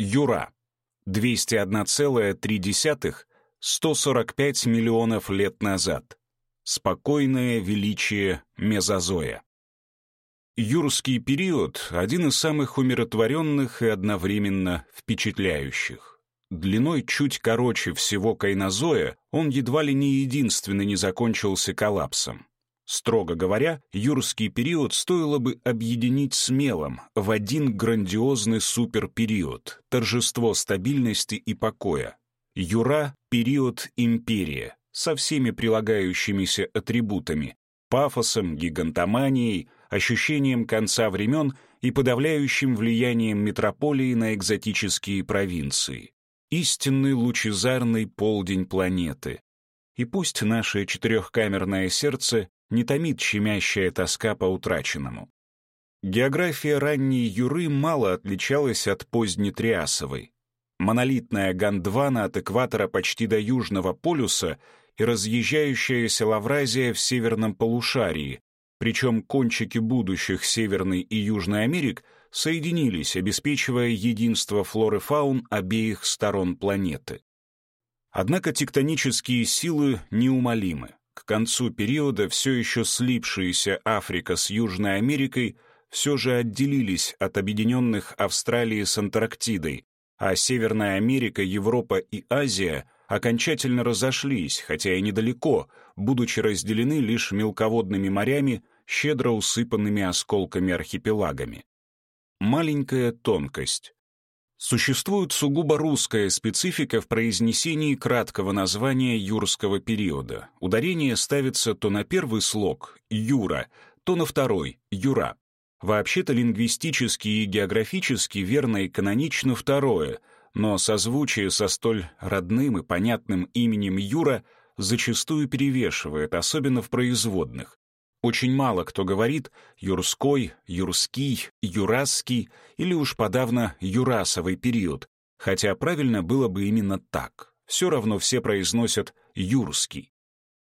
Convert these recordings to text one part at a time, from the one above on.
Юра. 201,3 145 миллионов лет назад. Спокойное величие мезозоя. Юрский период — один из самых умиротворенных и одновременно впечатляющих. Длиной чуть короче всего кайнозоя, он едва ли не единственный не закончился коллапсом. Строго говоря, юрский период стоило бы объединить смелым в один грандиозный суперпериод, торжество стабильности и покоя. Юра — период империя, со всеми прилагающимися атрибутами, пафосом, гигантоманией, ощущением конца времен и подавляющим влиянием метрополии на экзотические провинции. Истинный лучезарный полдень планеты. И пусть наше четырехкамерное сердце не томит щемящая тоска по утраченному. География ранней Юры мало отличалась от поздней Триасовой. Монолитная Гондвана от экватора почти до Южного полюса и разъезжающаяся Лавразия в северном полушарии, причем кончики будущих Северной и Южной Америк соединились, обеспечивая единство флоры фаун обеих сторон планеты. Однако тектонические силы неумолимы. К концу периода все еще слипшиеся Африка с Южной Америкой все же отделились от объединенных Австралии с Антарктидой, а Северная Америка, Европа и Азия окончательно разошлись, хотя и недалеко, будучи разделены лишь мелководными морями, щедро усыпанными осколками архипелагами. Маленькая тонкость. Существует сугубо русская специфика в произнесении краткого названия юрского периода. Ударение ставится то на первый слог «юра», то на второй «юра». Вообще-то лингвистически и географически верно и канонично второе, но созвучие со столь родным и понятным именем Юра зачастую перевешивает, особенно в производных. Очень мало кто говорит «юрской», «юрский», «юрасский» или уж подавно «юрасовый период», хотя правильно было бы именно так. Все равно все произносят «юрский».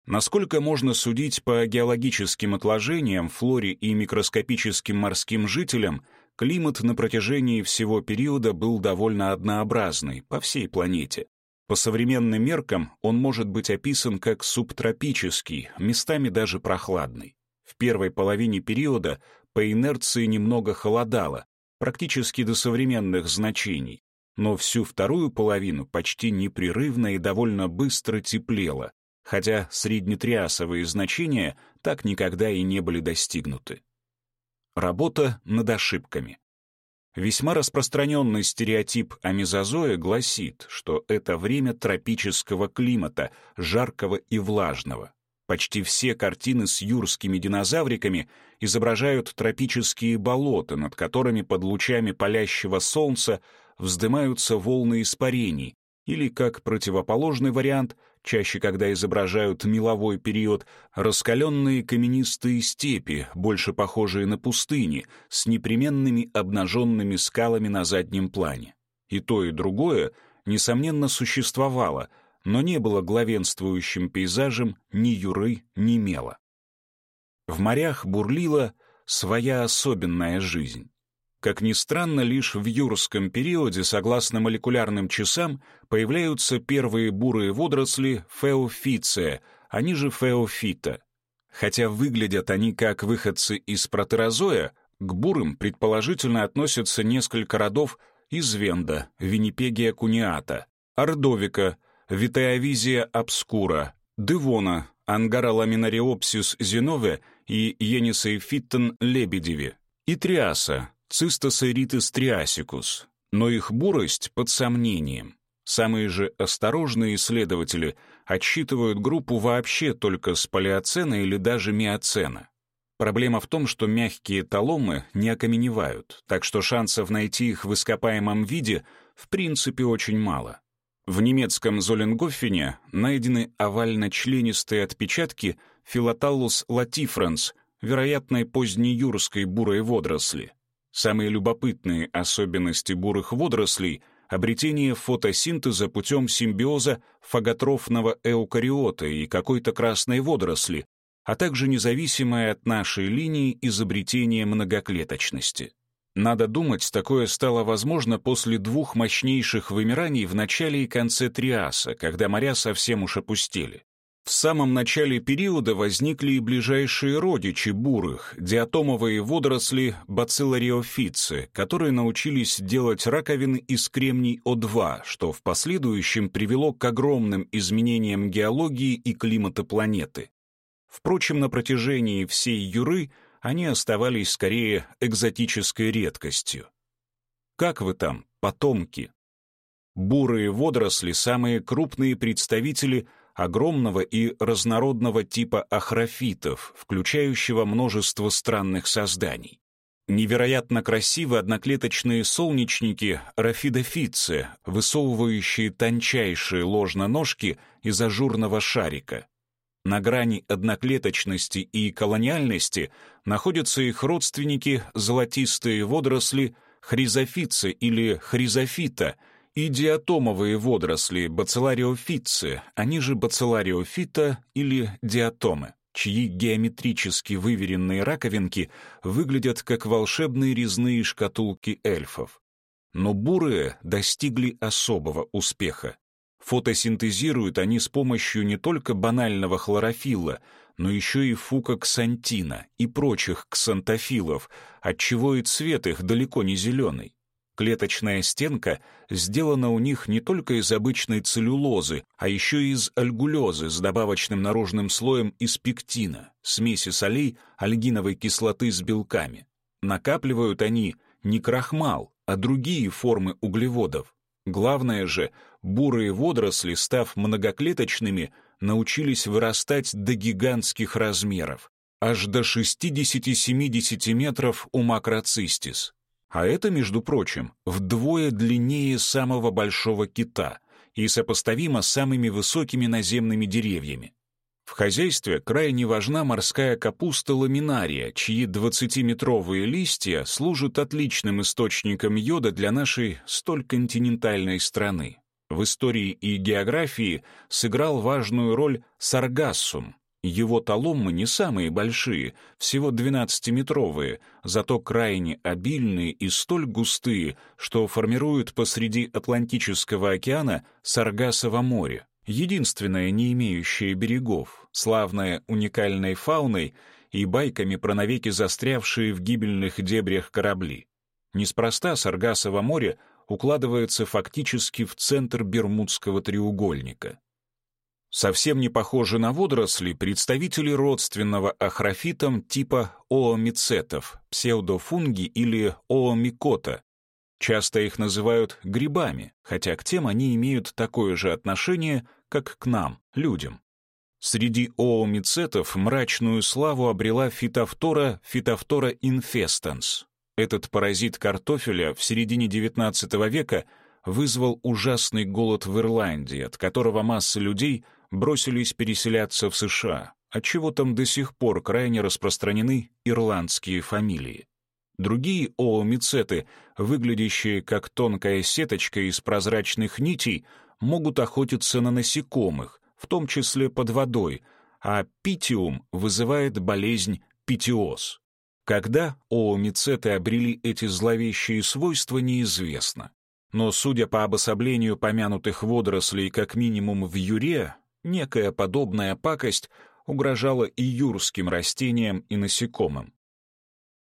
Насколько можно судить по геологическим отложениям, флоре и микроскопическим морским жителям, климат на протяжении всего периода был довольно однообразный по всей планете. По современным меркам он может быть описан как субтропический, местами даже прохладный. В первой половине периода по инерции немного холодало, практически до современных значений, но всю вторую половину почти непрерывно и довольно быстро теплело, хотя среднетриасовые значения так никогда и не были достигнуты. Работа над ошибками. Весьма распространенный стереотип о мезозое гласит, что это время тропического климата, жаркого и влажного. Почти все картины с юрскими динозавриками изображают тропические болота, над которыми под лучами палящего солнца вздымаются волны испарений, или, как противоположный вариант, чаще когда изображают меловой период, раскаленные каменистые степи, больше похожие на пустыни, с непременными обнаженными скалами на заднем плане. И то, и другое, несомненно, существовало — но не было главенствующим пейзажем ни Юры, ни Мела. В морях бурлила своя особенная жизнь. Как ни странно, лишь в юрском периоде, согласно молекулярным часам, появляются первые бурые водоросли феофиция, они же феофита. Хотя выглядят они как выходцы из протерозоя, к бурым предположительно относятся несколько родов из Венда, Виннипегия куниата, Ордовика, Витеовизия обскура, Девона, Ангара ламинариопсис зенове и Енисейфиттен лебедеви, и Триаса, Цистосеритис триасикус, но их бурость под сомнением. Самые же осторожные исследователи отсчитывают группу вообще только с палеоцена или даже миоцена. Проблема в том, что мягкие таломы не окаменевают, так что шансов найти их в ископаемом виде в принципе очень мало. В немецком Золенгофене найдены овально-членистые отпечатки филоталлус латифранс, вероятной позднеюрской бурой водоросли. Самые любопытные особенности бурых водорослей — обретение фотосинтеза путем симбиоза фаготрофного эукариота и какой-то красной водоросли, а также независимое от нашей линии изобретение многоклеточности. Надо думать, такое стало возможно после двух мощнейших вымираний в начале и конце Триаса, когда моря совсем уж опустели. В самом начале периода возникли и ближайшие родичи бурых, диатомовые водоросли бациллариофицы, которые научились делать раковины из кремний-О2, что в последующем привело к огромным изменениям геологии и климата планеты. Впрочем, на протяжении всей Юры они оставались скорее экзотической редкостью. Как вы там, потомки? Бурые водоросли — самые крупные представители — огромного и разнородного типа ахрофитов, включающего множество странных созданий. Невероятно красивы одноклеточные солнечники рафидофицы, высовывающие тончайшие ложноножки из ажурного шарика. На грани одноклеточности и колониальности находятся их родственники золотистые водоросли хризофицы или хризофита — и диатомовые водоросли бациллариофитцы, они же бациллариофита или диатомы, чьи геометрически выверенные раковинки выглядят как волшебные резные шкатулки эльфов. Но бурые достигли особого успеха. Фотосинтезируют они с помощью не только банального хлорофилла, но еще и фукоксантина и прочих ксантофилов, отчего и цвет их далеко не зеленый. Клеточная стенка сделана у них не только из обычной целлюлозы, а еще и из альгулезы с добавочным наружным слоем из пектина, смеси солей альгиновой кислоты с белками. Накапливают они не крахмал, а другие формы углеводов. Главное же, бурые водоросли, став многоклеточными, научились вырастать до гигантских размеров, аж до 60-70 метров у макроцистис. А это, между прочим, вдвое длиннее самого большого кита и сопоставимо с самыми высокими наземными деревьями. Хозяйстве крайне важна морская капуста ламинария, чьи 20-метровые листья служат отличным источником йода для нашей столь континентальной страны. В истории и географии сыграл важную роль саргассум, его таломмы не самые большие, всего 12-метровые, зато крайне обильные и столь густые, что формируют посреди Атлантического океана Саргасово море, единственное не имеющее берегов, славное уникальной фауной и байками про навеки застрявшие в гибельных дебрях корабли. Неспроста Саргасово море укладывается фактически в центр Бермудского треугольника. Совсем не похожи на водоросли представители родственного ахрофитам типа оомицетов, псевдофунги или оомикота. Часто их называют грибами, хотя к тем они имеют такое же отношение, как к нам, людям. Среди оомицетов мрачную славу обрела фитофтора фитофтора инфестанс. Этот паразит картофеля в середине XIX века вызвал ужасный голод в Ирландии, от которого масса людей бросились переселяться в США, отчего там до сих пор крайне распространены ирландские фамилии. Другие оомицеты, выглядящие как тонкая сеточка из прозрачных нитей, могут охотиться на насекомых, в том числе под водой, а питиум вызывает болезнь питиоз. Когда оомицеты обрели эти зловещие свойства, неизвестно. Но, судя по обособлению помянутых водорослей как минимум в юре, некая подобная пакость угрожала и юрским растениям и насекомым.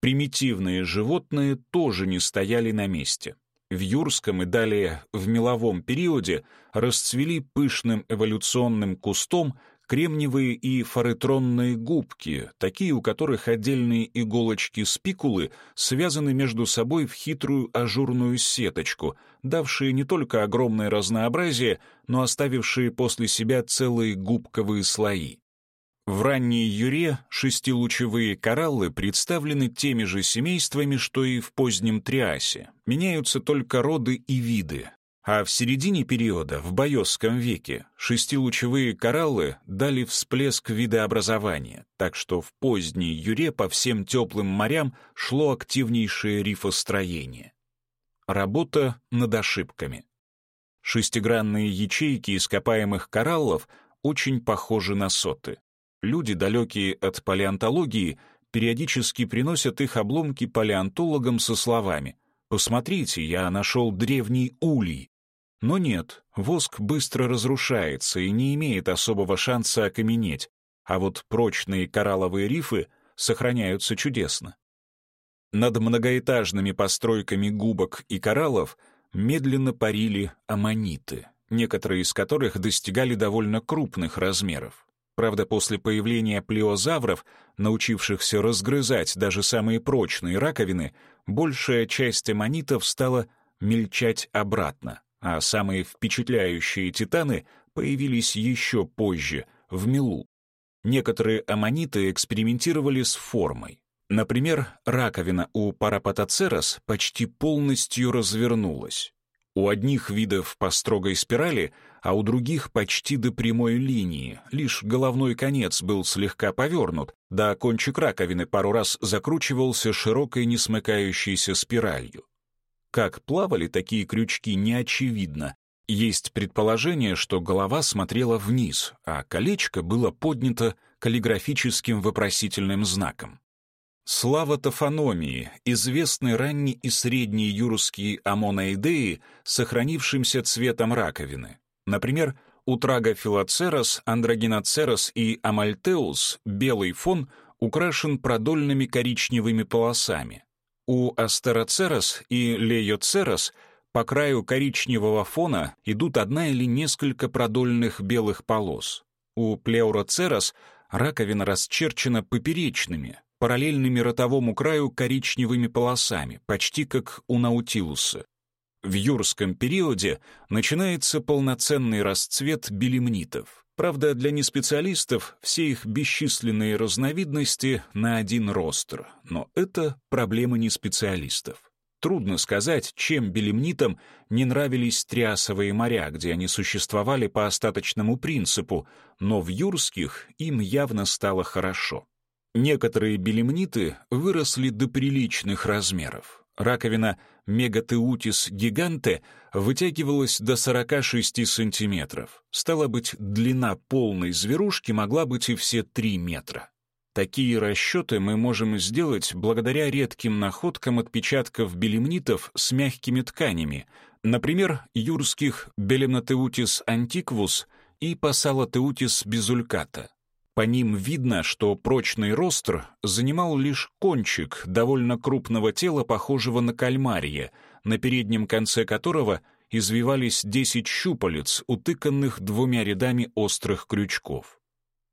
Примитивные животные тоже не стояли на месте. В юрском и далее в меловом периоде расцвели пышным эволюционным кустом кремниевые и фаретронные губки, такие, у которых отдельные иголочки-спикулы связаны между собой в хитрую ажурную сеточку, давшие не только огромное разнообразие, но оставившие после себя целые губковые слои. В ранней юре шестилучевые кораллы представлены теми же семействами, что и в позднем триасе. Меняются только роды и виды, а в середине периода, в Байосском веке, шестилучевые кораллы дали всплеск видообразования, так что в поздней Юре по всем теплым морям шло активнейшее рифостроение. Работа над ошибками. Шестигранные ячейки ископаемых кораллов очень похожи на соты. Люди, далекие от палеонтологии, периодически приносят их обломки палеонтологам со словами «Посмотрите, я нашел древний улей». Но нет, воск быстро разрушается и не имеет особого шанса окаменеть, а вот прочные коралловые рифы сохраняются чудесно. Над многоэтажными постройками губок и кораллов медленно парили аммониты, некоторые из которых достигали довольно крупных размеров. Правда, после появления плеозавров, научившихся разгрызать даже самые прочные раковины, большая часть аммонитов стала мельчать обратно, а самые впечатляющие титаны появились еще позже, в мелу. Некоторые аммониты экспериментировали с формой. Например, раковина у Парапатоцерос почти полностью развернулась. У одних видов по строгой спирали — а у других почти до прямой линии, лишь головной конец был слегка повернут, да кончик раковины пару раз закручивался широкой несмыкающейся спиралью. Как плавали такие крючки, не очевидно. Есть предположение, что голова смотрела вниз, а колечко было поднято каллиграфическим вопросительным знаком. Слава тофономии, известны ранние и средние юрские амоноидеи сохранившимся цветом раковины. Например, у трагофилоцерос, андрогиноцерос и амальтеус белый фон украшен продольными коричневыми полосами. У астероцерос и лейоцерос по краю коричневого фона идут одна или несколько продольных белых полос. У плеуроцерос раковина расчерчена поперечными, параллельными ротовому краю коричневыми полосами, почти как у наутилуса. В юрском периоде начинается полноценный расцвет белемнитов. Правда, для неспециалистов все их бесчисленные разновидности на один ростр, но это проблема не специалистов. Трудно сказать, чем белемнитам не нравились триасовые моря, где они существовали по остаточному принципу, но в юрских им явно стало хорошо. Некоторые белемниты выросли до приличных размеров. Раковина Мегатеутис гиганте вытягивалась до 46 сантиметров. Стало быть, длина полной зверушки могла быть и все 3 метра. Такие расчеты мы можем сделать благодаря редким находкам отпечатков белемнитов с мягкими тканями, например, юрских Белемнотеутис антиквус и Пасалотеутис безульката. По ним видно, что прочный ростр занимал лишь кончик довольно крупного тела, похожего на кальмария, на переднем конце которого извивались 10 щупалец, утыканных двумя рядами острых крючков.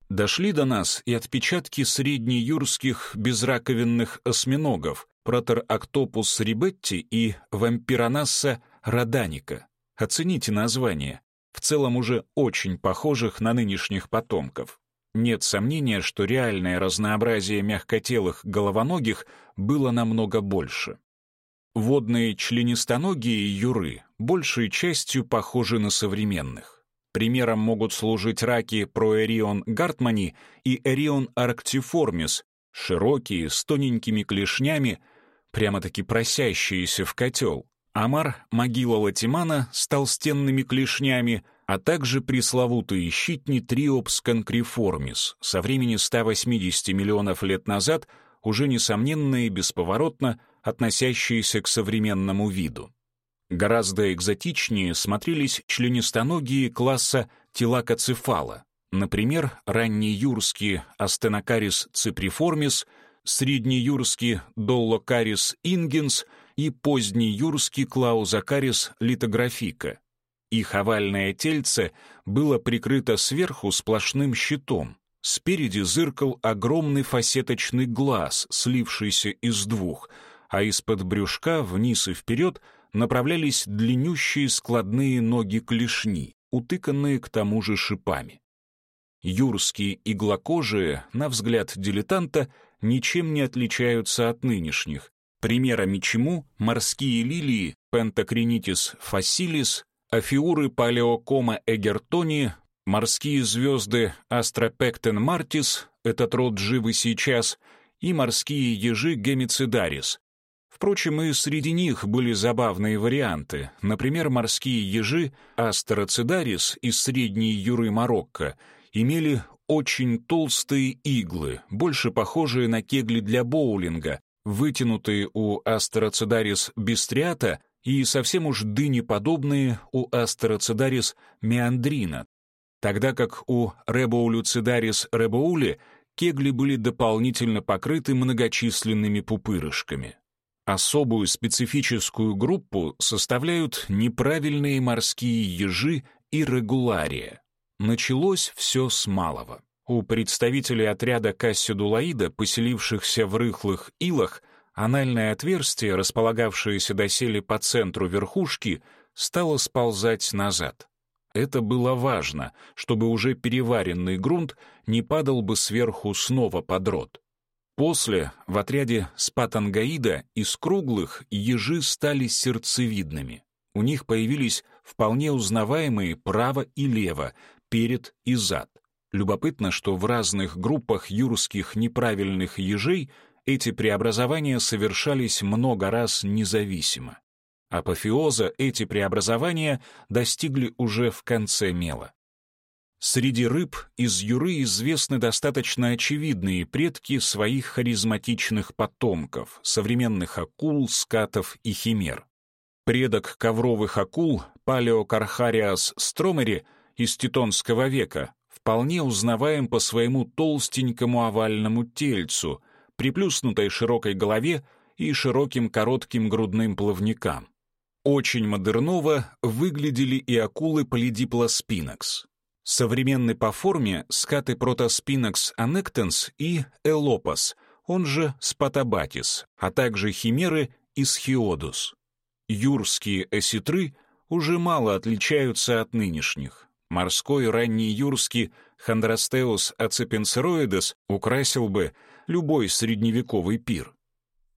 Дошли до нас и отпечатки среднеюрских безраковинных осьминогов, протероктопус рибетти и вампиронасса роданика. Оцените название, в целом уже очень похожих на нынешних потомков. Нет сомнения, что реальное разнообразие мягкотелых головоногих было намного больше. Водные членистоногие юры большей частью похожи на современных. Примером могут служить раки проэрион гартмани и эрион арктиформис, широкие, с тоненькими клешнями, прямо-таки просящиеся в котел. Амар могила латимана с толстенными клешнями — а также пресловутые щитни Триопс конкриформис, со времени 180 миллионов лет назад уже несомненно и бесповоротно относящиеся к современному виду. Гораздо экзотичнее смотрелись членистоногие класса телакоцефала, например, раннеюрские астенокарис циприформис, среднеюрский доллокарис ингенс и позднеюрский клаузакарис литографика — их овальное тельце было прикрыто сверху сплошным щитом. Спереди зыркал огромный фасеточный глаз, слившийся из двух, а из-под брюшка вниз и вперед направлялись длиннющие складные ноги клешни, утыканные к тому же шипами. Юрские иглокожие, на взгляд дилетанта, ничем не отличаются от нынешних, примерами чему морские лилии Пентакринитис фасилис афиуры палеокома эгертони, морские звезды Астропектен мартис, этот род живы сейчас, и морские ежи Гемицидарис. Впрочем, и среди них были забавные варианты. Например, морские ежи Астероцидарис из средней Юры Марокко имели очень толстые иглы, больше похожие на кегли для боулинга, вытянутые у астероцидарис бистриата и совсем уж дынеподобные у астероцидарис меандрина, тогда как у ребоулюцидарис ребоули кегли были дополнительно покрыты многочисленными пупырышками. Особую специфическую группу составляют неправильные морские ежи и регулария. Началось все с малого. У представителей отряда Кассидулаида, поселившихся в рыхлых илах, анальное отверстие, располагавшееся доселе по центру верхушки, стало сползать назад. Это было важно, чтобы уже переваренный грунт не падал бы сверху снова под рот. После в отряде спатангаида из круглых ежи стали сердцевидными. У них появились вполне узнаваемые право и лево, перед и зад. Любопытно, что в разных группах юрских неправильных ежей эти преобразования совершались много раз независимо. Апофеоза эти преобразования достигли уже в конце мела. Среди рыб из Юры известны достаточно очевидные предки своих харизматичных потомков, современных акул, скатов и химер. Предок ковровых акул, палеокархариас стромери из титонского века, вполне узнаваем по своему толстенькому овальному тельцу, приплюснутой широкой голове и широким коротким грудным плавникам. Очень модерново выглядели и акулы Полидиплоспинакс. Современный по форме скаты Протоспинакс аннектенс и Элопас, он же Спатабатис, а также химеры и Схиодус. Юрские эситры уже мало отличаются от нынешних. Морской ранний юрский Хондростеус ацепенцероидес украсил бы любой средневековый пир.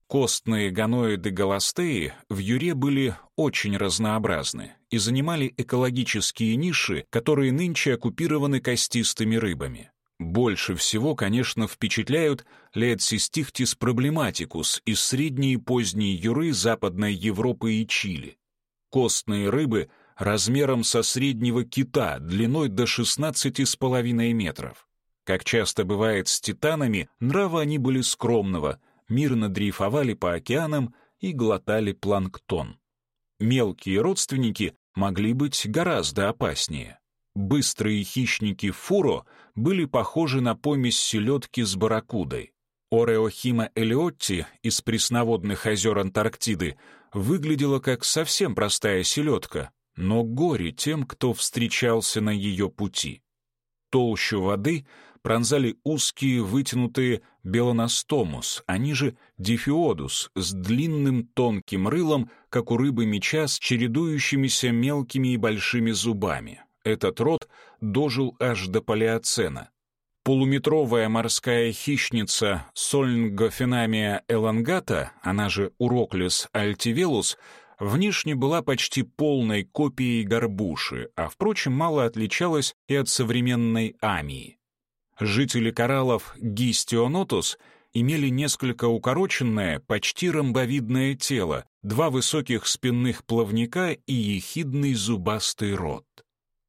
Костные гоноиды галастеи в Юре были очень разнообразны и занимали экологические ниши, которые нынче оккупированы костистыми рыбами. Больше всего, конечно, впечатляют Леоцистихтис проблематикус из средней и поздней Юры Западной Европы и Чили. Костные рыбы размером со среднего кита, длиной до 16,5 метров. Как часто бывает с титанами, нравы они были скромного — мирно дрейфовали по океанам и глотали планктон. Мелкие родственники могли быть гораздо опаснее. Быстрые хищники фуро были похожи на помесь селедки с барракудой. Ореохима элиотти из пресноводных озер Антарктиды выглядела как совсем простая селедка, но горе тем, кто встречался на ее пути. Толщу воды пронзали узкие вытянутые белоностомус, они же дифиодус, с длинным тонким рылом, как у рыбы меча, с чередующимися мелкими и большими зубами. Этот род дожил аж до палеоцена. Полуметровая морская хищница Сольнгофенамия элангата, она же Уроклис альтивелус, внешне была почти полной копией горбуши, а, впрочем, мало отличалась и от современной амии. Жители кораллов Гистионотус имели несколько укороченное, почти ромбовидное тело, два высоких спинных плавника и ехидный зубастый рот.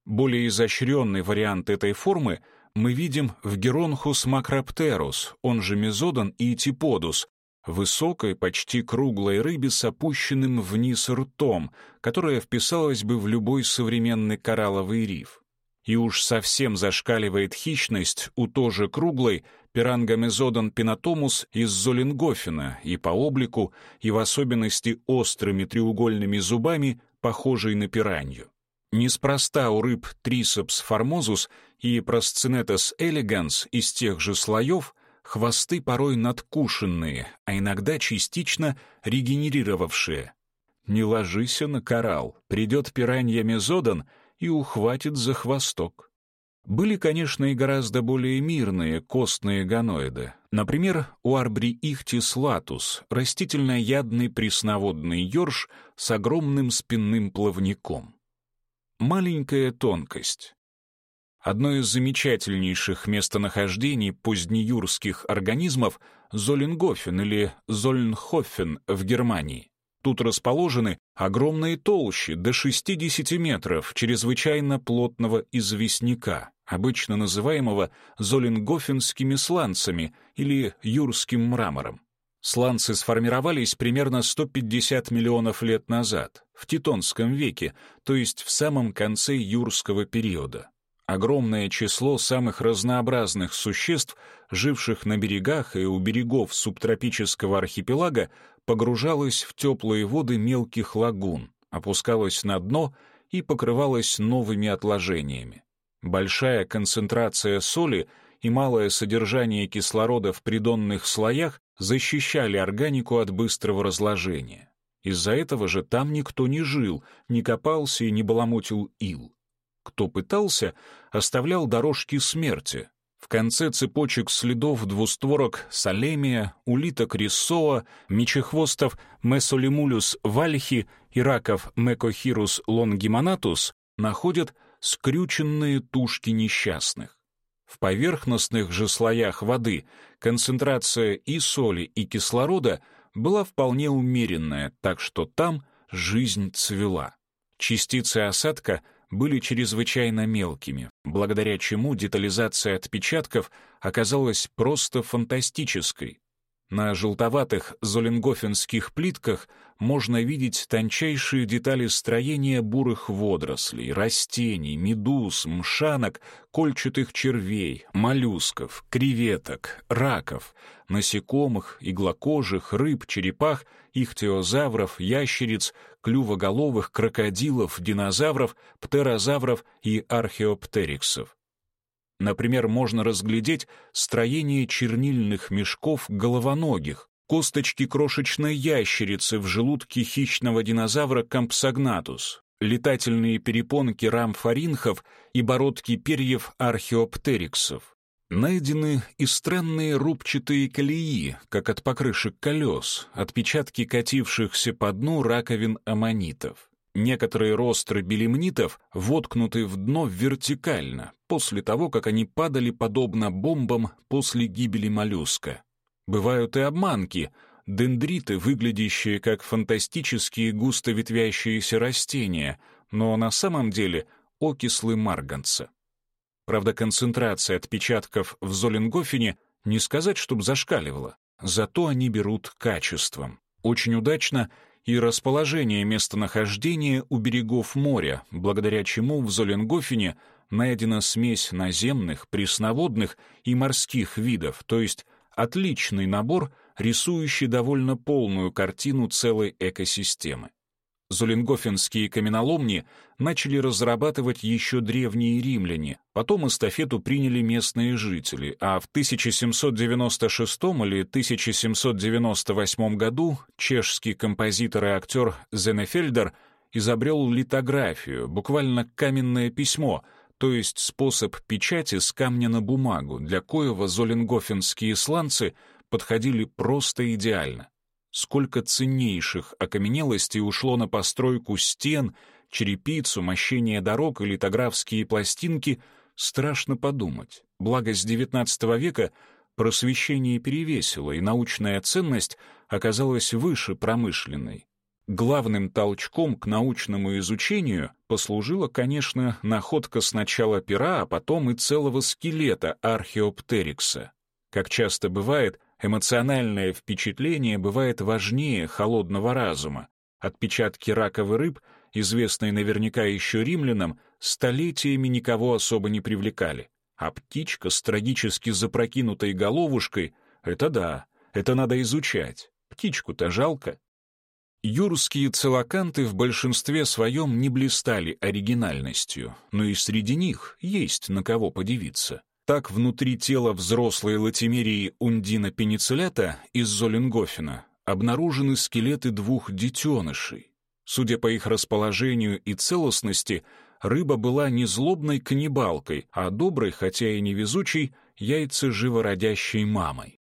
Более изощренный вариант этой формы мы видим в Геронхус макроптерус, он же мезодон и типодус, высокой, почти круглой рыбе с опущенным вниз ртом, которая вписалась бы в любой современный коралловый риф и уж совсем зашкаливает хищность у тоже круглой пирангомезодон пенатомус из Золингофена и по облику, и в особенности острыми треугольными зубами, похожей на пиранью. Неспроста у рыб Трисопс формозус и Просцинетес элеганс из тех же слоев хвосты порой надкушенные, а иногда частично регенерировавшие. Не ложись на коралл, придет пиранья мезодон — и ухватит за хвосток. Были, конечно, и гораздо более мирные костные гоноиды. Например, у арбриихтис латус, растительноядный пресноводный ёрш с огромным спинным плавником. Маленькая тонкость. Одно из замечательнейших местонахождений позднеюрских организмов — Золенгофен или Зольнхофен в Германии. Тут расположены огромные толщи до 60 метров чрезвычайно плотного известняка, обычно называемого золингофенскими сланцами или юрским мрамором. Сланцы сформировались примерно 150 миллионов лет назад, в Титонском веке, то есть в самом конце юрского периода. Огромное число самых разнообразных существ, живших на берегах и у берегов субтропического архипелага, погружалось в теплые воды мелких лагун, опускалось на дно и покрывалось новыми отложениями. Большая концентрация соли и малое содержание кислорода в придонных слоях защищали органику от быстрого разложения. Из-за этого же там никто не жил, не копался и не баламутил ил. Кто пытался, оставлял дорожки смерти. В конце цепочек следов двустворок салемия, улиток риссоа, мечехвостов месолимулюс вальхи и раков мекохирус лонгимонатус находят скрюченные тушки несчастных. В поверхностных же слоях воды концентрация и соли, и кислорода была вполне умеренная, так что там жизнь цвела. Частицы осадка были чрезвычайно мелкими, благодаря чему детализация отпечатков оказалась просто фантастической. На желтоватых золенгофенских плитках можно видеть тончайшие детали строения бурых водорослей, растений, медуз, мшанок, кольчатых червей, моллюсков, креветок, раков, насекомых, иглокожих, рыб, черепах, ихтиозавров, ящериц, клювоголовых, крокодилов, динозавров, птерозавров и археоптериксов. Например, можно разглядеть строение чернильных мешков головоногих, косточки крошечной ящерицы в желудке хищного динозавра Компсогнатус, летательные перепонки рамфоринхов и бородки перьев археоптериксов. Найдены и странные рубчатые колеи, как от покрышек колес, отпечатки катившихся по дну раковин аммонитов. Некоторые ростры белемнитов воткнуты в дно вертикально, после того, как они падали подобно бомбам после гибели моллюска. Бывают и обманки, дендриты, выглядящие как фантастические густо ветвящиеся растения, но на самом деле окислы марганца. Правда, концентрация отпечатков в Золенгофене не сказать, чтобы зашкаливала, зато они берут качеством. Очень удачно — и расположение местонахождения у берегов моря, благодаря чему в Золенгофене найдена смесь наземных, пресноводных и морских видов, то есть отличный набор, рисующий довольно полную картину целой экосистемы. Зулингофенские каменоломни начали разрабатывать еще древние римляне, потом эстафету приняли местные жители, а в 1796 или 1798 году чешский композитор и актер Зенефельдер изобрел литографию, буквально каменное письмо, то есть способ печати с камня на бумагу, для коего золингофенские сланцы подходили просто идеально. Сколько ценнейших окаменелостей ушло на постройку стен, черепицу, мощение дорог и литографские пластинки, страшно подумать. Благо, с XIX века просвещение перевесило, и научная ценность оказалась выше промышленной. Главным толчком к научному изучению послужила, конечно, находка сначала пера, а потом и целого скелета археоптерикса. Как часто бывает, Эмоциональное впечатление бывает важнее холодного разума. Отпечатки раковых рыб, известные наверняка еще римлянам, столетиями никого особо не привлекали. А птичка с трагически запрокинутой головушкой — это да, это надо изучать. Птичку-то жалко. Юрские целоканты в большинстве своем не блистали оригинальностью, но и среди них есть на кого подивиться. Так, внутри тела взрослой латимерии Ундина пенициллята из Золенгофена обнаружены скелеты двух детенышей. Судя по их расположению и целостности, рыба была не злобной каннибалкой, а доброй, хотя и невезучей, яйцеживородящей мамой.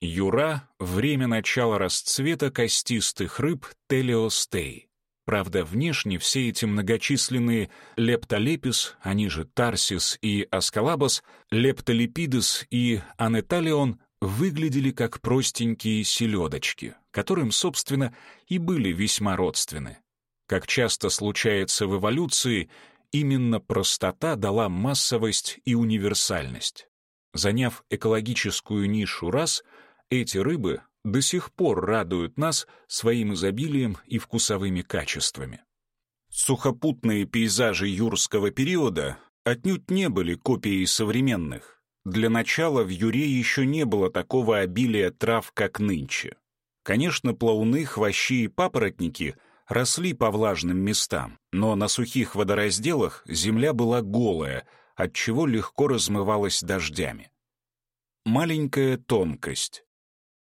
Юра — время начала расцвета костистых рыб телеостей. Правда, внешне все эти многочисленные лептолепис, они же тарсис и аскалабас, лептолипидес и анеталион выглядели как простенькие селедочки, которым, собственно, и были весьма родственны. Как часто случается в эволюции, именно простота дала массовость и универсальность. Заняв экологическую нишу раз, эти рыбы до сих пор радуют нас своим изобилием и вкусовыми качествами. Сухопутные пейзажи юрского периода отнюдь не были копией современных. Для начала в Юре еще не было такого обилия трав, как нынче. Конечно, плауны, хвощи и папоротники росли по влажным местам, но на сухих водоразделах земля была голая, отчего легко размывалась дождями. Маленькая тонкость.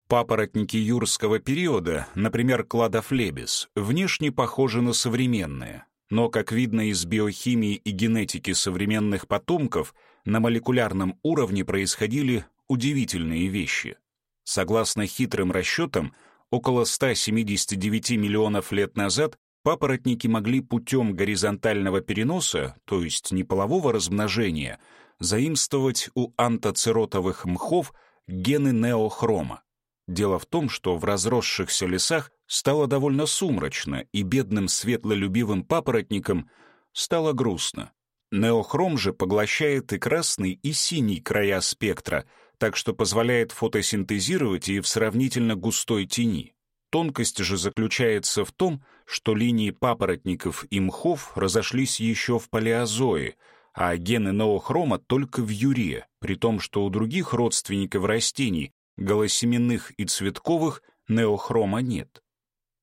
Папоротники юрского периода, например, кладофлебис, внешне похожи на современные, но, как видно из биохимии и генетики современных потомков, на молекулярном уровне происходили удивительные вещи. Согласно хитрым расчетам, около 179 миллионов лет назад папоротники могли путем горизонтального переноса, то есть неполового размножения, заимствовать у антоцеротовых мхов гены неохрома. Дело в том, что в разросшихся лесах стало довольно сумрачно, и бедным светлолюбивым папоротникам стало грустно. Неохром же поглощает и красный, и синий края спектра, так что позволяет фотосинтезировать и в сравнительно густой тени. Тонкость же заключается в том, что линии папоротников и мхов разошлись еще в палеозое, а гены неохрома только в юре, при том, что у других родственников растений голосеменных и цветковых неохрома нет.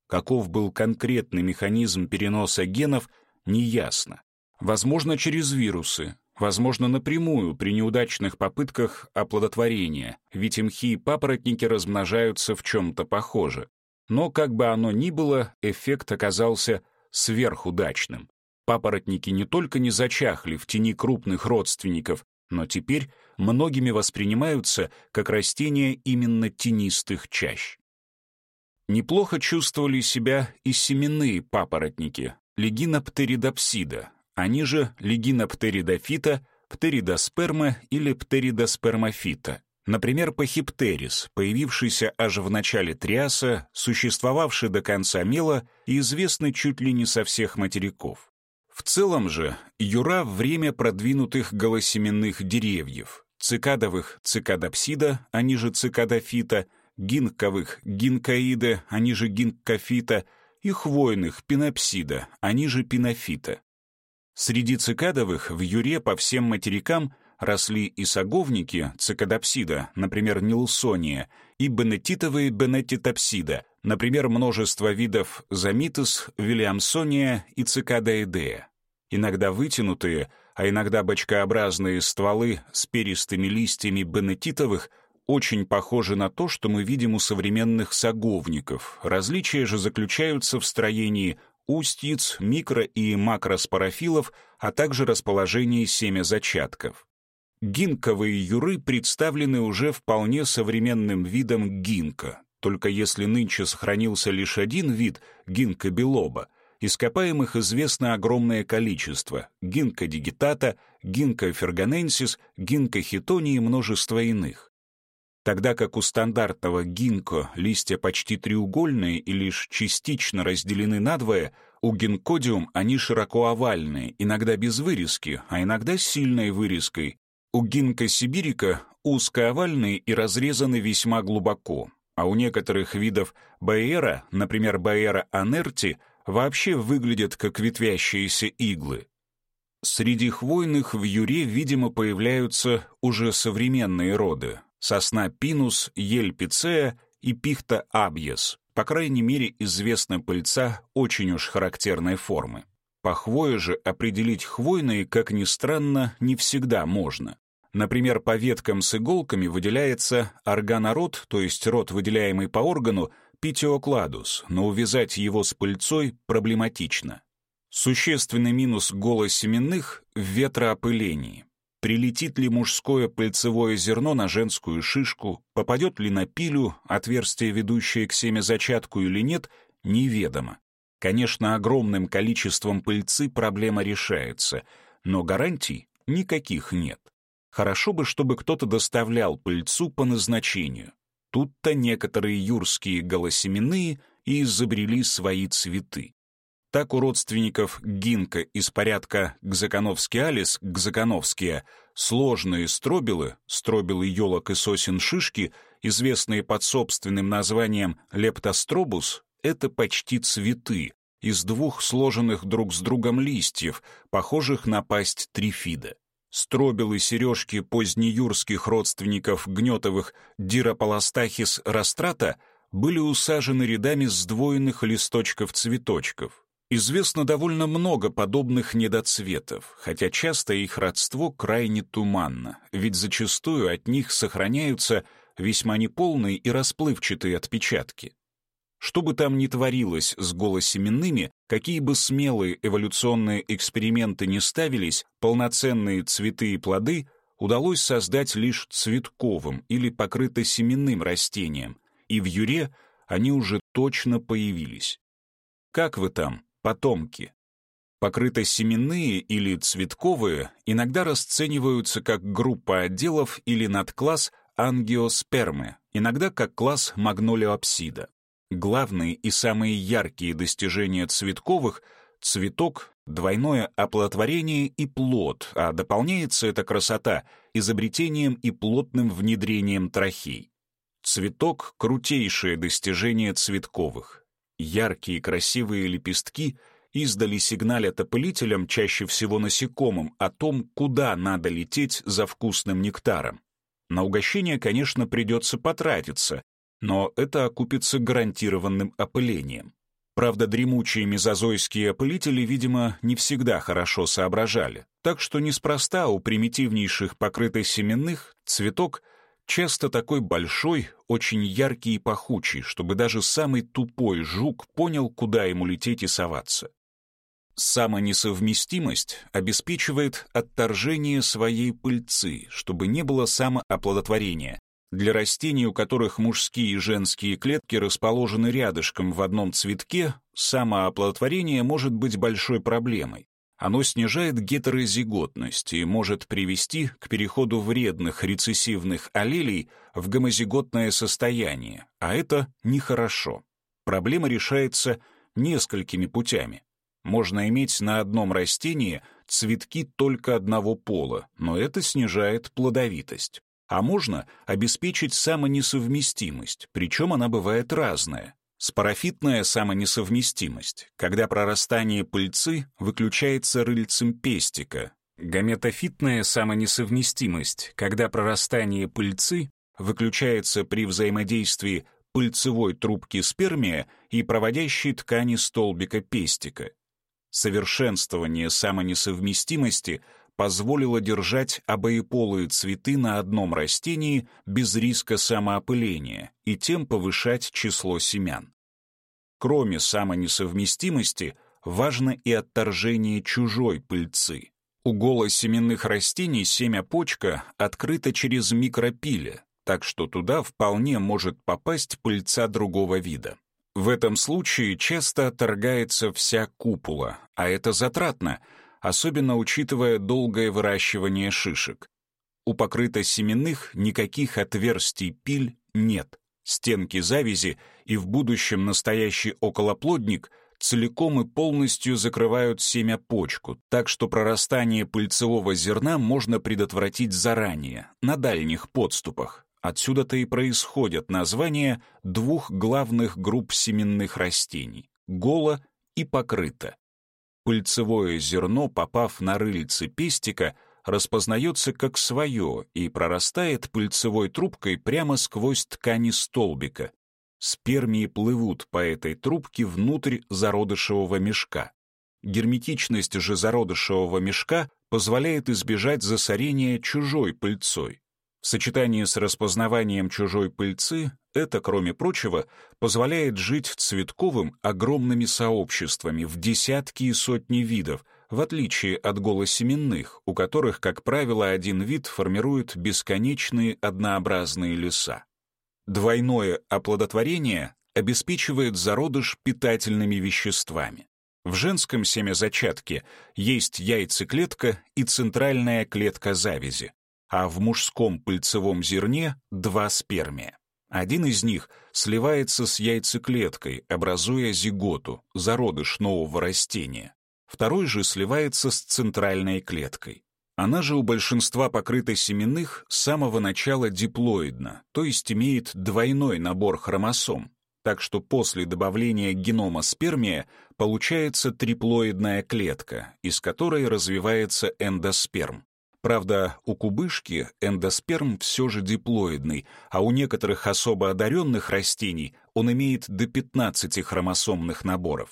Каков был конкретный механизм переноса генов, неясно. Возможно, через вирусы, возможно, напрямую при неудачных попытках оплодотворения, ведь мхи и папоротники размножаются в чем-то похоже. Но, как бы оно ни было, эффект оказался сверхудачным. Папоротники не только не зачахли в тени крупных родственников, но теперь многими воспринимаются как растения именно тенистых чащ. Неплохо чувствовали себя и семенные папоротники, легиноптеридопсида, они же легиноптеридофита, птеридосперма или птеридоспермофита. Например, пахиптерис, появившийся аж в начале Триаса, существовавший до конца мела и известный чуть ли не со всех материков. В целом же юра — время продвинутых голосеменных деревьев, цикадовых — цикадопсида, они же цикадофита, гинковых — гинкоида, они же гинкофита, и хвойных — пинопсида, они же пинофита. Среди цикадовых в юре по всем материкам росли и саговники цикадопсида, например, нилсония, и бенетитовые бенетитопсида, например, множество видов замитус, вильямсония и цикадаидея. Иногда вытянутые, а иногда бочкообразные стволы с перистыми листьями бенетитовых очень похожи на то, что мы видим у современных саговников. Различия же заключаются в строении устьиц, микро- и макроспорофилов, а также расположении семязачатков. Гинковые юры представлены уже вполне современным видом гинка, только если нынче сохранился лишь один вид гинка белоба, ископаемых известно огромное количество — гинка дигитата, гинка ферганенсис, гинка хитони и множество иных. Тогда как у стандартного гинко листья почти треугольные и лишь частично разделены надвое, у гинкодиум они широко овальные, иногда без вырезки, а иногда с сильной вырезкой. У гинка сибирика узкоовальные и разрезаны весьма глубоко, а у некоторых видов баэра, например, баэра анерти, вообще выглядят как ветвящиеся иглы. Среди хвойных в юре, видимо, появляются уже современные роды — сосна пинус, ель пицея и пихта абьес. По крайней мере, известна пыльца очень уж характерной формы. По хвое же определить хвойные, как ни странно, не всегда можно. Например, по веткам с иголками выделяется органород, то есть род, выделяемый по органу, питиокладус, но увязать его с пыльцой проблематично. Существенный минус голосеменных — в ветроопылении. Прилетит ли мужское пыльцевое зерно на женскую шишку, попадет ли на пилю, отверстие, ведущее к семязачатку или нет, неведомо. Конечно, огромным количеством пыльцы проблема решается, но гарантий никаких нет. Хорошо бы, чтобы кто-то доставлял пыльцу по назначению. Тут-то некоторые юрские голосеменные и изобрели свои цветы. так у родственников гинка из порядка гзакановский-алис, гзакановские, сложные стробилы, стробилы елок и сосен шишки, известные под собственным названием лептостробус, это почти цветы, из двух сложенных друг с другом листьев, похожих на пасть трифида. Стробилы сережки позднеюрских родственников Гнетовых Дирополастахис растрата были усажены рядами сдвоенных листочков-цветочков. Известно довольно много подобных недоцветов, хотя часто их родство крайне туманно, ведь зачастую от них сохраняются весьма неполные и расплывчатые отпечатки. Что бы там ни творилось с голосеменными, какие бы смелые эволюционные эксперименты ни ставились, полноценные цветы и плоды удалось создать лишь цветковым или покрытосеменным растением, и в юре они уже точно появились. Как вы там, потомки? Покрытосеменные или цветковые иногда расцениваются как группа отделов или надкласс ангиоспермы, иногда как класс магнолиопсида. Главные и самые яркие достижения цветковых — цветок, двойное оплодотворение и плод, а дополняется эта красота изобретением и плотным внедрением трахей. Цветок — крутейшее достижение цветковых. Яркие красивые лепестки издали сигналят опылителям, чаще всего насекомым, о том, куда надо лететь за вкусным нектаром. На угощение, конечно, придется потратиться, но это окупится гарантированным опылением. Правда, дремучие мезозойские опылители, видимо, не всегда хорошо соображали, так что неспроста у примитивнейших покрытосеменных цветок часто такой большой, очень яркий и пахучий, чтобы даже самый тупой жук понял, куда ему лететь и соваться. Самонесовместимость обеспечивает отторжение своей пыльцы, чтобы не было самооплодотворения, для растений, у которых мужские и женские клетки расположены рядышком в одном цветке, самооплодотворение может быть большой проблемой. Оно снижает гетерозиготность и может привести к переходу вредных рецессивных аллелей в гомозиготное состояние, а это нехорошо. Проблема решается несколькими путями. Можно иметь на одном растении цветки только одного пола, но это снижает плодовитость а можно обеспечить самонесовместимость, причем она бывает разная. Спорофитная самонесовместимость, когда прорастание пыльцы выключается рыльцем пестика. Гаметофитная самонесовместимость, когда прорастание пыльцы выключается при взаимодействии пыльцевой трубки спермия и проводящей ткани столбика пестика. Совершенствование самонесовместимости позволило держать обоеполые цветы на одном растении без риска самоопыления и тем повышать число семян. Кроме самонесовместимости, важно и отторжение чужой пыльцы. У голосеменных растений семя-почка открыта через микропиле, так что туда вполне может попасть пыльца другого вида. В этом случае часто отторгается вся купола, а это затратно — особенно учитывая долгое выращивание шишек. У покрытосеменных никаких отверстий пиль нет. Стенки завязи и в будущем настоящий околоплодник целиком и полностью закрывают семя-почку, так что прорастание пыльцевого зерна можно предотвратить заранее, на дальних подступах. Отсюда-то и происходят названия двух главных групп семенных растений — голо и покрыто. Пыльцевое зерно, попав на рыльце пестика, распознается как свое и прорастает пыльцевой трубкой прямо сквозь ткани столбика. Спермии плывут по этой трубке внутрь зародышевого мешка. Герметичность же зародышевого мешка позволяет избежать засорения чужой пыльцой. В сочетании с распознаванием чужой пыльцы это, кроме прочего, позволяет жить цветковым огромными сообществами в десятки и сотни видов, в отличие от голосеменных, у которых, как правило, один вид формирует бесконечные однообразные леса. Двойное оплодотворение обеспечивает зародыш питательными веществами. В женском семязачатке есть яйцеклетка и центральная клетка завязи а в мужском пыльцевом зерне два спермия. Один из них сливается с яйцеклеткой, образуя зиготу, зародыш нового растения. Второй же сливается с центральной клеткой. Она же у большинства покрытосеменных с самого начала диплоидна, то есть имеет двойной набор хромосом, так что после добавления генома спермия получается триплоидная клетка, из которой развивается эндосперм. Правда, у кубышки эндосперм все же диплоидный, а у некоторых особо одаренных растений он имеет до 15 хромосомных наборов.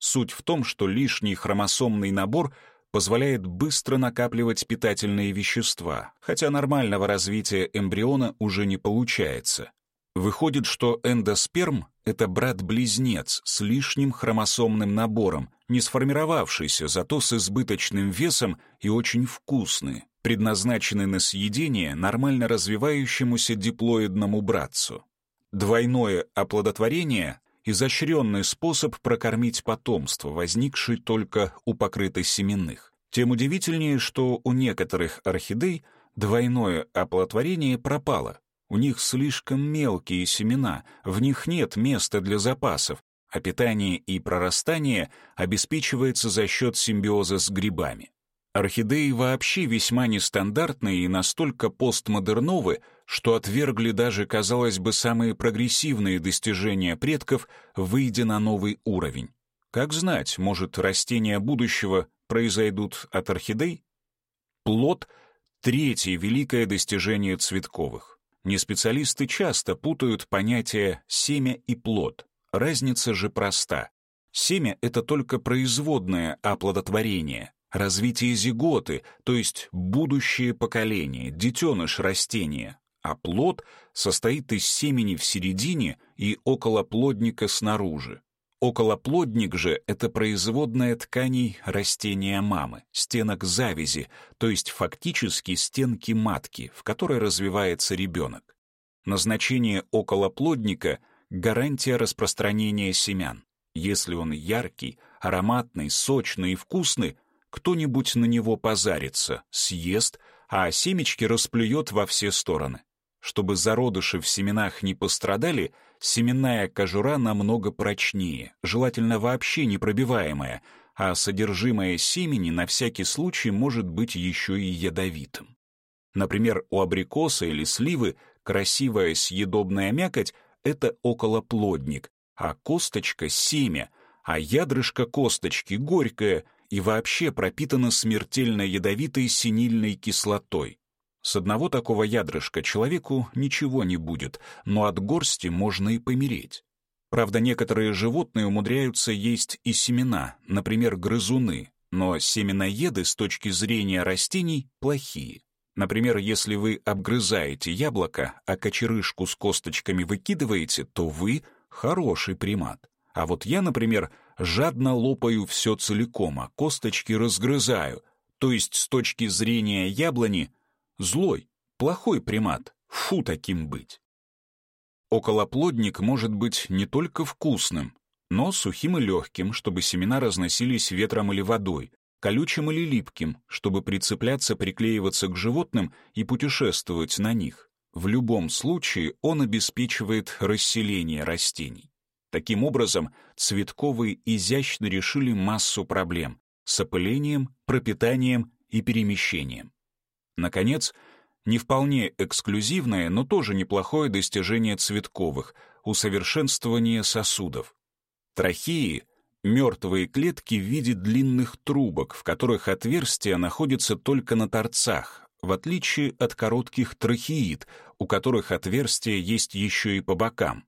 Суть в том, что лишний хромосомный набор позволяет быстро накапливать питательные вещества, хотя нормального развития эмбриона уже не получается. Выходит, что эндосперм — это брат-близнец с лишним хромосомным набором, не сформировавшийся, зато с избыточным весом и очень вкусный, предназначенный на съедение нормально развивающемуся диплоидному братцу. Двойное оплодотворение — изощренный способ прокормить потомство, возникший только у покрытосеменных. Тем удивительнее, что у некоторых орхидей двойное оплодотворение пропало. У них слишком мелкие семена, в них нет места для запасов, а питание и прорастание обеспечивается за счет симбиоза с грибами. Орхидеи вообще весьма нестандартные и настолько постмодерновы, что отвергли даже, казалось бы, самые прогрессивные достижения предков, выйдя на новый уровень. Как знать, может, растения будущего произойдут от орхидей? Плод — третье великое достижение цветковых. Неспециалисты часто путают понятия «семя» и «плод». Разница же проста. Семя — это только производное оплодотворение, развитие зиготы, то есть будущее поколение, детеныш растения, а плод состоит из семени в середине и околоплодника снаружи. Околоплодник же — это производная тканей растения мамы, стенок завязи, то есть фактически стенки матки, в которой развивается ребенок. Назначение околоплодника — гарантия распространения семян. Если он яркий, ароматный, сочный и вкусный, кто-нибудь на него позарится, съест, а семечки расплюет во все стороны. Чтобы зародыши в семенах не пострадали, семенная кожура намного прочнее, желательно вообще непробиваемая, а содержимое семени на всякий случай может быть еще и ядовитым. Например, у абрикоса или сливы красивая съедобная мякоть — это околоплодник, а косточка — семя, а ядрышко косточки — горькое и вообще пропитано смертельно ядовитой синильной кислотой. С одного такого ядрышка человеку ничего не будет, но от горсти можно и помереть. Правда, некоторые животные умудряются есть и семена, например, грызуны, но семеноеды с точки зрения растений плохие. Например, если вы обгрызаете яблоко, а кочерышку с косточками выкидываете, то вы хороший примат. А вот я, например, жадно лопаю все целиком, а косточки разгрызаю. То есть с точки зрения яблони Злой, плохой примат. Фу таким быть. Околоплодник может быть не только вкусным, но сухим и легким, чтобы семена разносились ветром или водой, колючим или липким, чтобы прицепляться, приклеиваться к животным и путешествовать на них. В любом случае он обеспечивает расселение растений. Таким образом, цветковые изящно решили массу проблем с опылением, пропитанием и перемещением. Наконец, не вполне эксклюзивное, но тоже неплохое достижение цветковых — усовершенствование сосудов. Трахеи — мертвые клетки в виде длинных трубок, в которых отверстия находятся только на торцах, в отличие от коротких трахеид, у которых отверстия есть еще и по бокам.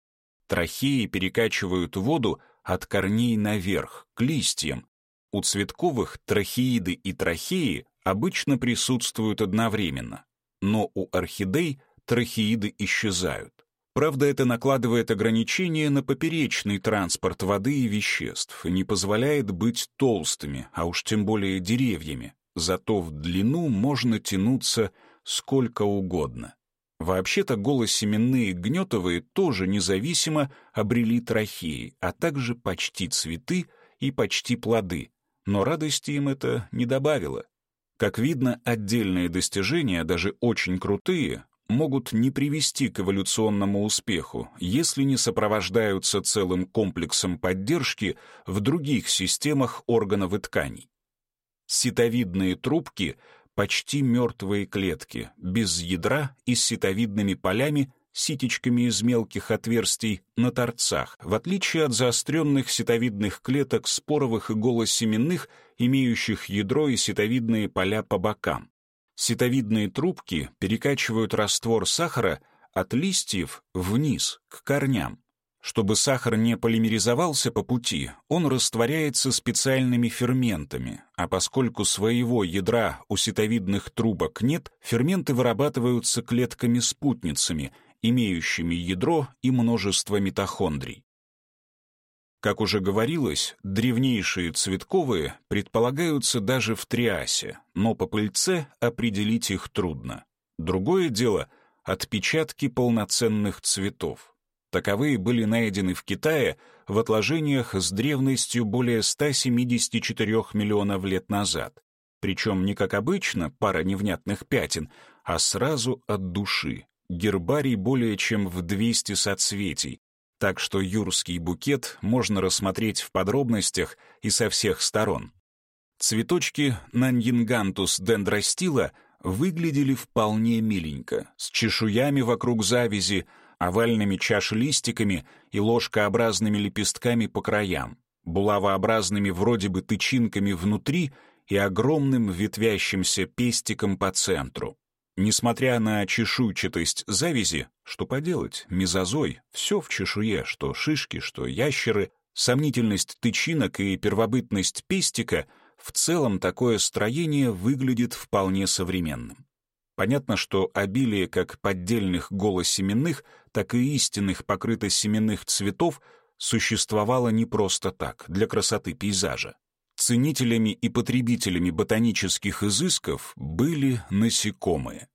Трахеи перекачивают воду от корней наверх, к листьям. У цветковых трахеиды и трахеи обычно присутствуют одновременно, но у орхидей трахеиды исчезают. Правда, это накладывает ограничения на поперечный транспорт воды и веществ и не позволяет быть толстыми, а уж тем более деревьями. Зато в длину можно тянуться сколько угодно. Вообще-то голосеменные гнетовые тоже независимо обрели трахеи, а также почти цветы и почти плоды, но радости им это не добавило. Как видно, отдельные достижения, даже очень крутые, могут не привести к эволюционному успеху, если не сопровождаются целым комплексом поддержки в других системах органов и тканей. Ситовидные трубки — почти мертвые клетки, без ядра и с ситовидными полями, ситечками из мелких отверстий на торцах, в отличие от заостренных ситовидных клеток споровых и голосеменных, имеющих ядро и ситовидные поля по бокам. Ситовидные трубки перекачивают раствор сахара от листьев вниз, к корням. Чтобы сахар не полимеризовался по пути, он растворяется специальными ферментами, а поскольку своего ядра у ситовидных трубок нет, ферменты вырабатываются клетками-спутницами, имеющими ядро и множество митохондрий. Как уже говорилось, древнейшие цветковые предполагаются даже в триасе, но по пыльце определить их трудно. Другое дело — отпечатки полноценных цветов. Таковые были найдены в Китае в отложениях с древностью более 174 миллионов лет назад. Причем не как обычно пара невнятных пятен, а сразу от души. Гербарий более чем в 200 соцветий, так что юрский букет можно рассмотреть в подробностях и со всех сторон. Цветочки Наньингантус дендростила выглядели вполне миленько, с чешуями вокруг завязи, овальными чашелистиками и ложкообразными лепестками по краям, булавообразными вроде бы тычинками внутри и огромным ветвящимся пестиком по центру. Несмотря на чешуйчатость завязи, что поделать, мезозой, все в чешуе, что шишки, что ящеры, сомнительность тычинок и первобытность пестика, в целом такое строение выглядит вполне современным. Понятно, что обилие как поддельных голосеменных, так и истинных покрытосеменных цветов существовало не просто так, для красоты пейзажа. Ценителями и потребителями ботанических изысков были насекомые.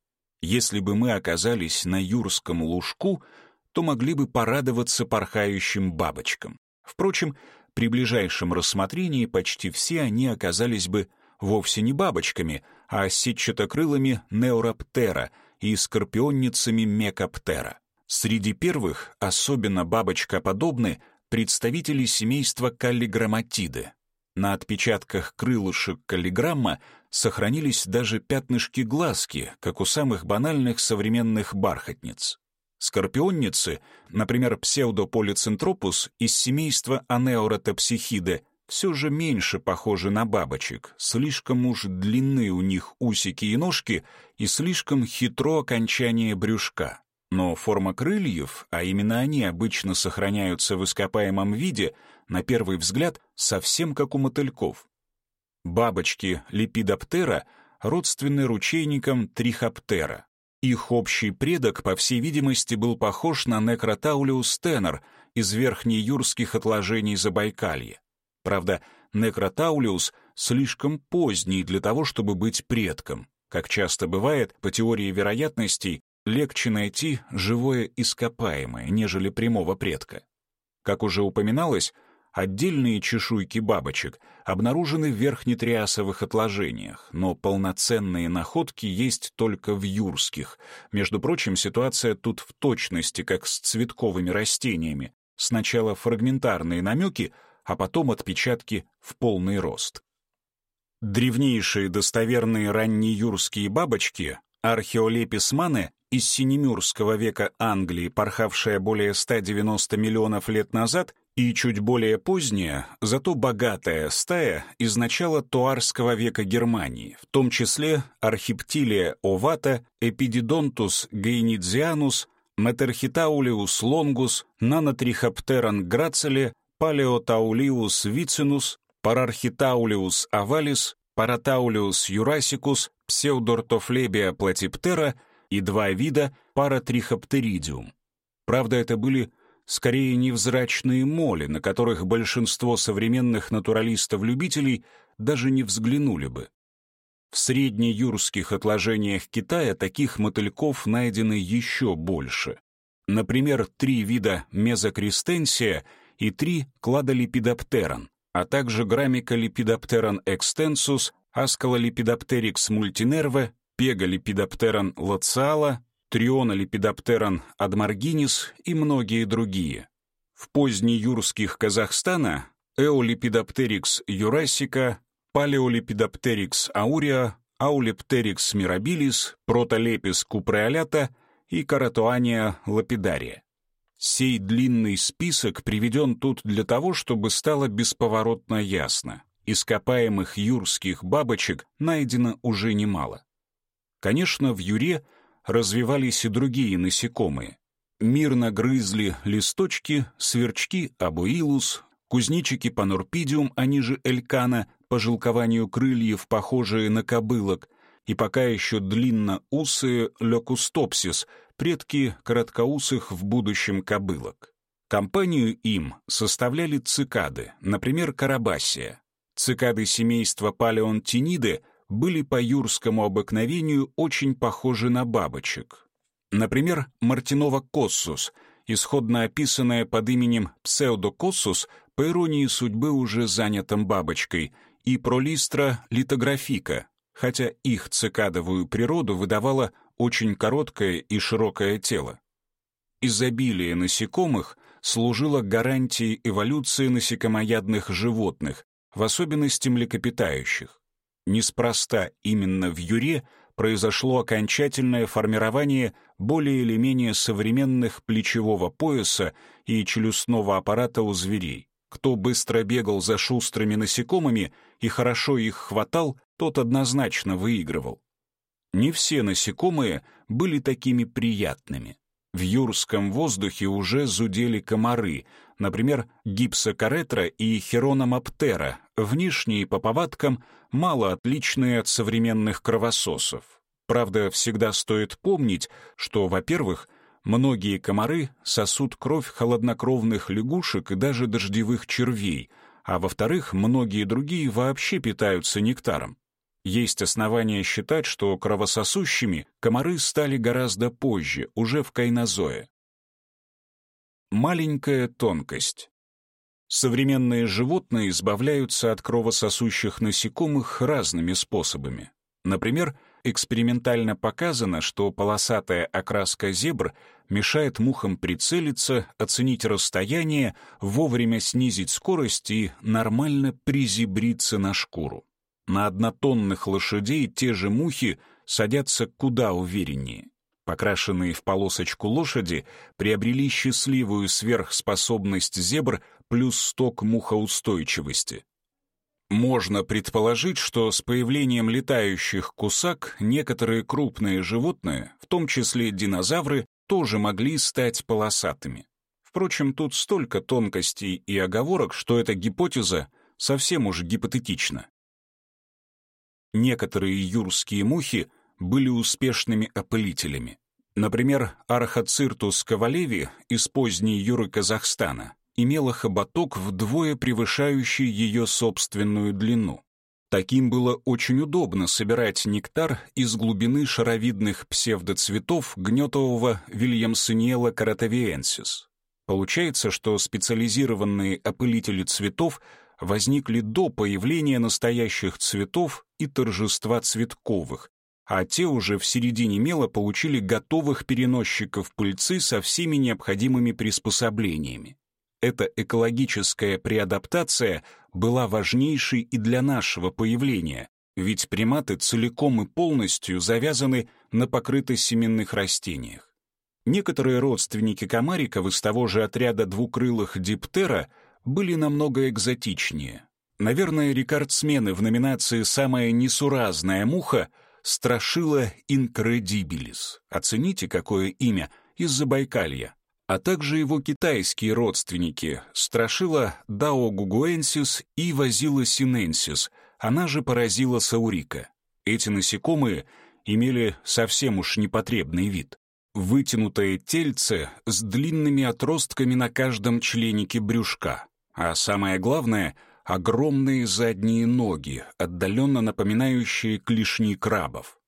Если бы мы оказались на юрском лужку, то могли бы порадоваться порхающим бабочкам. Впрочем, при ближайшем рассмотрении почти все они оказались бы вовсе не бабочками, а сетчатокрылыми неуроптера и скорпионницами мекоптера. Среди первых, особенно бабочкоподобны, представители семейства каллиграмматиды, на отпечатках крылышек каллиграмма сохранились даже пятнышки глазки, как у самых банальных современных бархатниц. Скорпионницы, например, псевдополицентропус из семейства анеоротопсихиды, все же меньше похожи на бабочек, слишком уж длинны у них усики и ножки и слишком хитро окончание брюшка. Но форма крыльев, а именно они обычно сохраняются в ископаемом виде, на первый взгляд, совсем как у мотыльков. Бабочки липидоптера родственны ручейникам трихоптера. Их общий предок, по всей видимости, был похож на некротаулиус тенор из верхнеюрских отложений Забайкалья. Правда, некротаулиус слишком поздний для того, чтобы быть предком. Как часто бывает, по теории вероятностей, легче найти живое ископаемое, нежели прямого предка. Как уже упоминалось, отдельные чешуйки бабочек обнаружены в верхнетриасовых отложениях, но полноценные находки есть только в юрских. Между прочим, ситуация тут в точности, как с цветковыми растениями. Сначала фрагментарные намеки, а потом отпечатки в полный рост. Древнейшие достоверные раннеюрские бабочки, археолеписманы, из Синемюрского века Англии, порхавшая более 190 миллионов лет назад, и чуть более поздняя, зато богатая стая из начала Туарского века Германии, в том числе Архиптилия овата, Эпидидонтус гейнидзианус, Метерхитаулиус лонгус, Нанотрихоптеран грацеле, Палеотаулиус вицинус, Парархитаулиус овалис, Паратаулиус юрасикус, Псевдортофлебия платиптера — и два вида паратрихоптеридиум. Правда, это были скорее невзрачные моли, на которых большинство современных натуралистов-любителей даже не взглянули бы. В среднеюрских отложениях Китая таких мотыльков найдено еще больше. Например, три вида мезокристенсия и три кладолипидоптеран, а также граммиколипидоптеран экстенсус, аскалолипидоптерикс мультинерве Пегалипидоптеран лациала, Трионолепидоптерон адмаргинис и многие другие. В позднеюрских Казахстана Эолепидоптерикс юрасика, Палеолепидоптерикс ауреа, Аулептерикс мирабилис, Протолепис купреолята и Каратуания лапидария. Сей длинный список приведен тут для того, чтобы стало бесповоротно ясно. Ископаемых юрских бабочек найдено уже немало. Конечно, в Юре развивались и другие насекомые. Мирно грызли листочки, сверчки абуилус, кузнечики панорпидиум, они же элькана, по жилкованию крыльев, похожие на кобылок, и пока еще длинно длинноусые лёкустопсис, предки короткоусых в будущем кобылок. Компанию им составляли цикады, например, карабасия. Цикады семейства палеонтиниды были по юрскому обыкновению очень похожи на бабочек. Например, мартинова коссус, исходно описанная под именем псевдокоссус, по иронии судьбы уже занятым бабочкой, и пролистра литографика, хотя их цикадовую природу выдавало очень короткое и широкое тело. Изобилие насекомых служило гарантией эволюции насекомоядных животных, в особенности млекопитающих. Неспроста именно в Юре произошло окончательное формирование более или менее современных плечевого пояса и челюстного аппарата у зверей. Кто быстро бегал за шустрыми насекомыми и хорошо их хватал, тот однозначно выигрывал. Не все насекомые были такими приятными. В юрском воздухе уже зудели комары, например, гипсокаретра и херономаптера, внешние по повадкам мало отличные от современных кровососов. Правда, всегда стоит помнить, что, во-первых, многие комары сосут кровь холоднокровных лягушек и даже дождевых червей, а во-вторых, многие другие вообще питаются нектаром. Есть основания считать, что кровососущими комары стали гораздо позже, уже в кайнозое. Маленькая тонкость. Современные животные избавляются от кровососущих насекомых разными способами. Например, экспериментально показано, что полосатая окраска зебр мешает мухам прицелиться, оценить расстояние, вовремя снизить скорость и нормально призебриться на шкуру. На однотонных лошадей те же мухи садятся куда увереннее. Покрашенные в полосочку лошади приобрели счастливую сверхспособность зебр плюс сток мухоустойчивости. Можно предположить, что с появлением летающих кусак некоторые крупные животные, в том числе динозавры, тоже могли стать полосатыми. Впрочем, тут столько тонкостей и оговорок, что эта гипотеза совсем уж гипотетична. Некоторые юрские мухи были успешными опылителями. Например, Архоциртус кавалеви из поздней Юры Казахстана имела хоботок вдвое превышающий ее собственную длину. Таким было очень удобно собирать нектар из глубины шаровидных псевдоцветов гнетового Вильямсониела каратавиенсис. Получается, что специализированные опылители цветов возникли до появления настоящих цветов и торжества цветковых, а те уже в середине мела получили готовых переносчиков пыльцы со всеми необходимыми приспособлениями. Эта экологическая преадаптация была важнейшей и для нашего появления, ведь приматы целиком и полностью завязаны на покрытосеменных растениях. Некоторые родственники комариков из того же отряда двукрылых диптера были намного экзотичнее. Наверное, рекордсмены в номинации «Самая несуразная муха» Страшила инкредибилис. Оцените, какое имя, из Забайкалья. А также его китайские родственники Страшила даогугуэнсис и Вазила синенсис, она же поразила саурика. Эти насекомые имели совсем уж непотребный вид. Вытянутое тельце с длинными отростками на каждом членике брюшка, а самое главное — огромные задние ноги, отдаленно напоминающие клешни крабов.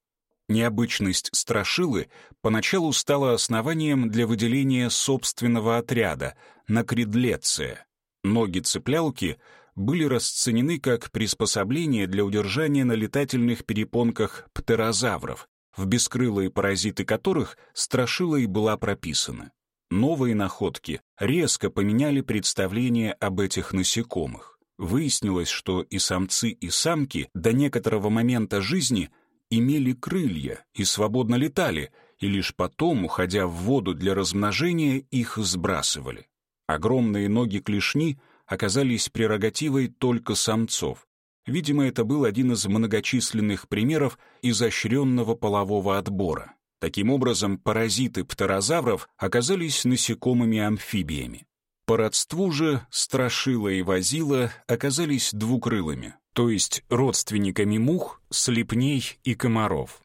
Необычность страшилы поначалу стала основанием для выделения собственного отряда — накредлеция. Ноги цеплялки были расценены как приспособление для удержания на летательных перепонках птерозавров, в бескрылые паразиты которых страшила и была прописана. Новые находки резко поменяли представление об этих насекомых. Выяснилось, что и самцы, и самки до некоторого момента жизни имели крылья и свободно летали, и лишь потом, уходя в воду для размножения, их сбрасывали. Огромные ноги клешни оказались прерогативой только самцов. Видимо, это был один из многочисленных примеров изощренного полового отбора. Таким образом, паразиты птерозавров оказались насекомыми-амфибиями. По родству же страшила и возила оказались двукрылыми, то есть родственниками мух, слепней и комаров.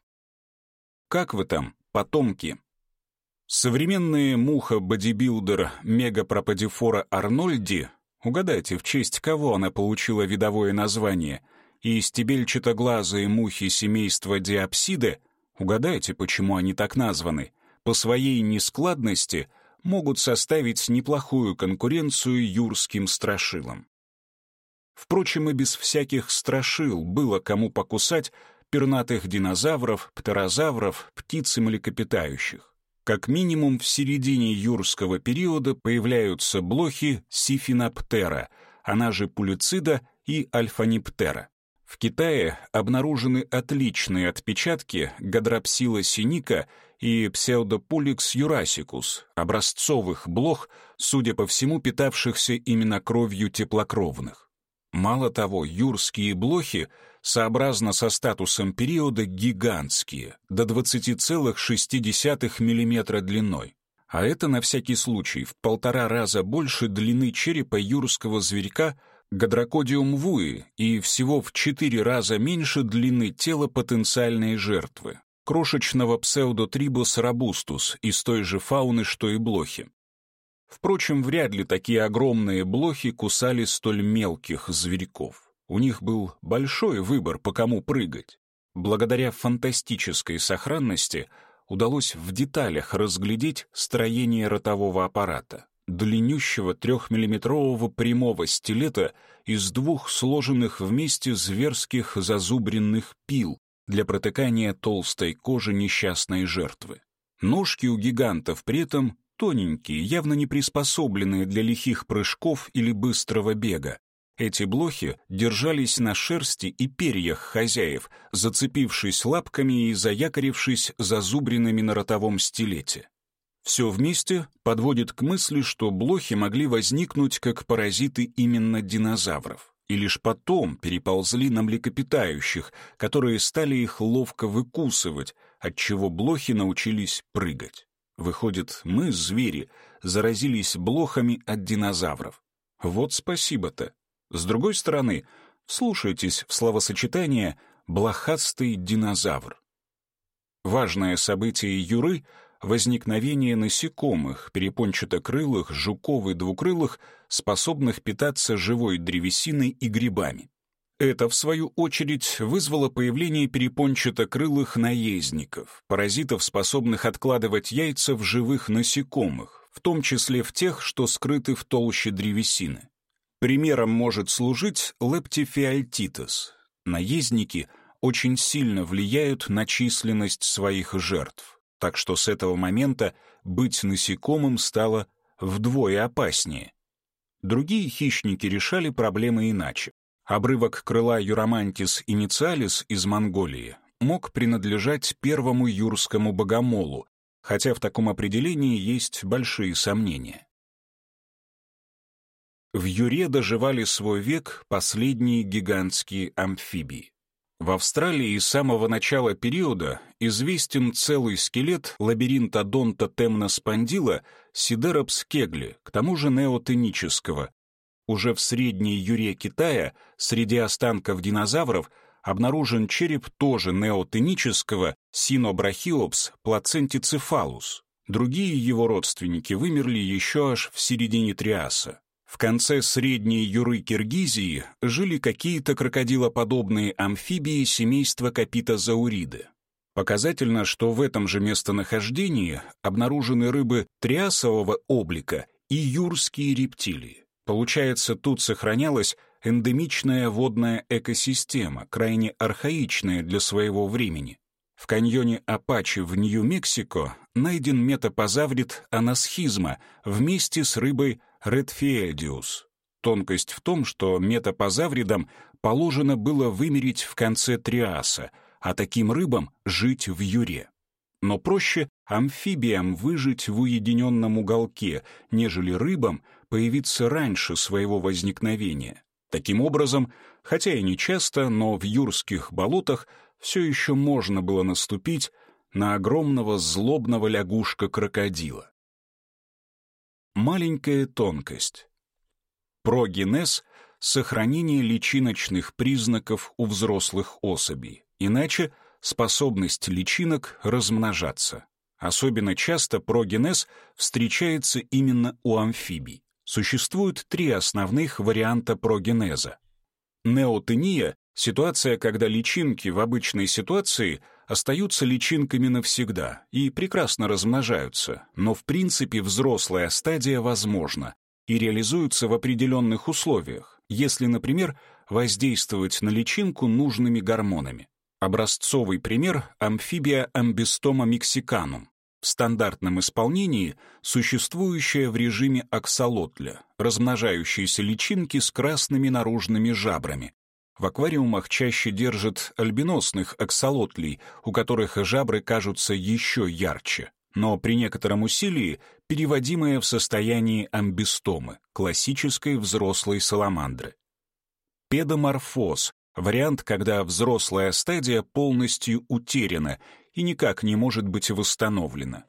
Как вы там, потомки? Современные муха-бодибилдер мегапроподифора Арнольди, угадайте, в честь кого она получила видовое название, и стебельчатоглазые мухи семейства диапсиды — Угадайте, почему они так названы. По своей нескладности могут составить неплохую конкуренцию юрским страшилам. Впрочем, и без всяких страшил было кому покусать пернатых динозавров, птерозавров, птиц и млекопитающих. Как минимум в середине юрского периода появляются блохи сифиноптера, она же пулицида и альфаниптера. В Китае обнаружены отличные отпечатки гадропсила синика и псевдопуликс юрасикус, образцовых блох, судя по всему, питавшихся именно кровью теплокровных. Мало того, юрские блохи, сообразно со статусом периода, гигантские, до 20,6 мм длиной. А это, на всякий случай, в полтора раза больше длины черепа юрского зверька – Гадрокодиум вуи и всего в четыре раза меньше длины тела потенциальной жертвы, крошечного псевдотрибус робустус из той же фауны, что и блохи. Впрочем, вряд ли такие огромные блохи кусали столь мелких зверьков. У них был большой выбор, по кому прыгать. Благодаря фантастической сохранности удалось в деталях разглядеть строение ротового аппарата длиннющего трехмиллиметрового прямого стилета из двух сложенных вместе зверских зазубренных пил для протыкания толстой кожи несчастной жертвы. Ножки у гигантов при этом тоненькие, явно не приспособленные для лихих прыжков или быстрого бега. Эти блохи держались на шерсти и перьях хозяев, зацепившись лапками и заякорившись зазубренными на ротовом стилете. Все вместе подводит к мысли, что блохи могли возникнуть как паразиты именно динозавров, и лишь потом переползли на млекопитающих, которые стали их ловко выкусывать, отчего блохи научились прыгать. Выходит, мы, звери, заразились блохами от динозавров. Вот спасибо-то. С другой стороны, слушайтесь в словосочетание «блохастый динозавр». Важное событие Юры — возникновение насекомых, перепончатокрылых, жуков и двукрылых, способных питаться живой древесиной и грибами. Это, в свою очередь, вызвало появление перепончатокрылых наездников, паразитов, способных откладывать яйца в живых насекомых, в том числе в тех, что скрыты в толще древесины. Примером может служить лептифиальтитес. Наездники очень сильно влияют на численность своих жертв так что с этого момента быть насекомым стало вдвое опаснее. Другие хищники решали проблемы иначе. Обрывок крыла Юромантис инициалис из Монголии мог принадлежать первому юрскому богомолу, хотя в таком определении есть большие сомнения. В Юре доживали свой век последние гигантские амфибии. В Австралии с самого начала периода известен целый скелет лабиринта донта темноспондила Сидеропс кегли, к тому же неотенического. Уже в средней юре Китая среди останков динозавров обнаружен череп тоже неотенического Синобрахиопс плацентицефалус. Другие его родственники вымерли еще аж в середине Триаса. В конце средней юры Киргизии жили какие-то крокодилоподобные амфибии семейства капитозауриды. Показательно, что в этом же местонахождении обнаружены рыбы триасового облика и юрские рептилии. Получается, тут сохранялась эндемичная водная экосистема, крайне архаичная для своего времени. В каньоне Апачи в Нью-Мексико найден метапозаврид анасхизма вместе с рыбой Редфиэльдиус. Тонкость в том, что метапозавридам положено было вымереть в конце Триаса, а таким рыбам жить в Юре. Но проще амфибиям выжить в уединенном уголке, нежели рыбам появиться раньше своего возникновения. Таким образом, хотя и не часто, но в юрских болотах все еще можно было наступить на огромного злобного лягушка-крокодила. Маленькая тонкость. Прогенез — сохранение личиночных признаков у взрослых особей, иначе способность личинок размножаться. Особенно часто прогенез встречается именно у амфибий. Существует три основных варианта прогенеза. Неотения — ситуация, когда личинки в обычной ситуации остаются личинками навсегда и прекрасно размножаются, но в принципе взрослая стадия возможна и реализуется в определенных условиях, если, например, воздействовать на личинку нужными гормонами. Образцовый пример — амфибия амбистома мексиканум. В стандартном исполнении существующая в режиме аксолотля, размножающиеся личинки с красными наружными жабрами. В аквариумах чаще держат альбиносных аксолотлей, у которых жабры кажутся еще ярче, но при некотором усилии переводимые в состояние амбистомы, классической взрослой саламандры. Педоморфоз — вариант, когда взрослая стадия полностью утеряна и никак не может быть восстановлена.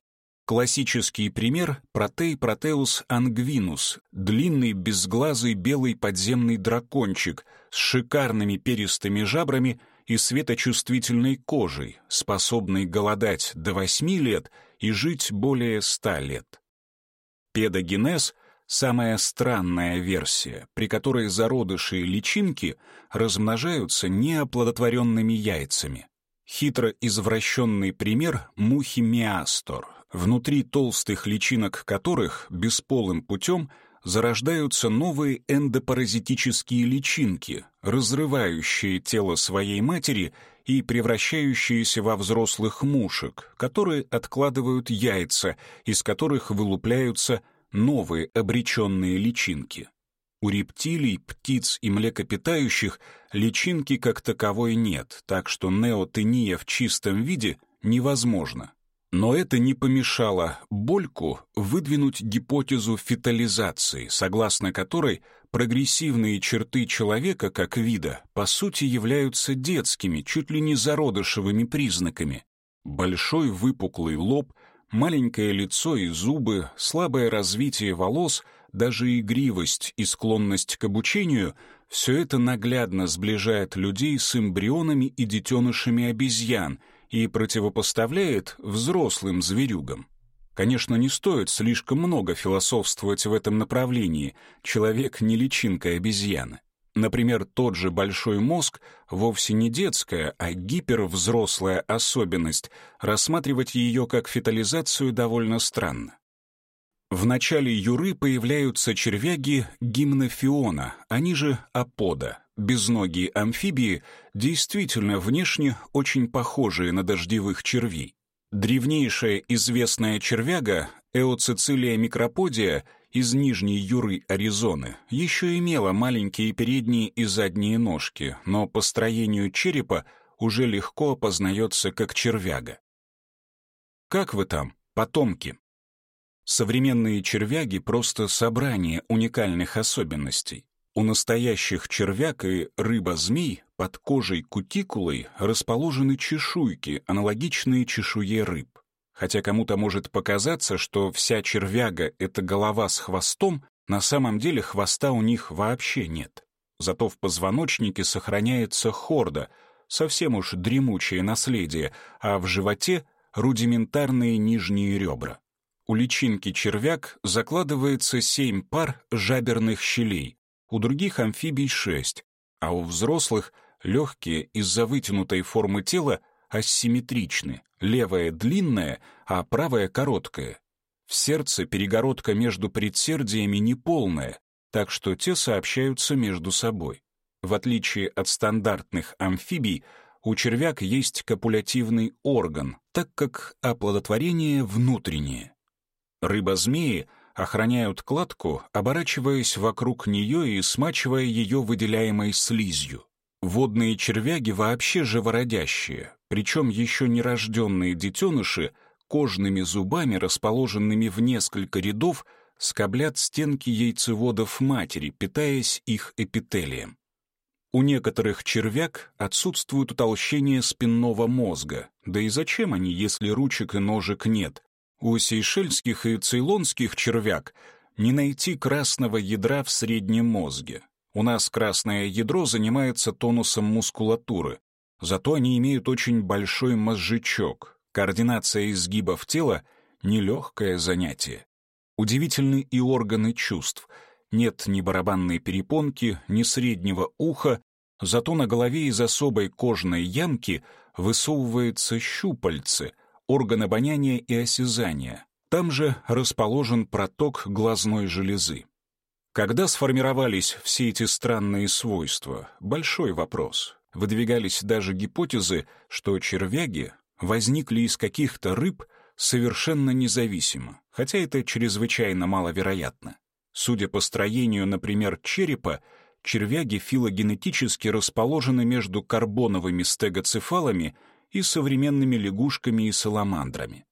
Классический пример — протей протеус ангвинус, длинный безглазый белый подземный дракончик с шикарными перистыми жабрами и светочувствительной кожей, способный голодать до 8 лет и жить более 100 лет. Педогенез — самая странная версия, при которой зародыши и личинки размножаются неоплодотворенными яйцами. Хитро извращенный пример мухи миастор, внутри толстых личинок которых бесполым путем зарождаются новые эндопаразитические личинки, разрывающие тело своей матери и превращающиеся во взрослых мушек, которые откладывают яйца, из которых вылупляются новые обреченные личинки. У рептилий, птиц и млекопитающих личинки как таковой нет, так что неотения в чистом виде невозможно. Но это не помешало Больку выдвинуть гипотезу фетализации, согласно которой прогрессивные черты человека как вида по сути являются детскими, чуть ли не зародышевыми признаками. Большой выпуклый лоб, маленькое лицо и зубы, слабое развитие волос — даже игривость и склонность к обучению — все это наглядно сближает людей с эмбрионами и детенышами обезьян и противопоставляет взрослым зверюгам. Конечно, не стоит слишком много философствовать в этом направлении, человек не личинка обезьяны. Например, тот же большой мозг вовсе не детская, а гипервзрослая особенность, рассматривать ее как фетализацию довольно странно. В начале юры появляются червяги гимнофиона, они же апода, безногие амфибии, действительно внешне очень похожие на дождевых червей. Древнейшая известная червяга, Эоцицилия микроподия, из Нижней Юры, Аризоны, еще имела маленькие передние и задние ножки, но по строению черепа уже легко опознается как червяга. Как вы там, потомки? Современные червяги — просто собрание уникальных особенностей. У настоящих червяк и рыба-змей под кожей кутикулой расположены чешуйки, аналогичные чешуе рыб. Хотя кому-то может показаться, что вся червяга — это голова с хвостом, на самом деле хвоста у них вообще нет. Зато в позвоночнике сохраняется хорда, совсем уж дремучее наследие, а в животе — рудиментарные нижние ребра. У личинки червяк закладывается семь пар жаберных щелей, у других амфибий шесть, а у взрослых легкие из-за вытянутой формы тела асимметричны, левая длинная, а правая короткая. В сердце перегородка между предсердиями неполная, так что те сообщаются между собой. В отличие от стандартных амфибий, у червяк есть копулятивный орган, так как оплодотворение внутреннее. Рыба-змеи охраняют кладку, оборачиваясь вокруг нее и смачивая ее выделяемой слизью. Водные червяги вообще живородящие, причем еще нерожденные детеныши кожными зубами, расположенными в несколько рядов, скоблят стенки яйцеводов матери, питаясь их эпителием. У некоторых червяк отсутствует утолщение спинного мозга. Да и зачем они, если ручек и ножек нет? У сейшельских и цейлонских червяк не найти красного ядра в среднем мозге. У нас красное ядро занимается тонусом мускулатуры, зато они имеют очень большой мозжечок. Координация изгибов тела — нелегкое занятие. Удивительны и органы чувств — нет ни барабанной перепонки, ни среднего уха, зато на голове из особой кожной ямки высовывается щупальце, орган обоняния и осязания. Там же расположен проток глазной железы. Когда сформировались все эти странные свойства? Большой вопрос. Выдвигались даже гипотезы, что червяги возникли из каких-то рыб совершенно независимо, хотя это чрезвычайно маловероятно. Судя по строению, например, черепа, червяги филогенетически расположены между карбоновыми стегоцефалами и современными лягушками и саламандрами.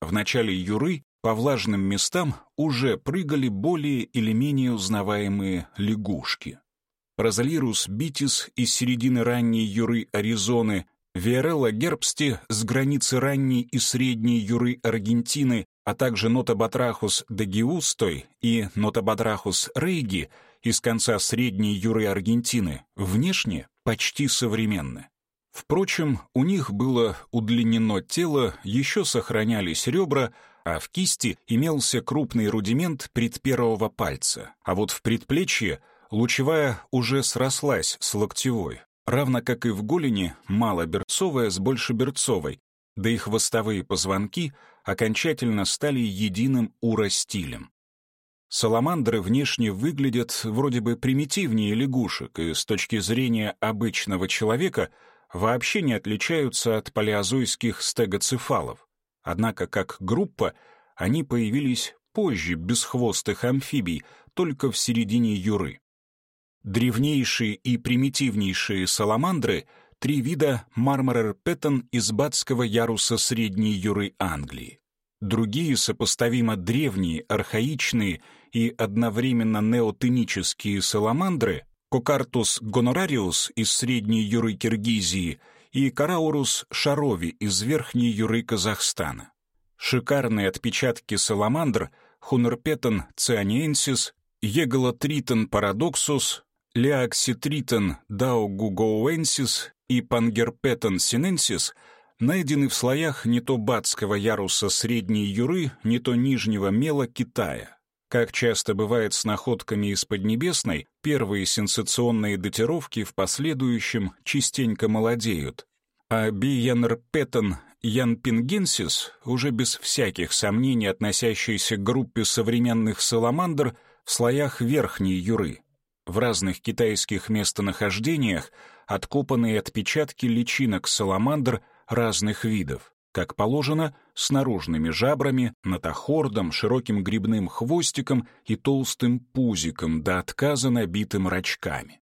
В начале Юры по влажным местам уже прыгали более или менее узнаваемые лягушки. Прозалирус битис из середины ранней Юры Аризоны, Виарелла гербсти с границы ранней и средней Юры Аргентины а также Нотобатрахус дегиустой и Нотобатрахус рейги из конца Средней Юры Аргентины внешне почти современны. Впрочем, у них было удлинено тело, еще сохранялись ребра, а в кисти имелся крупный рудимент предпервого пальца, а вот в предплечье лучевая уже срослась с локтевой, равно как и в голени малоберцовая с большеберцовой, да и хвостовые позвонки окончательно стали единым уростилем. Саламандры внешне выглядят вроде бы примитивнее лягушек и с точки зрения обычного человека вообще не отличаются от палеозойских стегоцефалов. Однако как группа они появились позже бесхвостых амфибий, только в середине Юры. Древнейшие и примитивнейшие саламандры — три вида марморер-петтон из батского яруса Средней Юры Англии. Другие сопоставимо древние, архаичные и одновременно неотенические саламандры Кокартус гонорариус из Средней Юры Киргизии и Караурус шарови из Верхней Юры Казахстана. Шикарные отпечатки саламандр Chunerpeton tianyiensis, Jeholotriton paradoxus, Liaoxitriton daohugouensis и Pangerpeton sinensis найдены в слоях не то батского яруса Средней Юры, не то нижнего мела Китая. Как часто бывает с находками из Поднебесной, первые сенсационные датировки в последующем частенько молодеют, а Биянерпетон янпингенсис, уже без всяких сомнений относящийся к группе современных саламандр, в слоях Верхней Юры. В разных китайских местонахождениях откопанные отпечатки личинок саламандр разных видов, как положено, с наружными жабрами, нотохордом, широким грибным хвостиком и толстым пузиком, до отказа набитым рачками.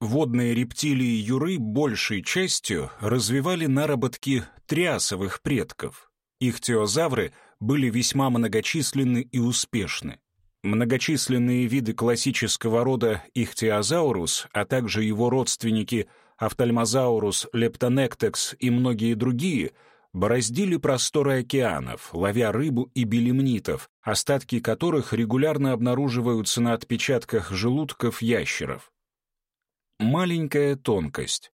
Водные рептилии Юры большей частью развивали наработки триасовых предков. Их теозавры были весьма многочисленны и успешны. Многочисленные виды классического рода Ихтиозаурус, а также его родственники Офтальмозаурус, Лептонектекс и многие другие бороздили просторы океанов, ловя рыбу и белемнитов, остатки которых регулярно обнаруживаются на отпечатках желудков ящеров. Маленькая тонкость.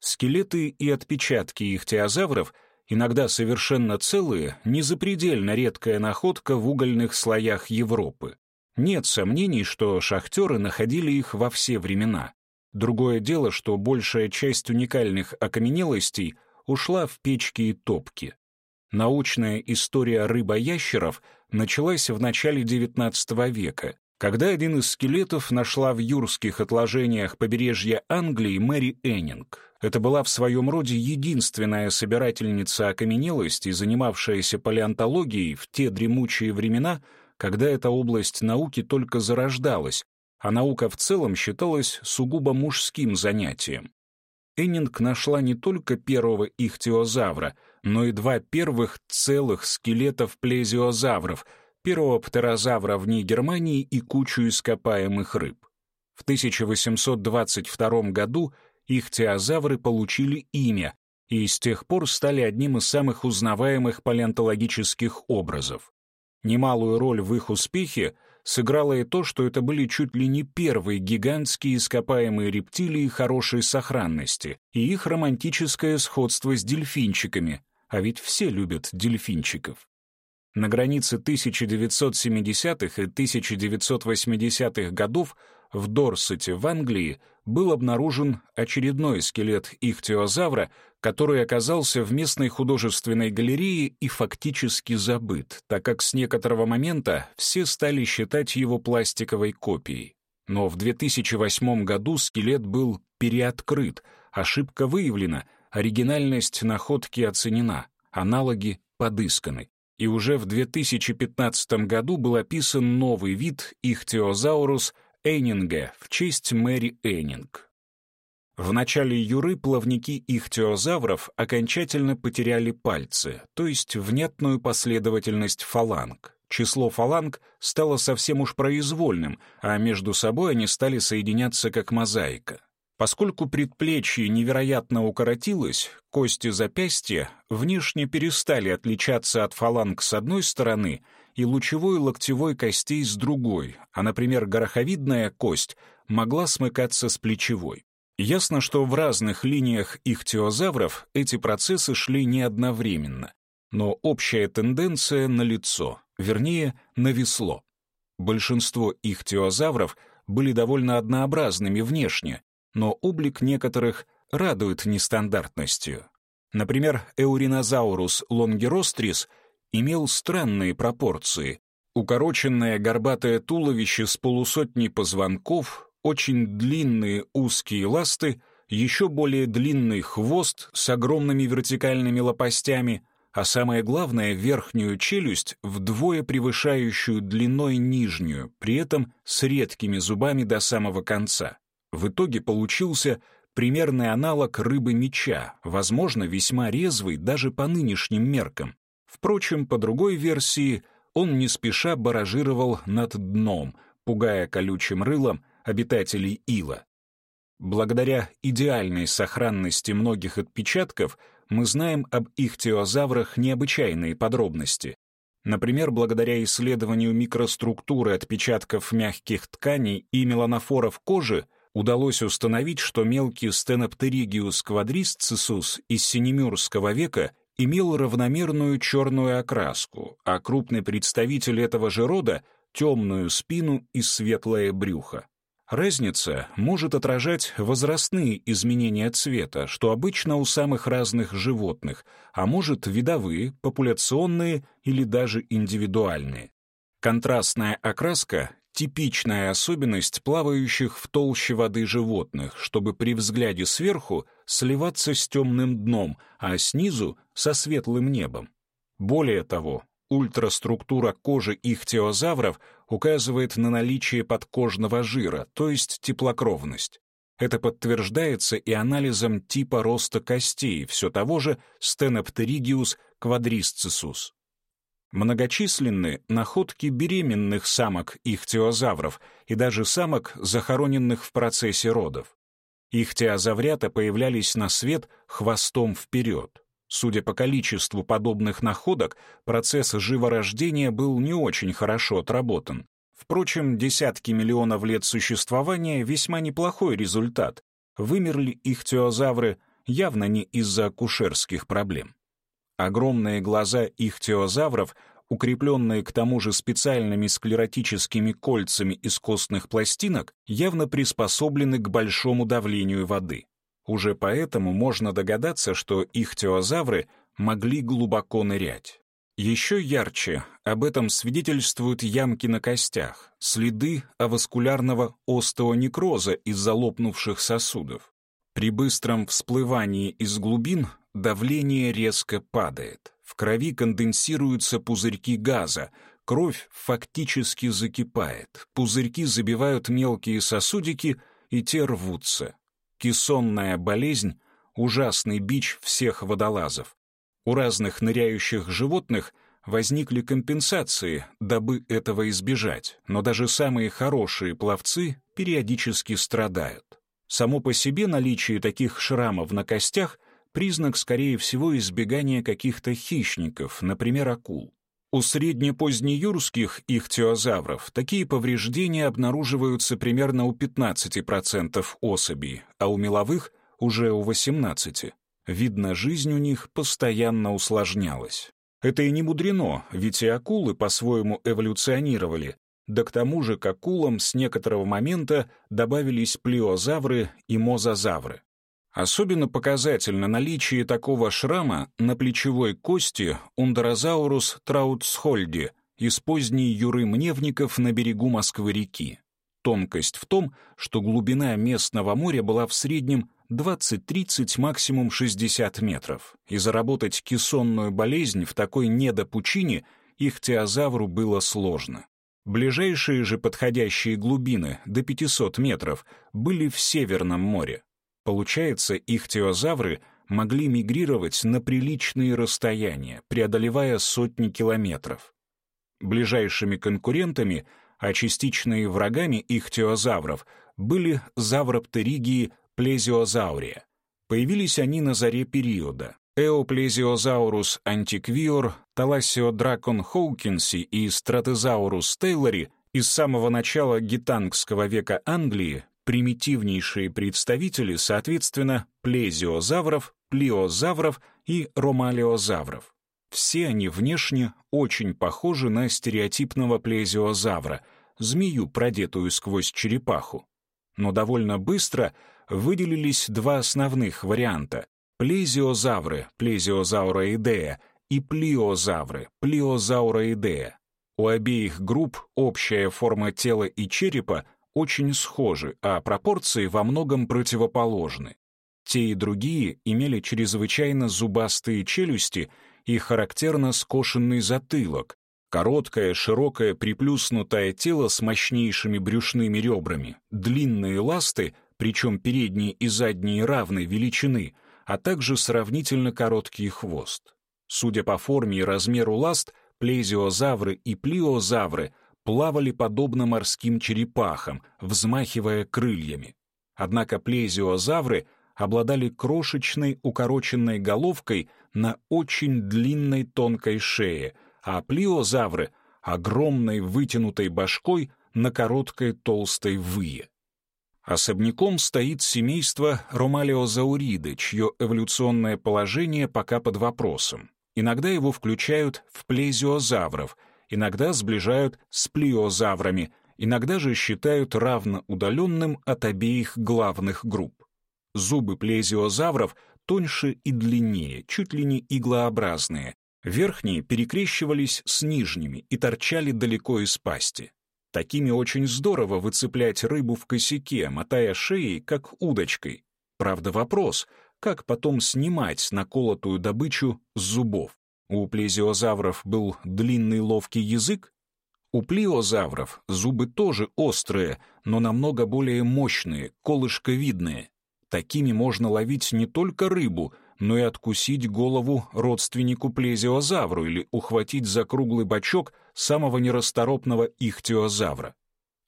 Скелеты и отпечатки ихтиозавров — иногда совершенно целые, незапредельно редкая находка в угольных слоях Европы. Нет сомнений, что шахтеры находили их во все времена. Другое дело, что большая часть уникальных окаменелостей ушла в печки и топки. Научная история рыбоящеров началась в начале XIX века, когда один из скелетов нашла в юрских отложениях побережья Англии Мэри Эннинг. Это была в своем роде единственная собирательница окаменелостей, занимавшаяся палеонтологией в те дремучие времена, когда эта область науки только зарождалась, а наука в целом считалась сугубо мужским занятием. Эннинг нашла не только первого ихтиозавра, но и два первых целых скелетов плезиозавров — первого птерозавра в ней Германии и кучу ископаемых рыб. В 1822 году их теозавры получили имя и с тех пор стали одним из самых узнаваемых палеонтологических образов. Немалую роль в их успехе сыграло и то, что это были чуть ли не первые гигантские ископаемые рептилии хорошей сохранности и их романтическое сходство с дельфинчиками, а ведь все любят дельфинчиков. На границе 1970-х и 1980-х годов в Дорсете в Англии был обнаружен очередной скелет ихтиозавра, который оказался в местной художественной галерее и фактически забыт, так как с некоторого момента все стали считать его пластиковой копией. Но в 2008 году скелет был переоткрыт, ошибка выявлена, оригинальность находки оценена, аналоги подысканы и уже в 2015 году был описан новый вид ихтиозаурус Эйнинга в честь Мэри Эйнинг. В начале юры плавники ихтиозавров окончательно потеряли пальцы, то есть внятную последовательность фаланг. Число фаланг стало совсем уж произвольным, а между собой они стали соединяться как мозаика. Поскольку предплечье невероятно укоротилось, кости запястья внешне перестали отличаться от фаланг с одной стороны и лучевой локтевой костей с другой, а, например, гороховидная кость могла смыкаться с плечевой. Ясно, что в разных линиях ихтиозавров эти процессы шли не одновременно, но общая тенденция налицо, вернее, навесло. Большинство ихтиозавров были довольно однообразными внешне, но облик некоторых радует нестандартностью. Например, Эуринозаурус лонгирострис имел странные пропорции. Укороченное горбатое туловище с полусотней позвонков, очень длинные узкие ласты, еще более длинный хвост с огромными вертикальными лопастями, а самое главное — верхнюю челюсть, вдвое превышающую длиной нижнюю, при этом с редкими зубами до самого конца. В итоге получился примерный аналог рыбы-меча, возможно, весьма резвый даже по нынешним меркам. Впрочем, по другой версии, он не спеша баражировал над дном, пугая колючим рылом обитателей ила. Благодаря идеальной сохранности многих отпечатков мы знаем об ихтиозаврах необычайные подробности. Например, благодаря исследованию микроструктуры отпечатков мягких тканей и меланофоров кожи удалось установить, что мелкий стеноптеригиус квадрисцисус из синемюрского века имел равномерную черную окраску, а крупный представитель этого же рода — темную спину и светлое брюхо. Разница может отражать возрастные изменения цвета, что обычно у самых разных животных, а может видовые, популяционные или даже индивидуальные. Контрастная окраска типичная особенность плавающих в толще воды животных, чтобы при взгляде сверху сливаться с темным дном, а снизу — со светлым небом. Более того, ультраструктура кожи ихтиозавров указывает на наличие подкожного жира, то есть теплокровность. Это подтверждается и анализом типа роста костей все того же Stenopterygius quadriscus. Многочисленны находки беременных самок ихтиозавров и даже самок, захороненных в процессе родов. Ихтиозаврята появлялись на свет хвостом вперед. Судя по количеству подобных находок, процесс живорождения был не очень хорошо отработан. Впрочем, десятки миллионов лет существования — весьма неплохой результат. Вымерли ихтиозавры явно не из-за акушерских проблем. Огромные глаза ихтиозавров, укрепленные к тому же специальными склеротическими кольцами из костных пластинок, явно приспособлены к большому давлению воды. Уже поэтому можно догадаться, что ихтиозавры могли глубоко нырять. Еще ярче об этом свидетельствуют ямки на костях, следы аваскулярного остеонекроза из-за лопнувших сосудов. При быстром всплывании из глубин давление резко падает. В крови конденсируются пузырьки газа, кровь фактически закипает, пузырьки забивают мелкие сосудики, и те рвутся. Кессонная болезнь — ужасный бич всех водолазов. У разных ныряющих животных возникли компенсации, дабы этого избежать, но даже самые хорошие пловцы периодически страдают. Само по себе наличие таких шрамов на костях — признак, скорее всего, избегания каких-то хищников, например, акул. У среднепозднеюрских ихтиозавров такие повреждения обнаруживаются примерно у 15% особей, а у меловых — уже у 18%. Видно, жизнь у них постоянно усложнялась. Это и не мудрено, ведь и акулы по-своему эволюционировали, да к тому же к акулам с некоторого момента добавились плиозавры и мозазавры. Особенно показательно наличие такого шрама на плечевой кости Ундерозаурус траутсхольди из поздней юры мневников на берегу Москвы-реки. Тонкость в том, что глубина местного моря была в среднем 20-30, максимум 60 метров, и заработать кессонную болезнь в такой недопучине ихтиозавру было сложно. Ближайшие же подходящие глубины, до 500 метров, были в Северном море. Получается, ихтиозавры могли мигрировать на приличные расстояния, преодолевая сотни километров. Ближайшими конкурентами, а частично и врагами ихтиозавров, были завроптеригии плезиозаурия. Появились они на заре периода. Эоплезиозаурус антиквиор, Талассиодракон хоукинси и Стратезаурус тейлори из самого начала гитангского века Англии примитивнейшие представители, соответственно, плезиозавров, плиозавров и ромалиозавров. Все они внешне очень похожи на стереотипного плезиозавра, змею, продетую сквозь черепаху. Но довольно быстро — выделились два основных варианта — плезиозавры, плезиозауроидея, и плиозавры, плиозауроидея. У обеих групп общая форма тела и черепа очень схожи, а пропорции во многом противоположны. Те и другие имели чрезвычайно зубастые челюсти и характерно скошенный затылок, короткое, широкое, приплюснутое тело с мощнейшими брюшными ребрами, длинные ласты — причем передние и задние равной величины, а также сравнительно короткий хвост. Судя по форме и размеру ласт, плезиозавры и плиозавры плавали подобно морским черепахам, взмахивая крыльями. Однако плезиозавры обладали крошечной укороченной головкой на очень длинной тонкой шее, а плиозавры — огромной вытянутой башкой на короткой толстой вые. Особняком стоит семейство ромалиозауриды, чье эволюционное положение пока под вопросом. Иногда его включают в плезиозавров, иногда сближают с плиозаврами, иногда же считают равноудаленным от обеих главных групп. Зубы плезиозавров тоньше и длиннее, чуть ли не иглообразные. Верхние перекрещивались с нижними и торчали далеко из пасти. Такими очень здорово выцеплять рыбу в косяке, мотая шеей, как удочкой. Правда, вопрос, как потом снимать наколотую добычу с зубов. У плезиозавров был длинный ловкий язык? У плиозавров зубы тоже острые, но намного более мощные, колышковидные. Такими можно ловить не только рыбу — но и откусить голову родственнику плезиозавру или ухватить за круглый бочок самого нерасторопного ихтиозавра.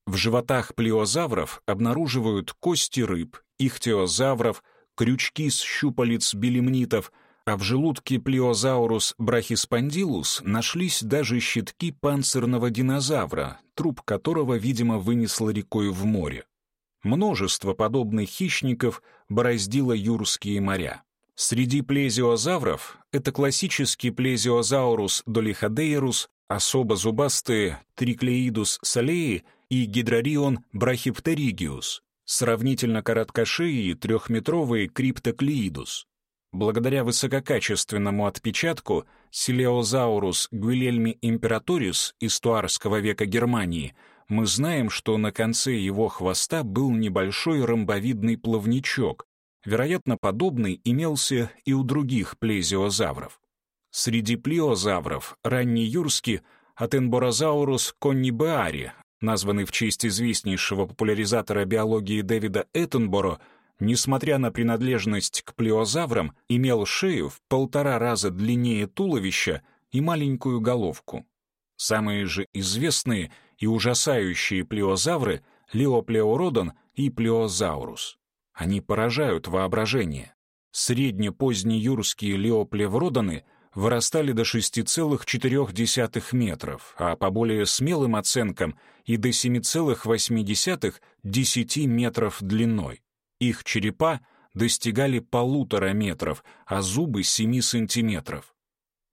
В животах плеозавров обнаруживают кости рыб, ихтиозавров, крючки с щупалец белемнитов, а в желудке плеозаурус брахиспондилус нашлись даже щитки панцирного динозавра, труп которого, видимо, вынесло рекой в море. Множество подобных хищников бороздило юрские моря. Среди плезиозавров это классический плезиозаурус долиходеерус, особо зубастые триклеидус салеи и гидрарион брахиптеригиус, сравнительно короткошеи трехметровый криптоклеидус. Благодаря высококачественному отпечатку Силеозаурус Гвильельми императорис из Туарского века Германии мы знаем, что на конце его хвоста был небольшой ромбовидный плавничок. Вероятно, подобный имелся и у других плезиозавров. Среди плиозавров раннеюрский Атенборозаурус коннибеари, названный в честь известнейшего популяризатора биологии Дэвида Эттенборо, несмотря на принадлежность к плеозаврам, имел шею в полтора раза длиннее туловища и маленькую головку. Самые же известные и ужасающие плеозавры — Леоплеородон и Плеозаурус. Они поражают воображение. Среднепозднеюрские леоплевродоны вырастали до 6,4 метров, а по более смелым оценкам и до 7,8-10 метров длиной. Их черепа достигали полутора метров, а зубы — 7 сантиметров.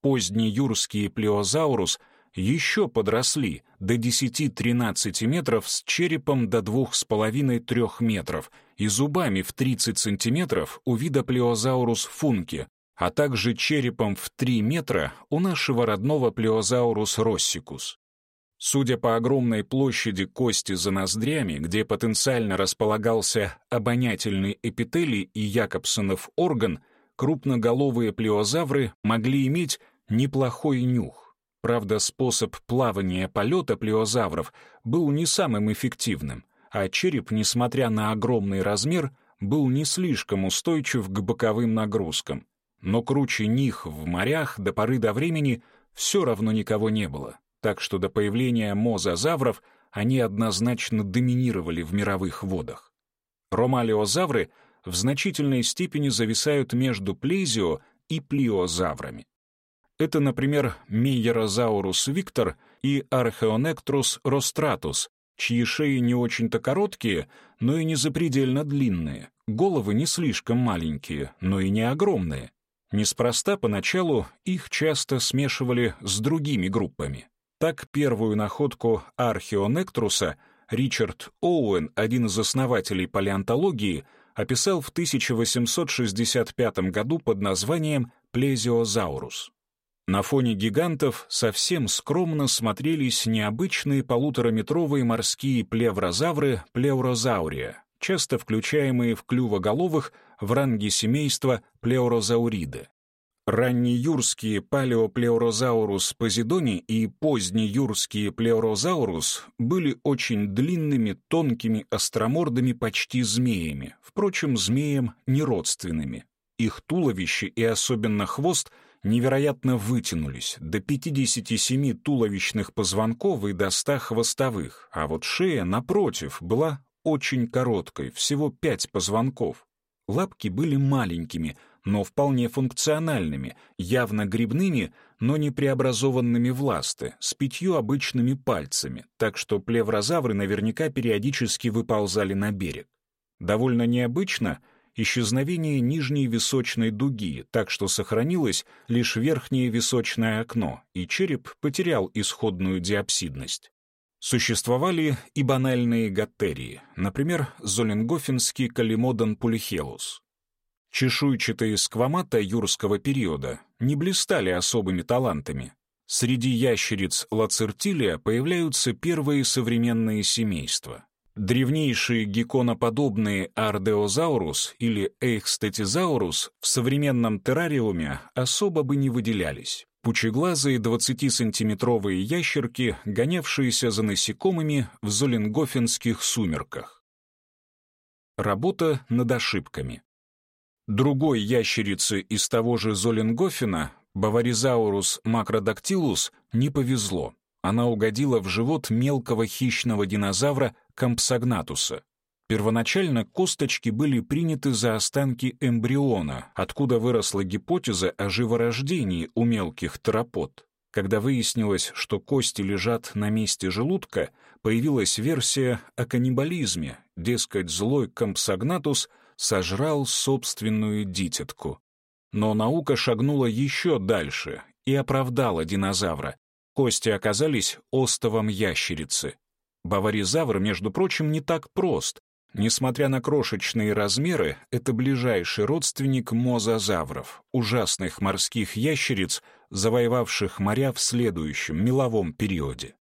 Позднеюрские плеозаурус еще подросли до 10-13 метров с черепом до 2,5-3 метров и зубами в 30 сантиметров у вида плеозаурус функи, а также черепом в 3 метра у нашего родного плеозаурус россикус. Судя по огромной площади кости за ноздрями, где потенциально располагался обонятельный эпителий и Якобсонов орган, крупноголовые плеозавры могли иметь неплохой нюх. Правда, способ плавания полета плеозавров был не самым эффективным, а череп, несмотря на огромный размер, был не слишком устойчив к боковым нагрузкам. Но круче них в морях до поры до времени все равно никого не было так что до появления мозазавров они однозначно доминировали в мировых водах. Ромалиозавры в значительной степени зависают между плезио и плиозаврами. Это, например, Мейерозаурус виктор и Археонектрус ростратус, чьи шеи не очень-то короткие, но и не запредельно длинные, головы не слишком маленькие, но и не огромные. Неспроста поначалу их часто смешивали с другими группами. Так первую находку археонектруса Ричард Оуэн, один из основателей палеонтологии, описал в 1865 году под названием плезиозаурус. На фоне гигантов совсем скромно смотрелись необычные полутораметровые морские плеврозавры плеурозаурия, часто включаемые в клювоголовых в ранге семейства плеурозауриды. Раннеюрские палеоплеурозаурус позидони и позднеюрские плеурозаурус были очень длинными, тонкими, остромордыми почти змеями, впрочем, змеям неродственными. Их туловище и особенно хвост невероятно вытянулись, до 57 туловищных позвонков и до 100 хвостовых, а вот шея, напротив, была очень короткой, всего 5 позвонков. Лапки были маленькими — но вполне функциональными, явно грибными, но не преобразованными в ласты, с пятью обычными пальцами, так что плеврозавры наверняка периодически выползали на берег. Довольно необычно исчезновение нижней височной дуги, так что сохранилось лишь верхнее височное окно, и череп потерял исходную диапсидность. Существовали и банальные гаттерии, например, золенгофенский калимодон пулихелус, Чешуйчатые сквамата юрского периода не блистали особыми талантами. Среди ящериц лацертилия появляются первые современные семейства. Древнейшие гекконоподобные ардеозаурус или эйхстетизаурус в современном террариуме особо бы не выделялись. Пучеглазые 20-сантиметровые ящерки, гонявшиеся за насекомыми в золенгофенских сумерках. Работа над ошибками. Другой ящерице из того же Золенгофена, Баваризаурус макродактилус, не повезло. Она угодила в живот мелкого хищного динозавра Компсогнатуса. Первоначально косточки были приняты за останки эмбриона, откуда выросла гипотеза о живорождении у мелких терапод. Когда выяснилось, что кости лежат на месте желудка, появилась версия о каннибализме, дескать, злой Компсогнатус — сожрал собственную дитятку. Но наука шагнула еще дальше и оправдала динозавра. Кости оказались остовом ящерицы. Баваризавр, между прочим, не так прост. несмотря на крошечные размеры, это ближайший родственник мозазавров, ужасных морских ящериц, завоевавших моря в следующем меловом периоде.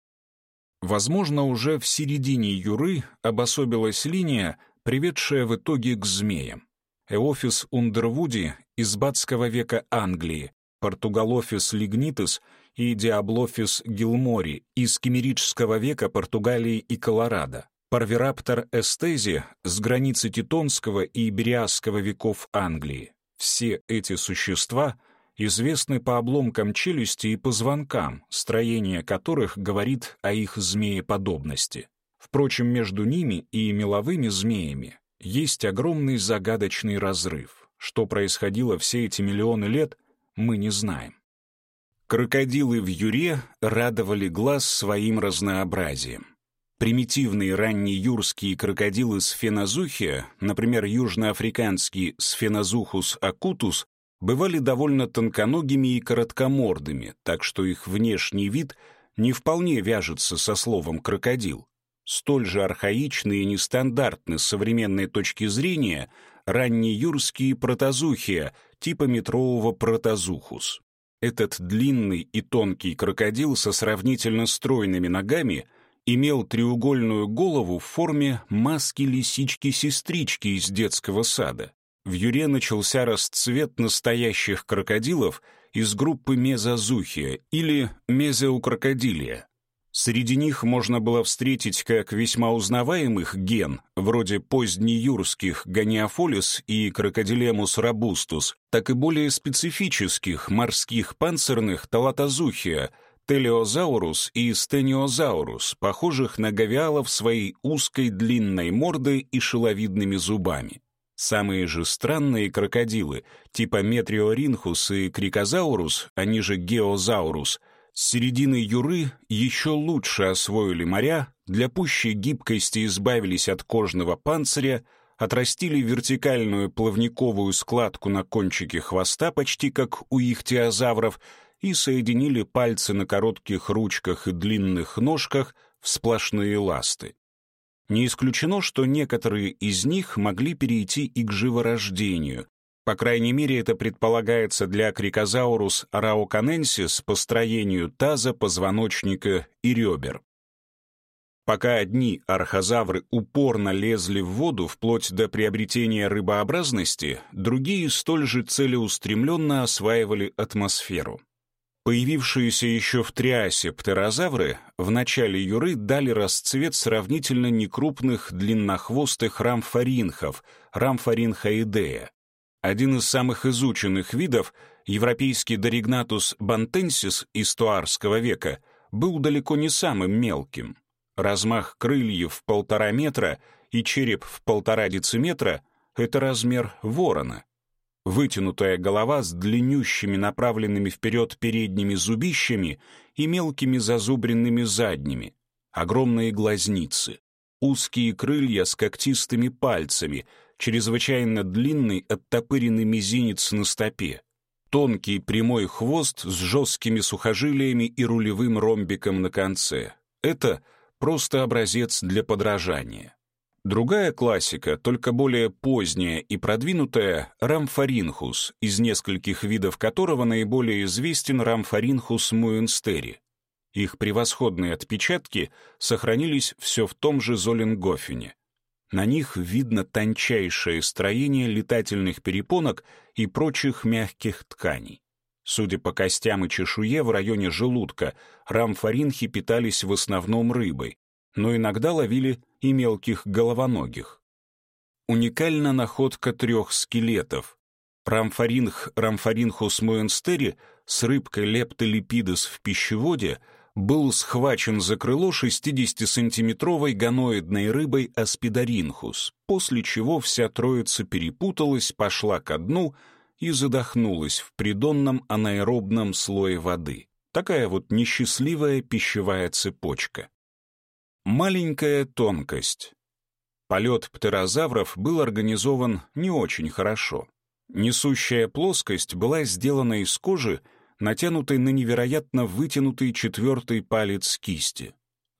Возможно, уже в середине Юры обособилась линия, приведшая в итоге к змеям. Эофис ундервуди из батского века Англии, Португалофис лигнитус и Диаблофис гилмори из кемерического века Португалии и Колорадо, Парвираптор эстези с границы Титонского и Ибериасского веков Англии. Все эти существа — известны по обломкам челюсти и позвонкам, строение которых говорит о их змееподобности. Впрочем, между ними и меловыми змеями есть огромный загадочный разрыв. Что происходило все эти миллионы лет, мы не знаем. Крокодилы в Юре радовали глаз своим разнообразием. Примитивные раннеюрские крокодилы сфенозухия, например, южноафриканский сфенозухус акутус, бывали довольно тонконогими и короткомордыми, так что их внешний вид не вполне вяжется со словом «крокодил». Столь же архаичны и нестандартны с современной точки зрения раннеюрские протозухия типа метрового протозухус. Этот длинный и тонкий крокодил со сравнительно стройными ногами имел треугольную голову в форме маски лисички-сестрички из детского сада в Юре начался расцвет настоящих крокодилов из группы мезозухия или мезеукрокодилия. Среди них можно было встретить как весьма узнаваемых ген, вроде позднеюрских ганиофолис и крокодилемус робустус, так и более специфических морских панцирных талатозухия, телеозаурус и стениозаурус, похожих на гавиалов своей узкой длинной мордой и шеловидными зубами. Самые же странные крокодилы, типа Метриоринхус и Крикозаурус, они же Геозаурус, с середины Юры еще лучше освоили моря, для пущей гибкости избавились от кожного панциря, отрастили вертикальную плавниковую складку на кончике хвоста, почти как у ихтиозавров, и соединили пальцы на коротких ручках и длинных ножках в сплошные ласты. Не исключено, что некоторые из них могли перейти и к живорождению. По крайней мере, это предполагается для крикозаурус рауканенсис по строению таза, позвоночника и ребер. Пока одни архозавры упорно лезли в воду вплоть до приобретения рыбообразности, другие столь же целеустремленно осваивали атмосферу. Появившиеся еще в Триасе птерозавры в начале Юры дали расцвет сравнительно некрупных длиннохвостых рамфоринхов, рамфоринхоидея. Один из самых изученных видов, европейский Доригнатус бантенсис из туарского века, был далеко не самым мелким. Размах крыльев в полтора метра и череп в полтора дециметра — это размер ворона. Вытянутая голова с длиннющими направленными вперед передними зубищами и мелкими зазубренными задними, огромные глазницы, узкие крылья с когтистыми пальцами, чрезвычайно длинный оттопыренный мизинец на стопе, тонкий прямой хвост с жесткими сухожилиями и рулевым ромбиком на конце. Это просто образец для подражания. Другая классика, только более поздняя и продвинутая, рамфоринхус, из нескольких видов которого наиболее известен рамфоринхус муэнстери. Их превосходные отпечатки сохранились все в том же Золенгофене. На них видно тончайшее строение летательных перепонок и прочих мягких тканей. Судя по костям и чешуе в районе желудка, рамфоринхи питались в основном рыбой, но иногда ловили и мелких головоногих. Уникальна находка трех скелетов. Рамфоринх рамфоринхус муэнстери с рыбкой лептолипидес в пищеводе был схвачен за крыло 60-сантиметровой гоноидной рыбой аспидоринхус, после чего вся троица перепуталась, пошла ко дну и задохнулась в придонном анаэробном слое воды. Такая вот несчастливая пищевая цепочка. Маленькая тонкость. Полет птерозавров был организован не очень хорошо. Несущая плоскость была сделана из кожи, натянутой на невероятно вытянутый четвертый палец кисти.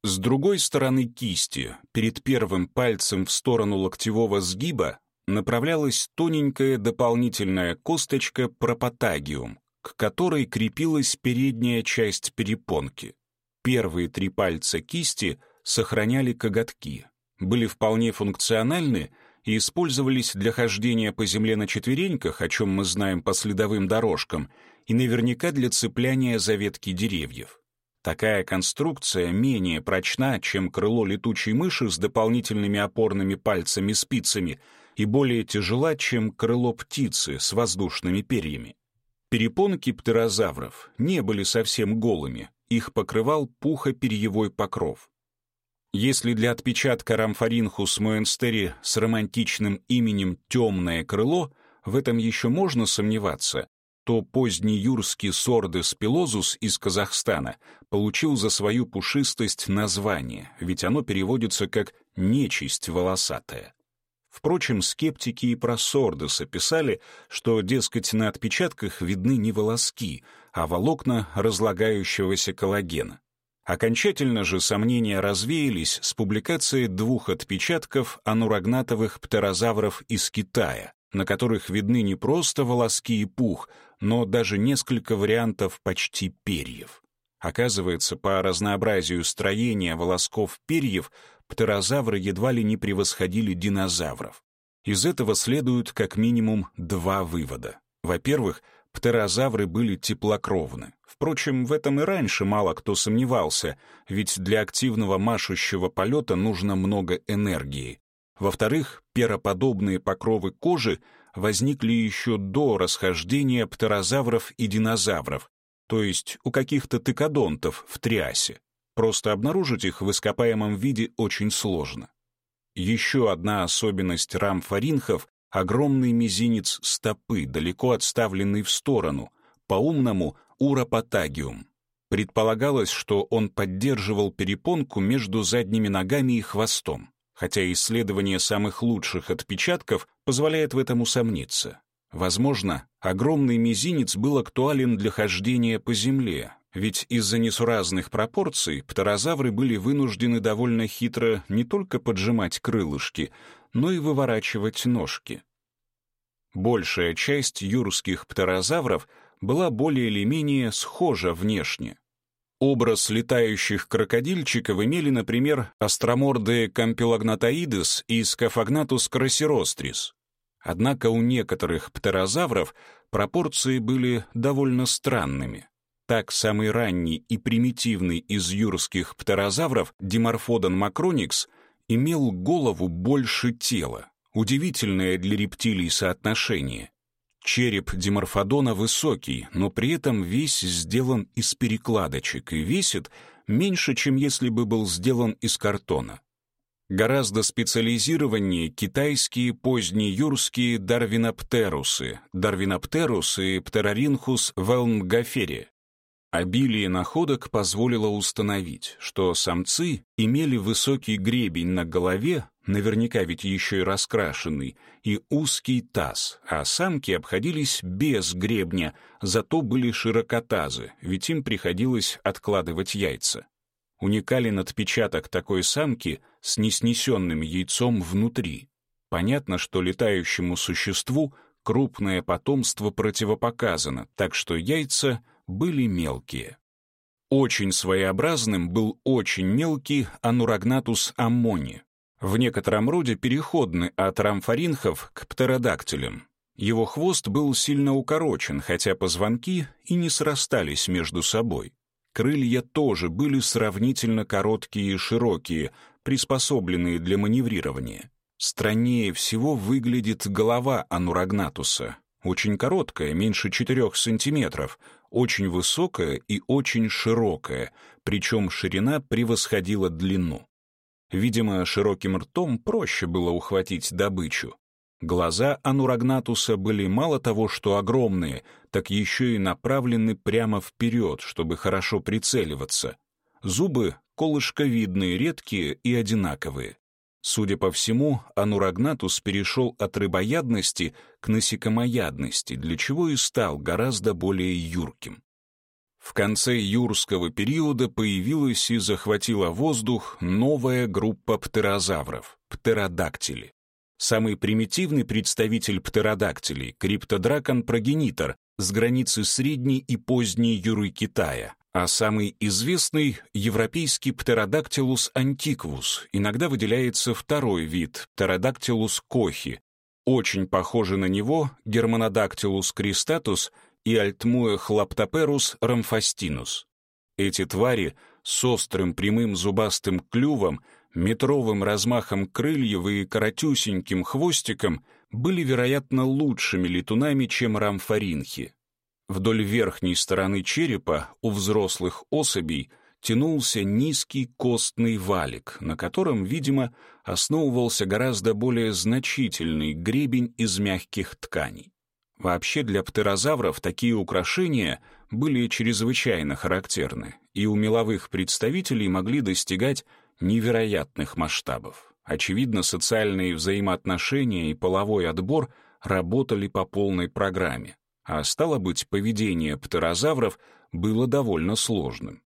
С другой стороны кисти, перед первым пальцем в сторону локтевого сгиба, направлялась тоненькая дополнительная косточка пропатагиум, к которой крепилась передняя часть перепонки. Первые три пальца кисти сохраняли коготки, были вполне функциональны и использовались для хождения по земле на четвереньках, о чем мы знаем по следовым дорожкам, и наверняка для цепляния за ветки деревьев. Такая конструкция менее прочна, чем крыло летучей мыши с дополнительными опорными пальцами-спицами и более тяжела, чем крыло птицы с воздушными перьями. Перепонки птерозавров не были совсем голыми, их покрывал пухоперьевой покров. Если для отпечатка рамфоринхус моэнстери с романтичным именем «темное крыло» в этом еще можно сомневаться, то поздний юрский пилозус из Казахстана получил за свою пушистость название, ведь оно переводится как «нечисть волосатая». Впрочем, скептики и про сордеса писали, что, дескать, на отпечатках видны не волоски, а волокна разлагающегося коллагена. Окончательно же сомнения развеялись с публикацией двух отпечатков анурагнатовых птерозавров из Китая, на которых видны не просто волоски и пух, но даже несколько вариантов почти перьев. Оказывается, по разнообразию строения волосков перьев птерозавры едва ли не превосходили динозавров. Из этого следуют как минимум два вывода. Во-первых, птерозавры были теплокровны. Впрочем, в этом и раньше мало кто сомневался, ведь для активного машущего полета нужно много энергии. Во-вторых, пероподобные покровы кожи возникли еще до расхождения птерозавров и динозавров, то есть у каких-то тыкодонтов в триасе. Просто обнаружить их в ископаемом виде очень сложно. Еще одна особенность рамфоринхов — огромный мизинец стопы, далеко отставленный в сторону, по-умному уропатагиум. Предполагалось, что он поддерживал перепонку между задними ногами и хвостом хотя исследование самых лучших отпечатков позволяет в этом усомниться. Возможно, огромный мизинец был актуален для хождения по земле, ведь из-за несуразных пропорций птерозавры были вынуждены довольно хитро не только поджимать крылышки, но и выворачивать ножки. Большая часть юрских птерозавров была более или менее схожа внешне. Образ летающих крокодильчиков имели, например, астроморды Кампилогнатоидес и Скафагнатус красирострис. Однако у некоторых птерозавров пропорции были довольно странными. Так, самый ранний и примитивный из юрских птерозавров, Диморфодон макроникс, имел голову больше тела. Удивительное для рептилий соотношение. Череп диморфодона высокий, но при этом весь сделан из перекладочек и весит меньше, чем если бы был сделан из картона. Гораздо специализированнее китайские позднеюрские дарвиноптерусы, дарвиноптерус и птероринхус велмгафери. Обилие находок позволило установить, что самцы имели высокий гребень на голове, наверняка ведь еще и раскрашенный, и узкий таз, а самки обходились без гребня, зато были широкотазы, ведь им приходилось откладывать яйца. Уникален отпечаток такой самки с неснесенным яйцом внутри. Понятно, что летающему существу крупное потомство противопоказано, так что яйца — были мелкие. Очень своеобразным был очень мелкий анурагнатус аммони, в некотором роде переходный от рамфоринхов к птеродактилям. Его хвост был сильно укорочен, хотя позвонки и не срастались между собой. Крылья тоже были сравнительно короткие и широкие, приспособленные для маневрирования. Страннее всего выглядит голова анурагнатуса. Очень короткая, меньше 4 сантиметров, очень высокая и очень широкая, причем ширина превосходила длину. Видимо, широким ртом проще было ухватить добычу. Глаза анурагнатуса были мало того, что огромные, так еще и направлены прямо вперед, чтобы хорошо прицеливаться. Зубы колышковидные, редкие и одинаковые. Судя по всему, анурагнатус перешел от рыбоядности к насекомоядности, для чего и стал гораздо более юрким. В конце юрского периода появилась и захватила воздух новая группа птерозавров — птеродактили. Самый примитивный представитель птеродактилей — криптодракон прогенитор с границы средней и поздней Юры Китая, а самый известный — европейский птеродактилус антиквус, иногда выделяется второй вид — птеродактилус кохи. Очень похожи на него германодактилус кристатус и альтмуэ хлаптоперус рамфастинус. Эти твари с острым прямым зубастым клювом метровым размахом крыльев и коротюсеньким хвостиком были, вероятно, лучшими летунами, чем рамфоринхи. Вдоль верхней стороны черепа у взрослых особей тянулся низкий костный валик, на котором, видимо, основывался гораздо более значительный гребень из мягких тканей. Вообще для птерозавров такие украшения были чрезвычайно характерны, и у меловых представителей могли достигать невероятных масштабов. Очевидно, социальные взаимоотношения и половой отбор работали по полной программе, а стало быть, поведение птерозавров было довольно сложным.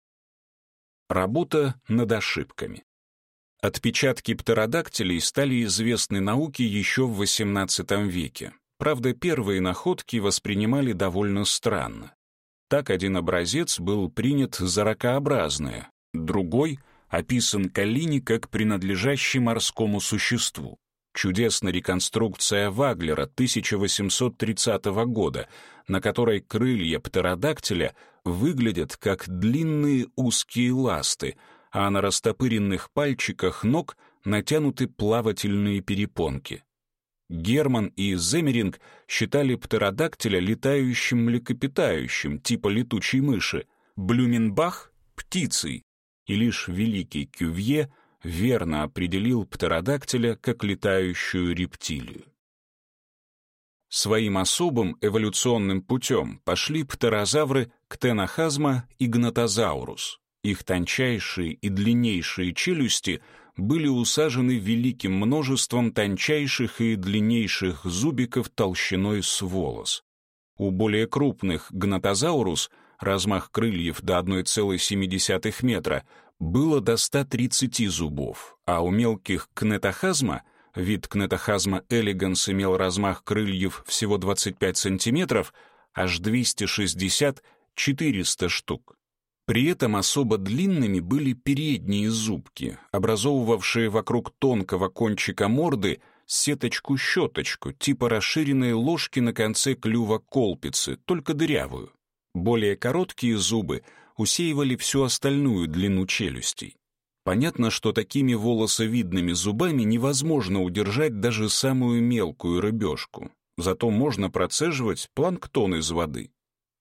Работа над ошибками. Отпечатки птеродактилей стали известны науке еще в XVIII веке. Правда, первые находки воспринимали довольно странно. Так один образец был принят за ракообразное, другой — описан Каллини как принадлежащий морскому существу. Чудесная реконструкция Ваглера 1830 года, на которой крылья птеродактиля выглядят как длинные узкие ласты, а на растопыренных пальчиках ног натянуты плавательные перепонки. Герман и Земеринг считали птеродактиля летающим млекопитающим типа летучей мыши, Блюменбах — птицей, и лишь великий Кювье верно определил птеродактиля как летающую рептилию. Своим особым эволюционным путем пошли птерозавры Ктенохазма и Гнатозаурус. Их тончайшие и длиннейшие челюсти были усажены великим множеством тончайших и длиннейших зубиков толщиной с волос. У более крупных гнатозаурус — размах крыльев до 1,7 метра, было до 130 зубов, а у мелких кнетохазма, вид кнетохазма элеганс имел размах крыльев всего 25 сантиметров, аж 260-400 штук. При этом особо длинными были передние зубки, образовывавшие вокруг тонкого кончика морды сеточку-щеточку, типа расширенной ложки на конце клюва колпицы, только дырявую. Более короткие зубы усеивали всю остальную длину челюстей. Понятно, что такими волосовидными зубами невозможно удержать даже самую мелкую рыбешку. Зато можно процеживать планктон из воды.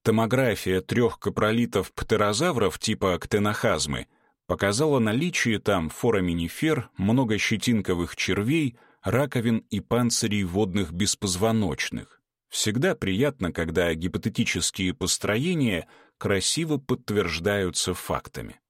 Томография трех капролитов птерозавров типа ктенохазмы показала наличие там фораминифер, многощетинковых червей, раковин и панцирей водных беспозвоночных. Всегда приятно, когда гипотетические построения красиво подтверждаются фактами.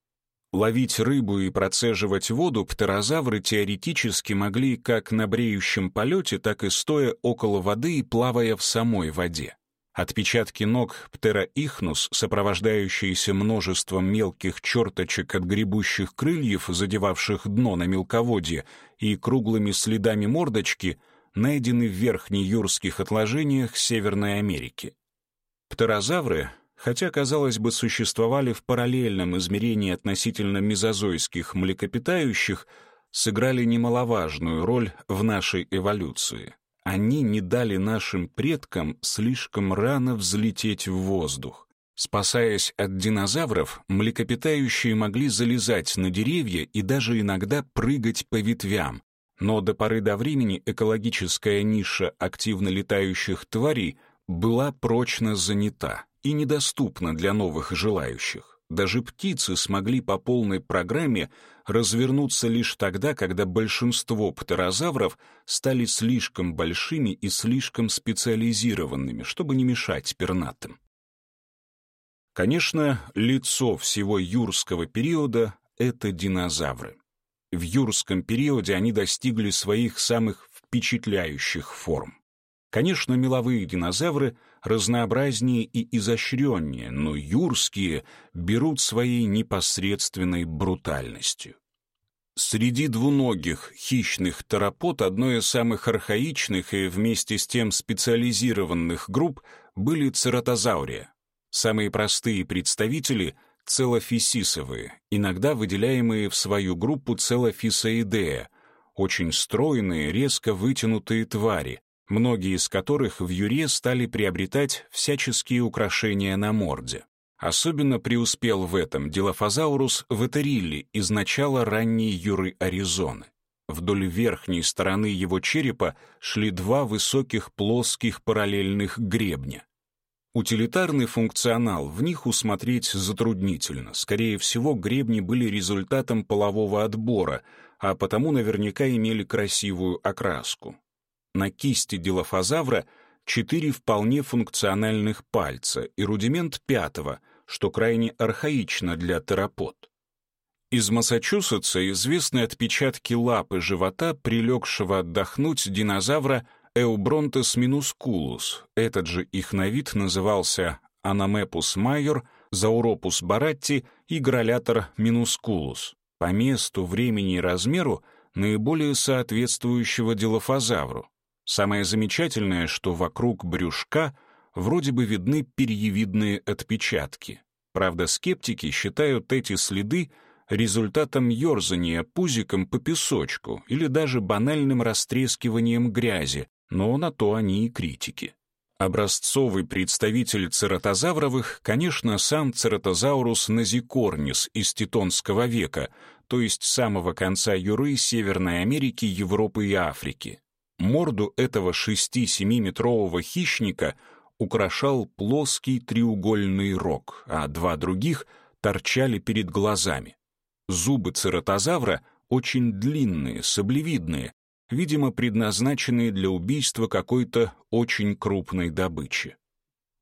Ловить рыбу и процеживать воду птерозавры теоретически могли как на бреющем полете, так и стоя около воды и плавая в самой воде. Отпечатки ног птероихнус, сопровождающиеся множеством мелких черточек от гребущих крыльев, задевавших дно на мелководье, и круглыми следами мордочки — найдены в верхнеюрских отложениях Северной Америки. Птерозавры, хотя, казалось бы, существовали в параллельном измерении относительно мезозойских млекопитающих, сыграли немаловажную роль в нашей эволюции. Они не дали нашим предкам слишком рано взлететь в воздух. Спасаясь от динозавров, млекопитающие могли залезать на деревья и даже иногда прыгать по ветвям, но до поры до времени экологическая ниша активно летающих тварей была прочно занята и недоступна для новых желающих. Даже птицы смогли по полной программе развернуться лишь тогда, когда большинство птерозавров стали слишком большими и слишком специализированными, чтобы не мешать пернатым. Конечно, лицо всего юрского периода — это динозавры. В юрском периоде они достигли своих самых впечатляющих форм. Конечно, меловые динозавры разнообразнее и изощреннее, но юрские берут своей непосредственной брутальностью. Среди двуногих хищных терапод одной из самых архаичных и вместе с тем специализированных групп были цератозаурия. Самые простые представители — целофисисовые, иногда выделяемые в свою группу целофисоидея, очень стройные, резко вытянутые твари, многие из которых в юре стали приобретать всяческие украшения на морде. Особенно преуспел в этом Дилофазаурус ветерилли из начала ранней юры Аризоны. Вдоль верхней стороны его черепа шли два высоких плоских параллельных гребня. Утилитарный функционал в них усмотреть затруднительно. Скорее всего, гребни были результатом полового отбора, а потому наверняка имели красивую окраску. На кисти дилофазавра четыре вполне функциональных пальца и рудимент пятого — что крайне архаично для терапод. Из Массачусетса известны отпечатки лапы живота, прилегшего отдохнуть динозавра Эубронтес минускулус. Этот же их на вид назывался Анамепус майор, Зауропус баратти и Гролятор минускулус. По месту, времени и размеру наиболее соответствующего дилофазавру. Самое замечательное, что вокруг брюшка — вроде бы видны перьевидные отпечатки. Правда, скептики считают эти следы результатом ерзания пузиком по песочку или даже банальным растрескиванием грязи, но на то они и критики. Образцовый представитель цератозавровых, конечно, сам цератозаурус назикорнис из титонского века, то есть самого конца Юры Северной Америки, Европы и Африки. Морду этого 6-7-метрового хищника украшал плоский треугольный рог, а два других торчали перед глазами. Зубы цератозавра очень длинные, саблевидные, видимо, предназначенные для убийства какой-то очень крупной добычи.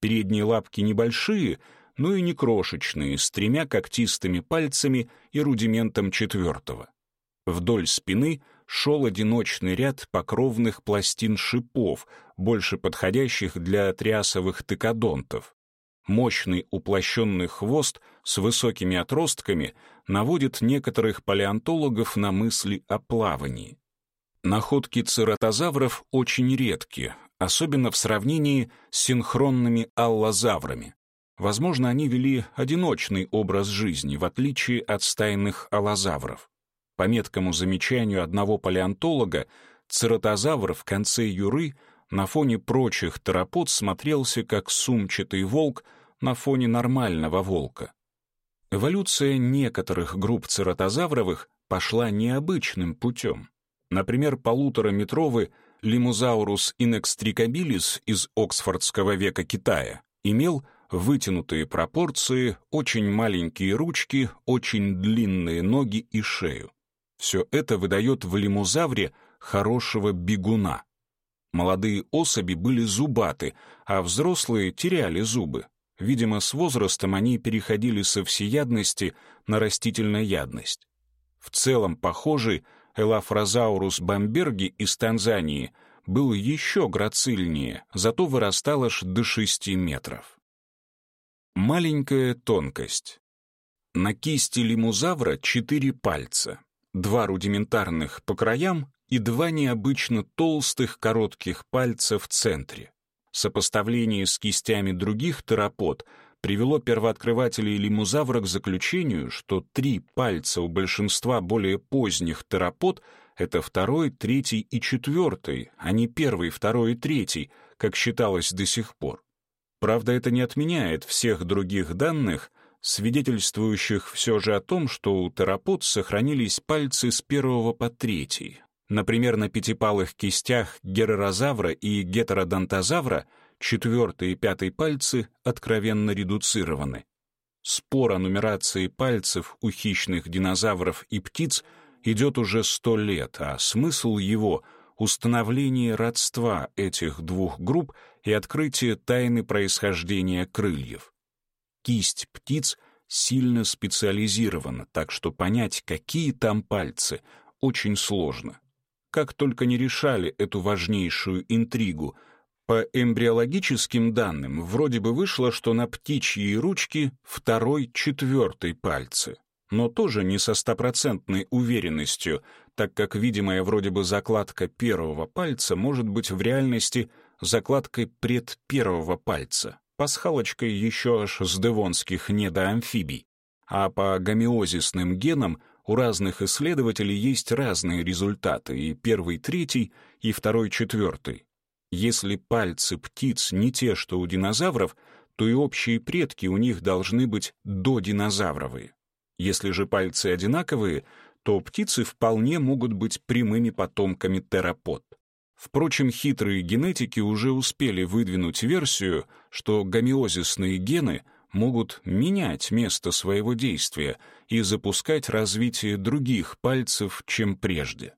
Передние лапки небольшие, но и не крошечные, с тремя когтистыми пальцами и рудиментом четвертого. Вдоль спины шел одиночный ряд покровных пластин шипов, больше подходящих для трясовых тыкодонтов. Мощный уплощенный хвост с высокими отростками наводит некоторых палеонтологов на мысли о плавании. Находки цератозавров очень редки, особенно в сравнении с синхронными аллозаврами. Возможно, они вели одиночный образ жизни, в отличие от стайных аллозавров. По меткому замечанию одного палеонтолога, цератозавр в конце юры на фоне прочих терапод смотрелся как сумчатый волк на фоне нормального волка. Эволюция некоторых групп цератозавровых пошла необычным путем. Например, полутораметровый лимузаурус инекстрикабилис из Оксфордского века Китая имел вытянутые пропорции, очень маленькие ручки, очень длинные ноги и шею. Все это выдает в лимузавре хорошего бегуна. Молодые особи были зубаты, а взрослые теряли зубы. Видимо, с возрастом они переходили со всеядности на растительноядность. В целом похожий Элафрозаурус бамберги из Танзании был еще грацильнее, зато вырастал аж до 6 метров. Маленькая тонкость. На кисти лимузавра четыре пальца два рудиментарных по краям и два необычно толстых коротких пальца в центре. Сопоставление с кистями других терапод привело первооткрывателей лимузавра к заключению, что три пальца у большинства более поздних терапод — это второй, третий и четвертый, а не первый, второй и третий, как считалось до сих пор. Правда, это не отменяет всех других данных, свидетельствующих все же о том, что у терапод сохранились пальцы с первого по третий. Например, на пятипалых кистях герерозавра и гетеродонтозавра четвертый и пятый пальцы откровенно редуцированы. Спор о нумерации пальцев у хищных динозавров и птиц идет уже сто лет, а смысл его — установление родства этих двух групп и открытие тайны происхождения крыльев. Кисть птиц сильно специализирована, так что понять, какие там пальцы, очень сложно. Как только не решали эту важнейшую интригу, По эмбриологическим данным, вроде бы вышло, что на птичьей ручке второй, четвертый пальцы. Но тоже не со стопроцентной уверенностью, так как видимая вроде бы закладка первого пальца может быть в реальности закладкой предпервого пальца, пасхалочкой еще аж с девонских недоамфибий. А по гомеозисным генам у разных исследователей есть разные результаты, и первый, третий, и второй, четвертый. Если пальцы птиц не те, что у динозавров, то и общие предки у них должны быть додинозавровые. Если же пальцы одинаковые, то птицы вполне могут быть прямыми потомками терапод. Впрочем, хитрые генетики уже успели выдвинуть версию, что гомеозисные гены могут менять место своего действия и запускать развитие других пальцев, чем прежде.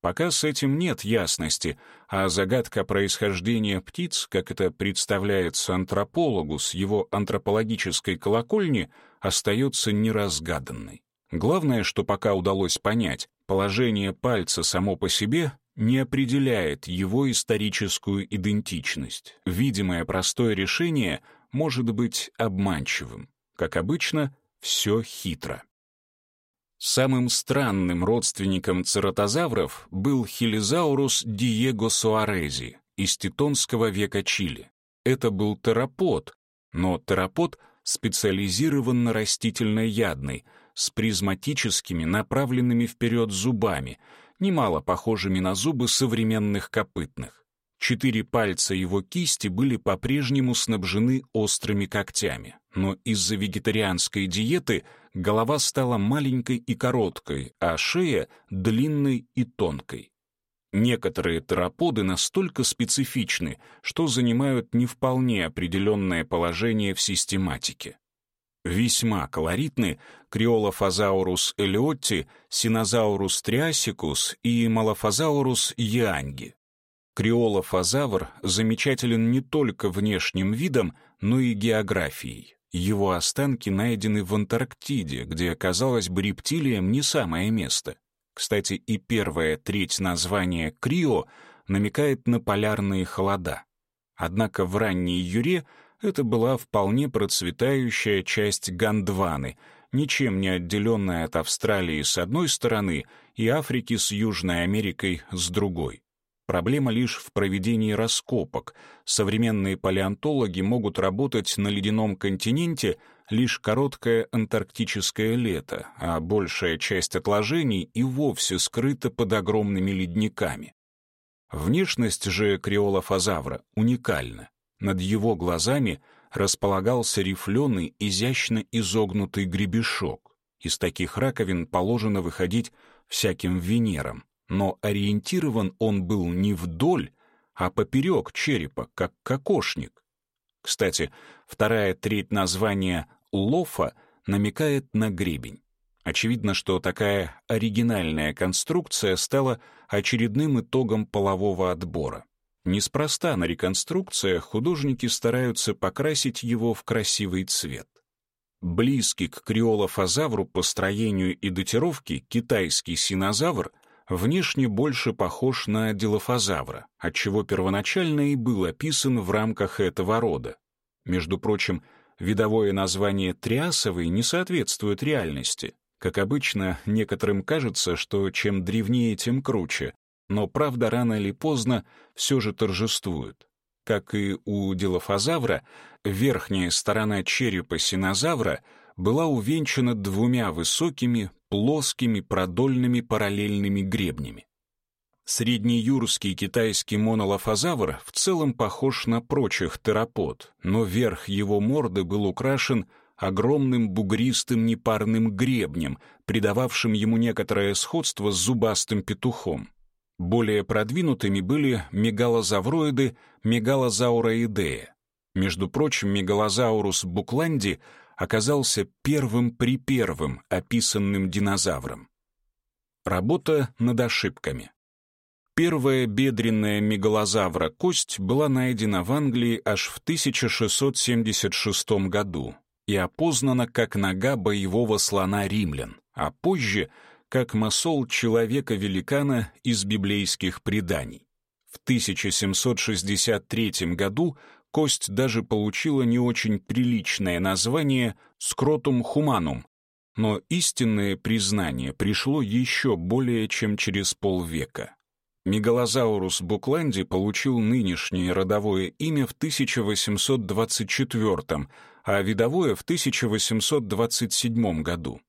Пока с этим нет ясности, а загадка происхождения птиц, как это представляется антропологу с его антропологической колокольни, остается неразгаданной. Главное, что пока удалось понять, положение пальца само по себе не определяет его историческую идентичность. Видимое простое решение может быть обманчивым. Как обычно, все хитро. Самым странным родственником цератозавров был хилизаурус Диего Суарези из титонского века Чили. Это был терапод, но терапод специализированно растительноядный, с призматическими, направленными вперед зубами, немало похожими на зубы современных копытных. Четыре пальца его кисти были по-прежнему снабжены острыми когтями, но из-за вегетарианской диеты голова стала маленькой и короткой, а шея — длинной и тонкой. Некоторые тераподы настолько специфичны, что занимают не вполне определенное положение в систематике. Весьма колоритны криолофазаурус элиотти, синозаурус триасикус и малофазаурус янги. Криолофазавр замечателен не только внешним видом, но и географией. Его останки найдены в Антарктиде, где, казалось бы, рептилиям не самое место. Кстати, и первая треть названия «крио» намекает на полярные холода. Однако в ранней Юре это была вполне процветающая часть Гондваны, ничем не отделенная от Австралии с одной стороны и Африки с Южной Америкой с другой. Проблема лишь в проведении раскопок. Современные палеонтологи могут работать на ледяном континенте лишь короткое антарктическое лето, а большая часть отложений и вовсе скрыта под огромными ледниками. Внешность же криолофазавра уникальна. Над его глазами располагался рифленый, изящно изогнутый гребешок. Из таких раковин положено выходить всяким Венерам но ориентирован он был не вдоль, а поперек черепа, как кокошник. Кстати, вторая треть названия «лофа» намекает на гребень. Очевидно, что такая оригинальная конструкция стала очередным итогом полового отбора. Неспроста на реконструкциях художники стараются покрасить его в красивый цвет. Близкий к криолофазавру по строению и датировке китайский синозавр внешне больше похож на дилофазавра, отчего первоначально и был описан в рамках этого рода. Между прочим, видовое название триасовый не соответствует реальности. Как обычно, некоторым кажется, что чем древнее, тем круче, но правда рано или поздно все же торжествует. Как и у дилофазавра, верхняя сторона черепа синозавра была увенчана двумя высокими, плоскими продольными параллельными гребнями. Среднеюрский китайский монолофозавр в целом похож на прочих терапод, но верх его морды был украшен огромным бугристым непарным гребнем, придававшим ему некоторое сходство с зубастым петухом. Более продвинутыми были мегалозавроиды мегалозауроидея. Между прочим, мегалозаурус букланди оказался первым-припервым описанным динозавром. Работа над ошибками. Первая бедренная мегалозавра кость была найдена в Англии аж в 1676 году и опознана как нога боевого слона римлян, а позже — как масол человека-великана из библейских преданий. В 1763 году кость даже получила не очень приличное название «скротум хуманум», но истинное признание пришло еще более чем через полвека. Мегалозаурус букланди получил нынешнее родовое имя в 1824, а видовое в 1827 году.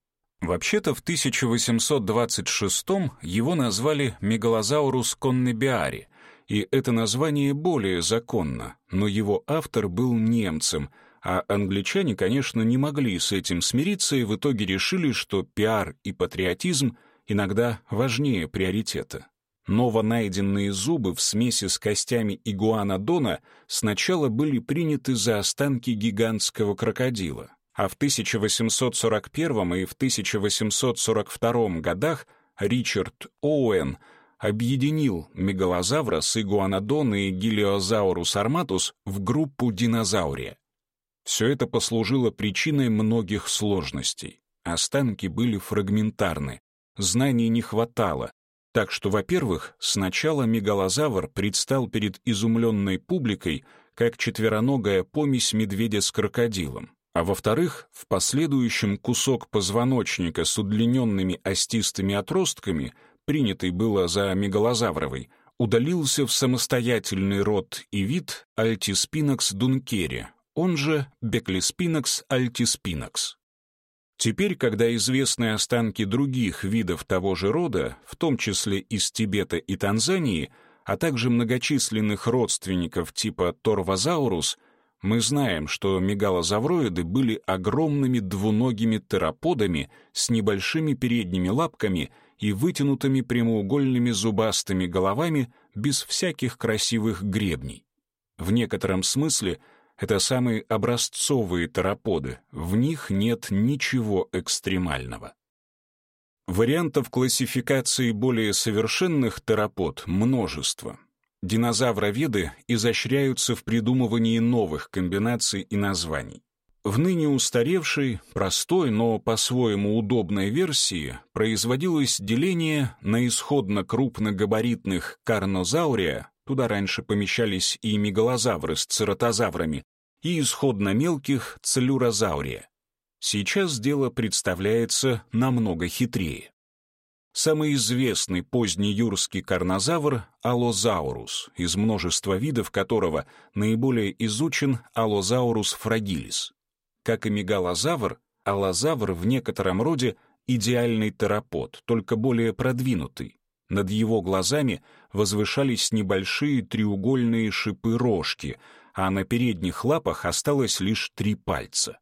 Вообще-то в 1826 его назвали Мегалозаурус коннебиари, и это название более законно, но его автор был немцем, а англичане, конечно, не могли с этим смириться и в итоге решили, что пиар и патриотизм иногда важнее приоритета. Новонайденные зубы в смеси с костями игуанодона сначала были приняты за останки гигантского крокодила, а в 1841 и в 1842 годах Ричард Оуэн объединил мегалозавра с игуанодон и гелиозаурус арматус в группу динозаурия. Все это послужило причиной многих сложностей. Останки были фрагментарны, знаний не хватало, так что, во-первых, сначала мегалозавр предстал перед изумленной публикой как четвероногая помесь медведя с крокодилом, а во-вторых, в последующем кусок позвоночника с удлиненными остистыми отростками, принятый было за мегалозавровый, удалился в самостоятельный род и вид Альтиспинакс дункери, он же Беклиспинакс альтиспинакс. Теперь, когда известны останки других видов того же рода, в том числе из Тибета и Танзании, а также многочисленных родственников типа Торвозаурус, мы знаем, что мегалозавроиды были огромными двуногими тераподами с небольшими передними лапками и вытянутыми прямоугольными зубастыми головами без всяких красивых гребней. В некотором смысле — это самые образцовые тераподы, в них нет ничего экстремального. Вариантов классификации более совершенных терапод множество. Динозавроведы изощряются в придумывании новых комбинаций и названий. В ныне устаревшей, простой, но по-своему удобной версии производилось деление на исходно крупногабаритных карнозаурия, туда раньше помещались и мегалозавры с цератозаврами, и исходно мелких целлюрозаурия. Сейчас дело представляется намного хитрее. Самый известный поздний юрский карнозавр — аллозаурус, из множества видов которого наиболее изучен аллозаурус фрагилис. Как и мегалозавр, аллозавр в некотором роде идеальный терапод, только более продвинутый. Над его глазами возвышались небольшие треугольные шипы-рожки — а на передних лапах осталось лишь три пальца.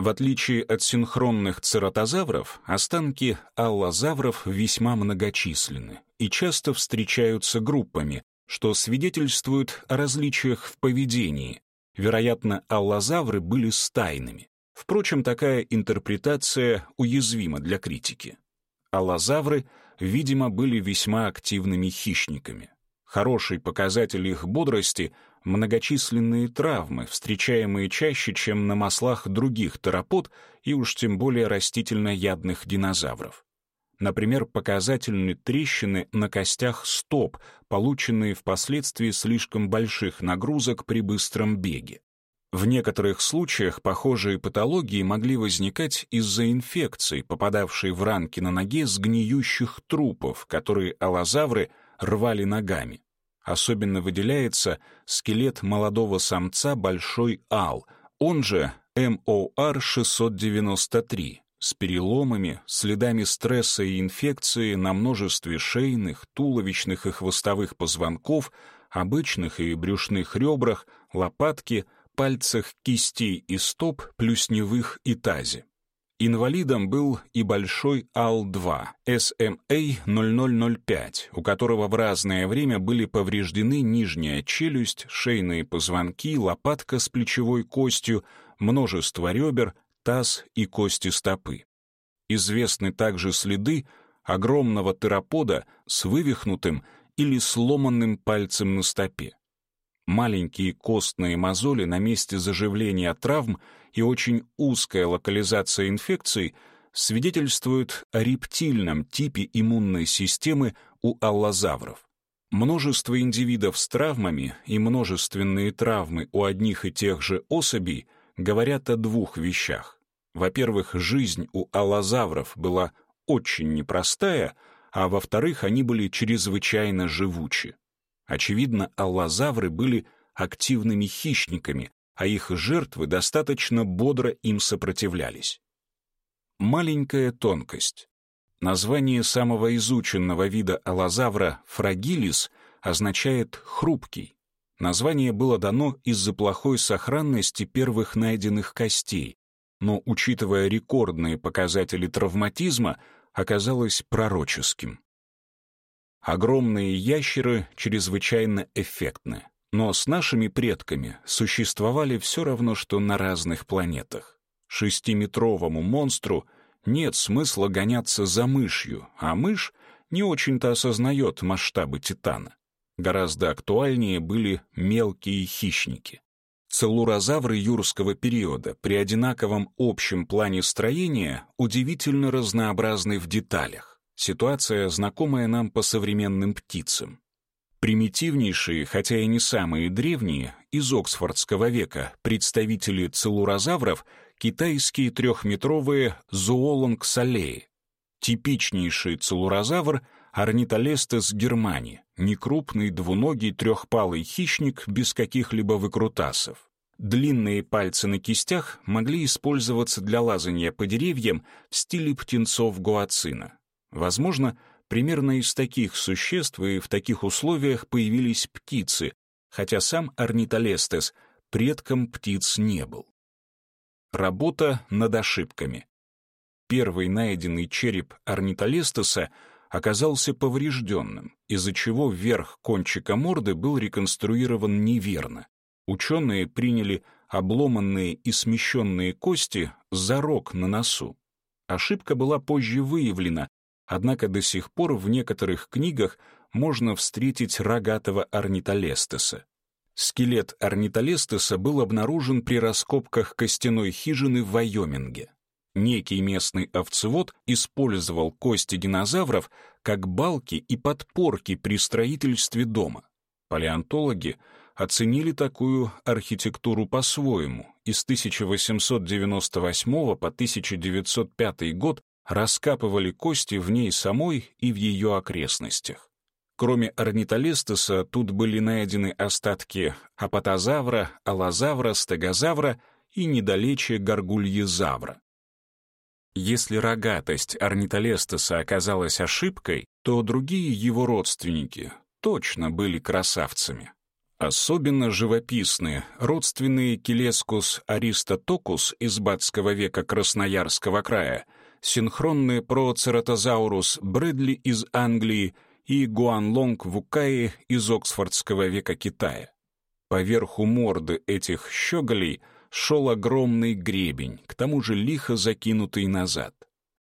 В отличие от синхронных цератозавров, останки аллозавров весьма многочисленны и часто встречаются группами, что свидетельствует о различиях в поведении. Вероятно, аллозавры были стайными. Впрочем, такая интерпретация уязвима для критики. Аллозавры, видимо, были весьма активными хищниками. Хороший показатель их бодрости многочисленные травмы, встречаемые чаще, чем на маслах других терапод и уж тем более растительноядных динозавров. Например, показательны трещины на костях стоп, полученные впоследствии слишком больших нагрузок при быстром беге. В некоторых случаях похожие патологии могли возникать из-за инфекций, попадавшей в ранки на ноге с гниющих трупов, которые аллозавры рвали ногами. Особенно выделяется скелет молодого самца Большой Ал, он же MOR-693, с переломами, следами стресса и инфекции на множестве шейных, туловищных и хвостовых позвонков, обычных и брюшных ребрах, лопатки, пальцах кистей и стоп, плюсневых и тазе. Инвалидом был и большой АЛ-2 SMA-0005, у которого в разное время были повреждены нижняя челюсть, шейные позвонки, лопатка с плечевой костью, множество ребер, таз и кости стопы. Известны также следы огромного терапода с вывихнутым или сломанным пальцем на стопе. Маленькие костные мозоли на месте заживления травм — и очень узкая локализация инфекций свидетельствуют о рептильном типе иммунной системы у аллозавров. Множество индивидов с травмами и множественные травмы у одних и тех же особей говорят о двух вещах. Во-первых, жизнь у аллозавров была очень непростая, а во-вторых, они были чрезвычайно живучи. Очевидно, аллозавры были активными хищниками, а их жертвы достаточно бодро им сопротивлялись. Маленькая тонкость. Название самого изученного вида аллозавра фрагилис означает «хрупкий». Название было дано из-за плохой сохранности первых найденных костей, но, учитывая рекордные показатели травматизма, оказалось пророческим. Огромные ящеры чрезвычайно эффектны, но с нашими предками существовали все равно, что на разных планетах. Шестиметровому монстру — нет смысла гоняться за мышью, а мышь не очень-то осознает масштабы Титана. Гораздо актуальнее были мелкие хищники. Целлурозавры юрского периода при одинаковом общем плане строения удивительно разнообразны в деталях. Ситуация, знакомая нам по современным птицам. Примитивнейшие, хотя и не самые древние, из Оксфордского века представители целлурозавров китайские трехметровые зоолонгсалеи, типичнейший целлурозавр орнитолестес германи, некрупный двуногий трехпалый хищник без каких-либо выкрутасов. Длинные пальцы на кистях могли использоваться для лазания по деревьям в стиле птенцов гуацина. Возможно, примерно из таких существ и в таких условиях появились птицы, хотя сам орнитолестес предком птиц не был. Работа над ошибками. Первый найденный череп орнитолестеса оказался поврежденным, из-за чего верх кончика морды был реконструирован неверно. Ученые приняли обломанные и смещенные кости за рог на носу. Ошибка была позже выявлена, однако до сих пор в некоторых книгах можно встретить рогатого орнитолестеса. Скелет орнитолестеса был обнаружен при раскопках костяной хижины в Вайоминге. Некий местный овцевод использовал кости динозавров как балки и подпорки при строительстве дома. Палеонтологи оценили такую архитектуру по-своему и с 1898 по 1905 год раскапывали кости в ней самой и в ее окрестностях. Кроме орнитолестеса, тут были найдены остатки апатозавра, аллозавра, стегозавра и недалече горгульезавра. Если рогатость орнитолестеса оказалась ошибкой, то другие его родственники точно были красавцами. Особенно живописные родственные Келескус аристотокус из батского века Красноярского края, синхронные процератозаурус Брэдли из Англии — и Гуанлонг Вукаи из Оксфордского века Китая. Поверху морды этих щеголей шел огромный гребень, к тому же лихо закинутый назад.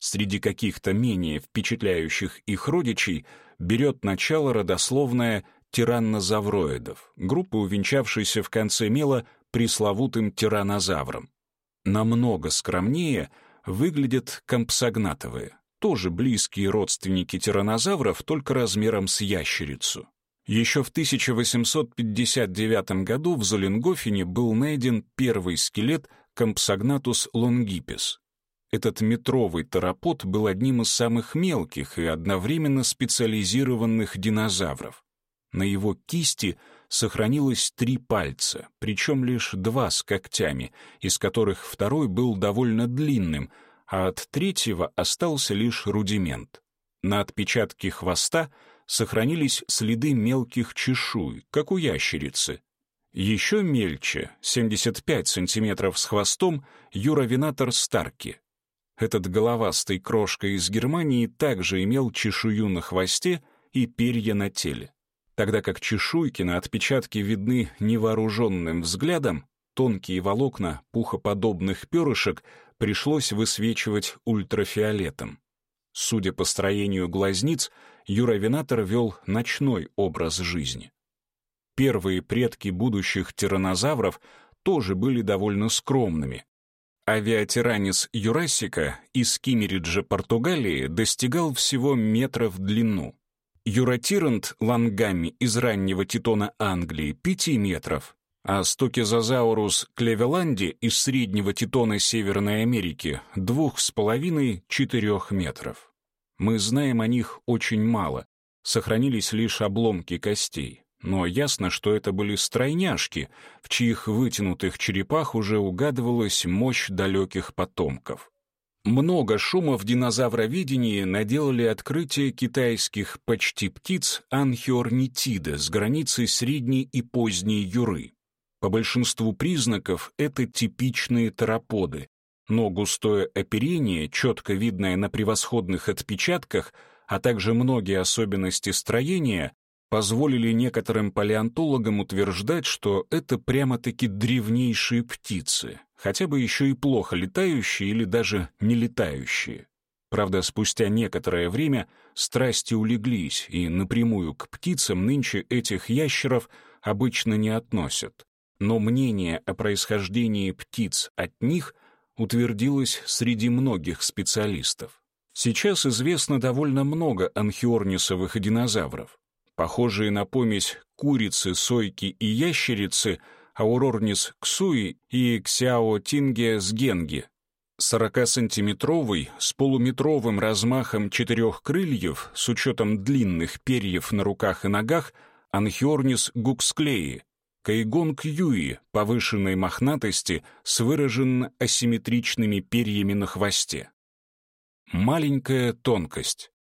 Среди каких-то менее впечатляющих их родичей берет начало родословная тираннозавроидов, группы, увенчавшейся в конце мела пресловутым тираннозавром. Намного скромнее выглядят компсогнатовые тоже близкие родственники тираннозавров, только размером с ящерицу. Еще в 1859 году в Золенгофене был найден первый скелет Компсогнатус лонгипес. Этот метровый терапод был одним из самых мелких и одновременно специализированных динозавров. На его кисти сохранилось три пальца, причем лишь два с когтями, из которых второй был довольно длинным — а от третьего остался лишь рудимент. На отпечатке хвоста сохранились следы мелких чешуй, как у ящерицы. Еще мельче, 75 сантиметров с хвостом, юровинатор Старки. Этот головастый крошка из Германии также имел чешую на хвосте и перья на теле. Тогда как чешуйки на отпечатке видны невооруженным взглядом, тонкие волокна пухоподобных перышек пришлось высвечивать ультрафиолетом. Судя по строению глазниц, юровинатор вел ночной образ жизни. Первые предки будущих тираннозавров тоже были довольно скромными. Авиатиранис юрассика из Кимериджа, Португалии, достигал всего метра в длину. Юратирант лангами из раннего титона Англии 5 метров, а стокизозаурус клевеланди из среднего титона Северной Америки 2,5-4 метров. Мы знаем о них очень мало, сохранились лишь обломки костей, но ясно, что это были стройняшки, в чьих вытянутых черепах уже угадывалась мощь далеких потомков. Много шума в динозавроведении наделали открытие китайских почти птиц анхиорнитида с границей средней и поздней юры. По большинству признаков это типичные тераподы, но густое оперение, четко видное на превосходных отпечатках, а также многие особенности строения позволили некоторым палеонтологам утверждать, что это прямо-таки древнейшие птицы, хотя бы еще и плохо летающие или даже не летающие. Правда, спустя некоторое время страсти улеглись, и напрямую к птицам нынче этих ящеров обычно не относят. Но мнение о происхождении птиц от них утвердилось среди многих специалистов. Сейчас известно довольно много анхиорнисовых динозавров. Похожие на помесь курицы, сойки и ящерицы — Аурорнис ксуи и Ксяо Тинге сгенги. 40-сантиметровый с полуметровым размахом четырех крыльев с учетом длинных перьев на руках и ногах Анхиорнис гуксклеи, Кайгонг юи повышенной мохнатости с выраженно асимметричными перьями на хвосте. Маленькая тонкость.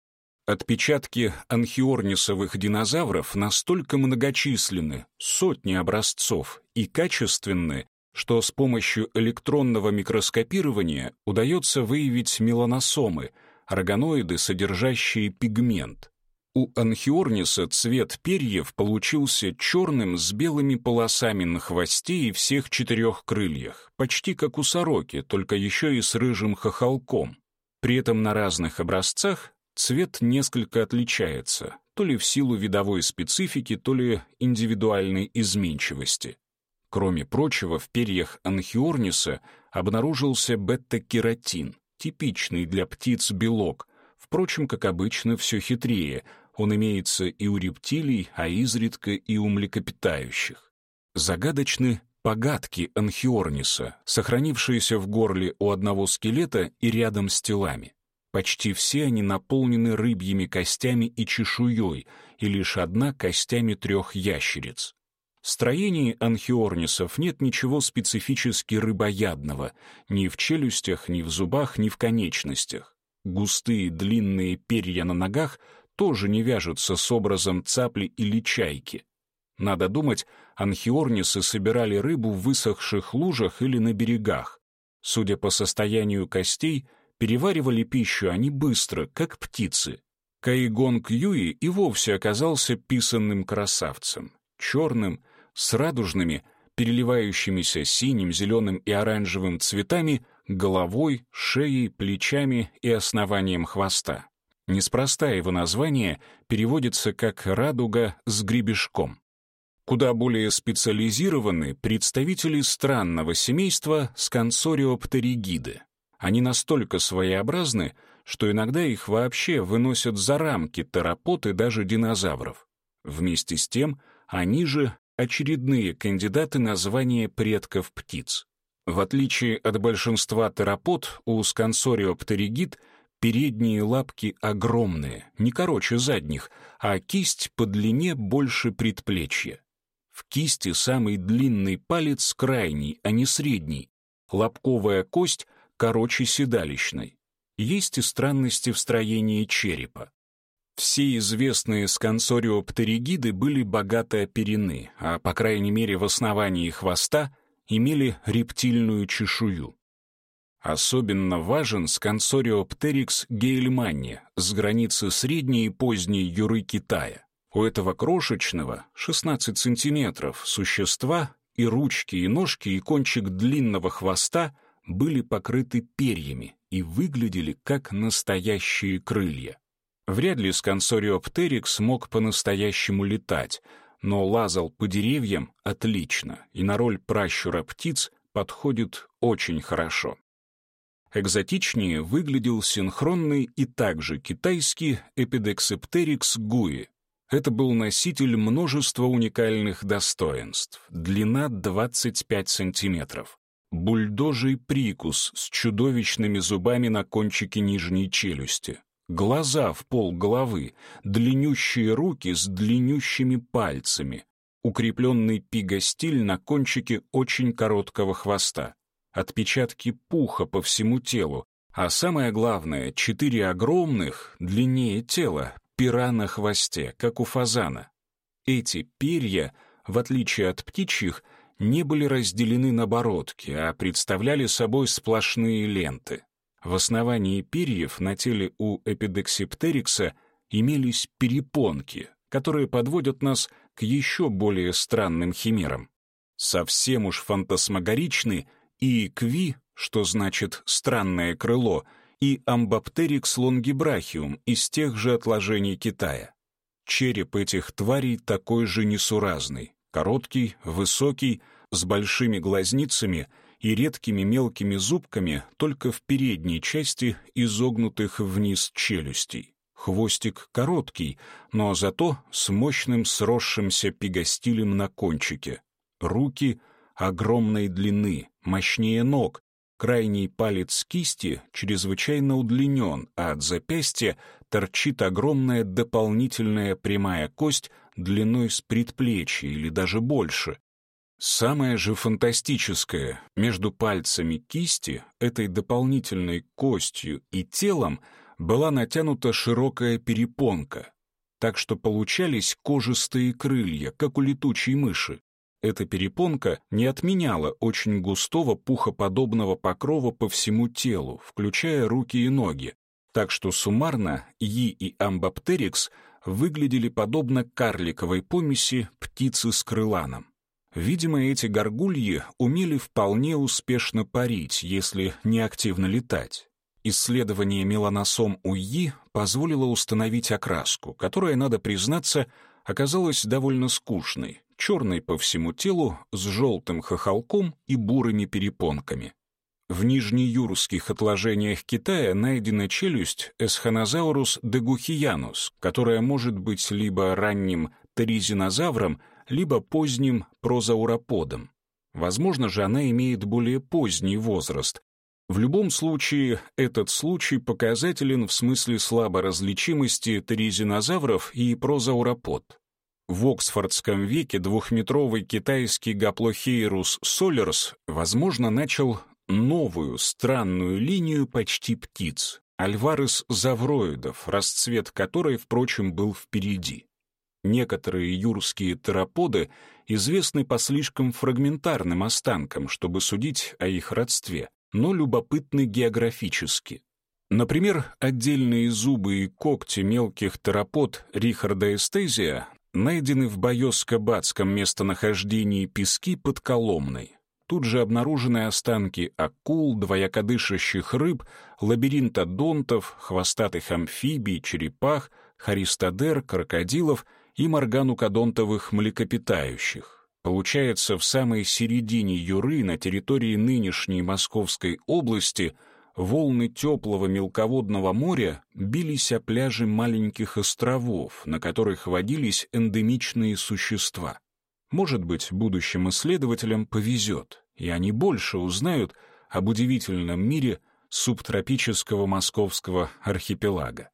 Отпечатки анхиорнисовых динозавров настолько многочисленны, сотни образцов, и качественны, что с помощью электронного микроскопирования удается выявить меланосомы, органоиды, содержащие пигмент. У анхиорниса цвет перьев получился черным с белыми полосами на хвосте и всех четырех крыльях, почти как у сороки, только еще и с рыжим хохолком. При этом на разных образцах Цвет несколько отличается, то ли в силу видовой специфики, то ли индивидуальной изменчивости. Кроме прочего, в перьях анхиорниса обнаружился бета-кератин, типичный для птиц белок, впрочем, как обычно, все хитрее, он имеется и у рептилий, а изредка и у млекопитающих. Загадочны погадки анхиорниса, сохранившиеся в горле у одного скелета и рядом с телами. Почти все они наполнены рыбьими костями и чешуей, и лишь одна — костями трех ящериц. В строении анхиорнисов нет ничего специфически рыбоядного, ни в челюстях, ни в зубах, ни в конечностях. Густые длинные перья на ногах тоже не вяжутся с образом цапли или чайки. Надо думать, анхиорнисы собирали рыбу в высохших лужах или на берегах. Судя по состоянию костей — Переваривали пищу они быстро, как птицы. Кайгонг Юи и вовсе оказался писанным красавцем, черным, с радужными, переливающимися синим, зеленым и оранжевым цветами, головой, шеей, плечами и основанием хвоста. Неспроста его название переводится как «радуга с гребешком». Куда более специализированы представители странного семейства скансориоптеригиды. Они настолько своеобразны, что иногда их вообще выносят за рамки терапот даже динозавров. Вместе с тем, они же очередные кандидаты на звание предков птиц. В отличие от большинства терапот, у скансориоптеригид передние лапки огромные, не короче задних, а кисть по длине больше предплечья. В кисти самый длинный палец крайний, а не средний. Лобковая кость короче седалищной. Есть и странности в строении черепа. Все известные скансориоптеригиды были богато оперены, а, по крайней мере, в основании хвоста имели рептильную чешую. Особенно важен скансориоптерикс гейльманни с границы средней и поздней юры Китая. У этого крошечного, 16 сантиметров, существа и ручки, и ножки, и кончик длинного хвоста были покрыты перьями и выглядели как настоящие крылья. Вряд ли скансориоптерикс мог по-настоящему летать, но лазал по деревьям отлично и на роль пращура птиц подходит очень хорошо. Экзотичнее выглядел синхронный и также китайский эпидексептерикс гуи, Это был носитель множества уникальных достоинств. Длина 25 сантиметров. Бульдожий прикус с чудовищными зубами на кончике нижней челюсти. Глаза в пол головы, длиннющие руки с длиннющими пальцами, укрепленный пигостиль на кончике очень короткого хвоста, отпечатки пуха по всему телу, а самое главное, четыре огромных, длиннее тела, пера на хвосте, как у фазана. Эти перья, в отличие от птичьих, не были разделены на бородки, а представляли собой сплошные ленты. В основании перьев на теле у эпидексиптерикса имелись перепонки, которые подводят нас к еще более странным химерам. Совсем уж фантасмагоричны и кви что значит «странное крыло», и амбаптерикс лонгибрахиум из тех же отложений Китая. Череп этих тварей такой же несуразный, короткий, высокий, с большими глазницами и редкими мелкими зубками только в передней части изогнутых вниз челюстей. Хвостик короткий, но зато с мощным сросшимся пигостилем на кончике. Руки огромной длины, мощнее ног, Крайний палец кисти чрезвычайно удлинен, а от запястья торчит огромная дополнительная прямая кость длиной с предплечья или даже больше. Самое же фантастическое, между пальцами кисти, этой дополнительной костью и телом, была натянута широкая перепонка, так что получались кожистые крылья, как у летучей мыши. Эта перепонка не отменяла очень густого пухоподобного покрова по всему телу, включая руки и ноги, так что суммарно И и Амбаптерикс выглядели подобно карликовой помеси птицы с крыланом. Видимо, эти горгульи умели вполне успешно парить, если не активно летать. Исследование меланосом у И позволило установить окраску, которая, надо признаться, оказалась довольно скучной, черный по всему телу, с желтым хохолком и бурыми перепонками. В нижнеюрских отложениях Китая найдена челюсть Эсханозаурус дегухиянус, которая может быть либо ранним теризинозавром, либо поздним прозауроподом. Возможно же, она имеет более поздний возраст. В любом случае, этот случай показателен в смысле слаборазличимости теризинозавров и прозауропод. В Оксфордском веке двухметровый китайский Гаплохейрус солерс, возможно, начал новую странную линию почти птиц, альварес завроидов, расцвет которой, впрочем, был впереди. Некоторые юрские тераподы известны по слишком фрагментарным останкам, чтобы судить о их родстве, но любопытны географически. Например, отдельные зубы и когти мелких терапод Рихарда эстезия найдены в Байоско-Бадском местонахождении пески под Коломной. Тут же обнаружены останки акул, двоякодышащих рыб, лабиринтодонтов, хвостатых амфибий, черепах, харистодер, крокодилов и морганукодонтовых млекопитающих. Получается, в самой середине Юры на территории нынешней Московской области – волны теплого мелководного моря бились о пляжи маленьких островов, на которых водились эндемичные существа. Может быть, будущим исследователям повезет, и они больше узнают об удивительном мире субтропического московского архипелага.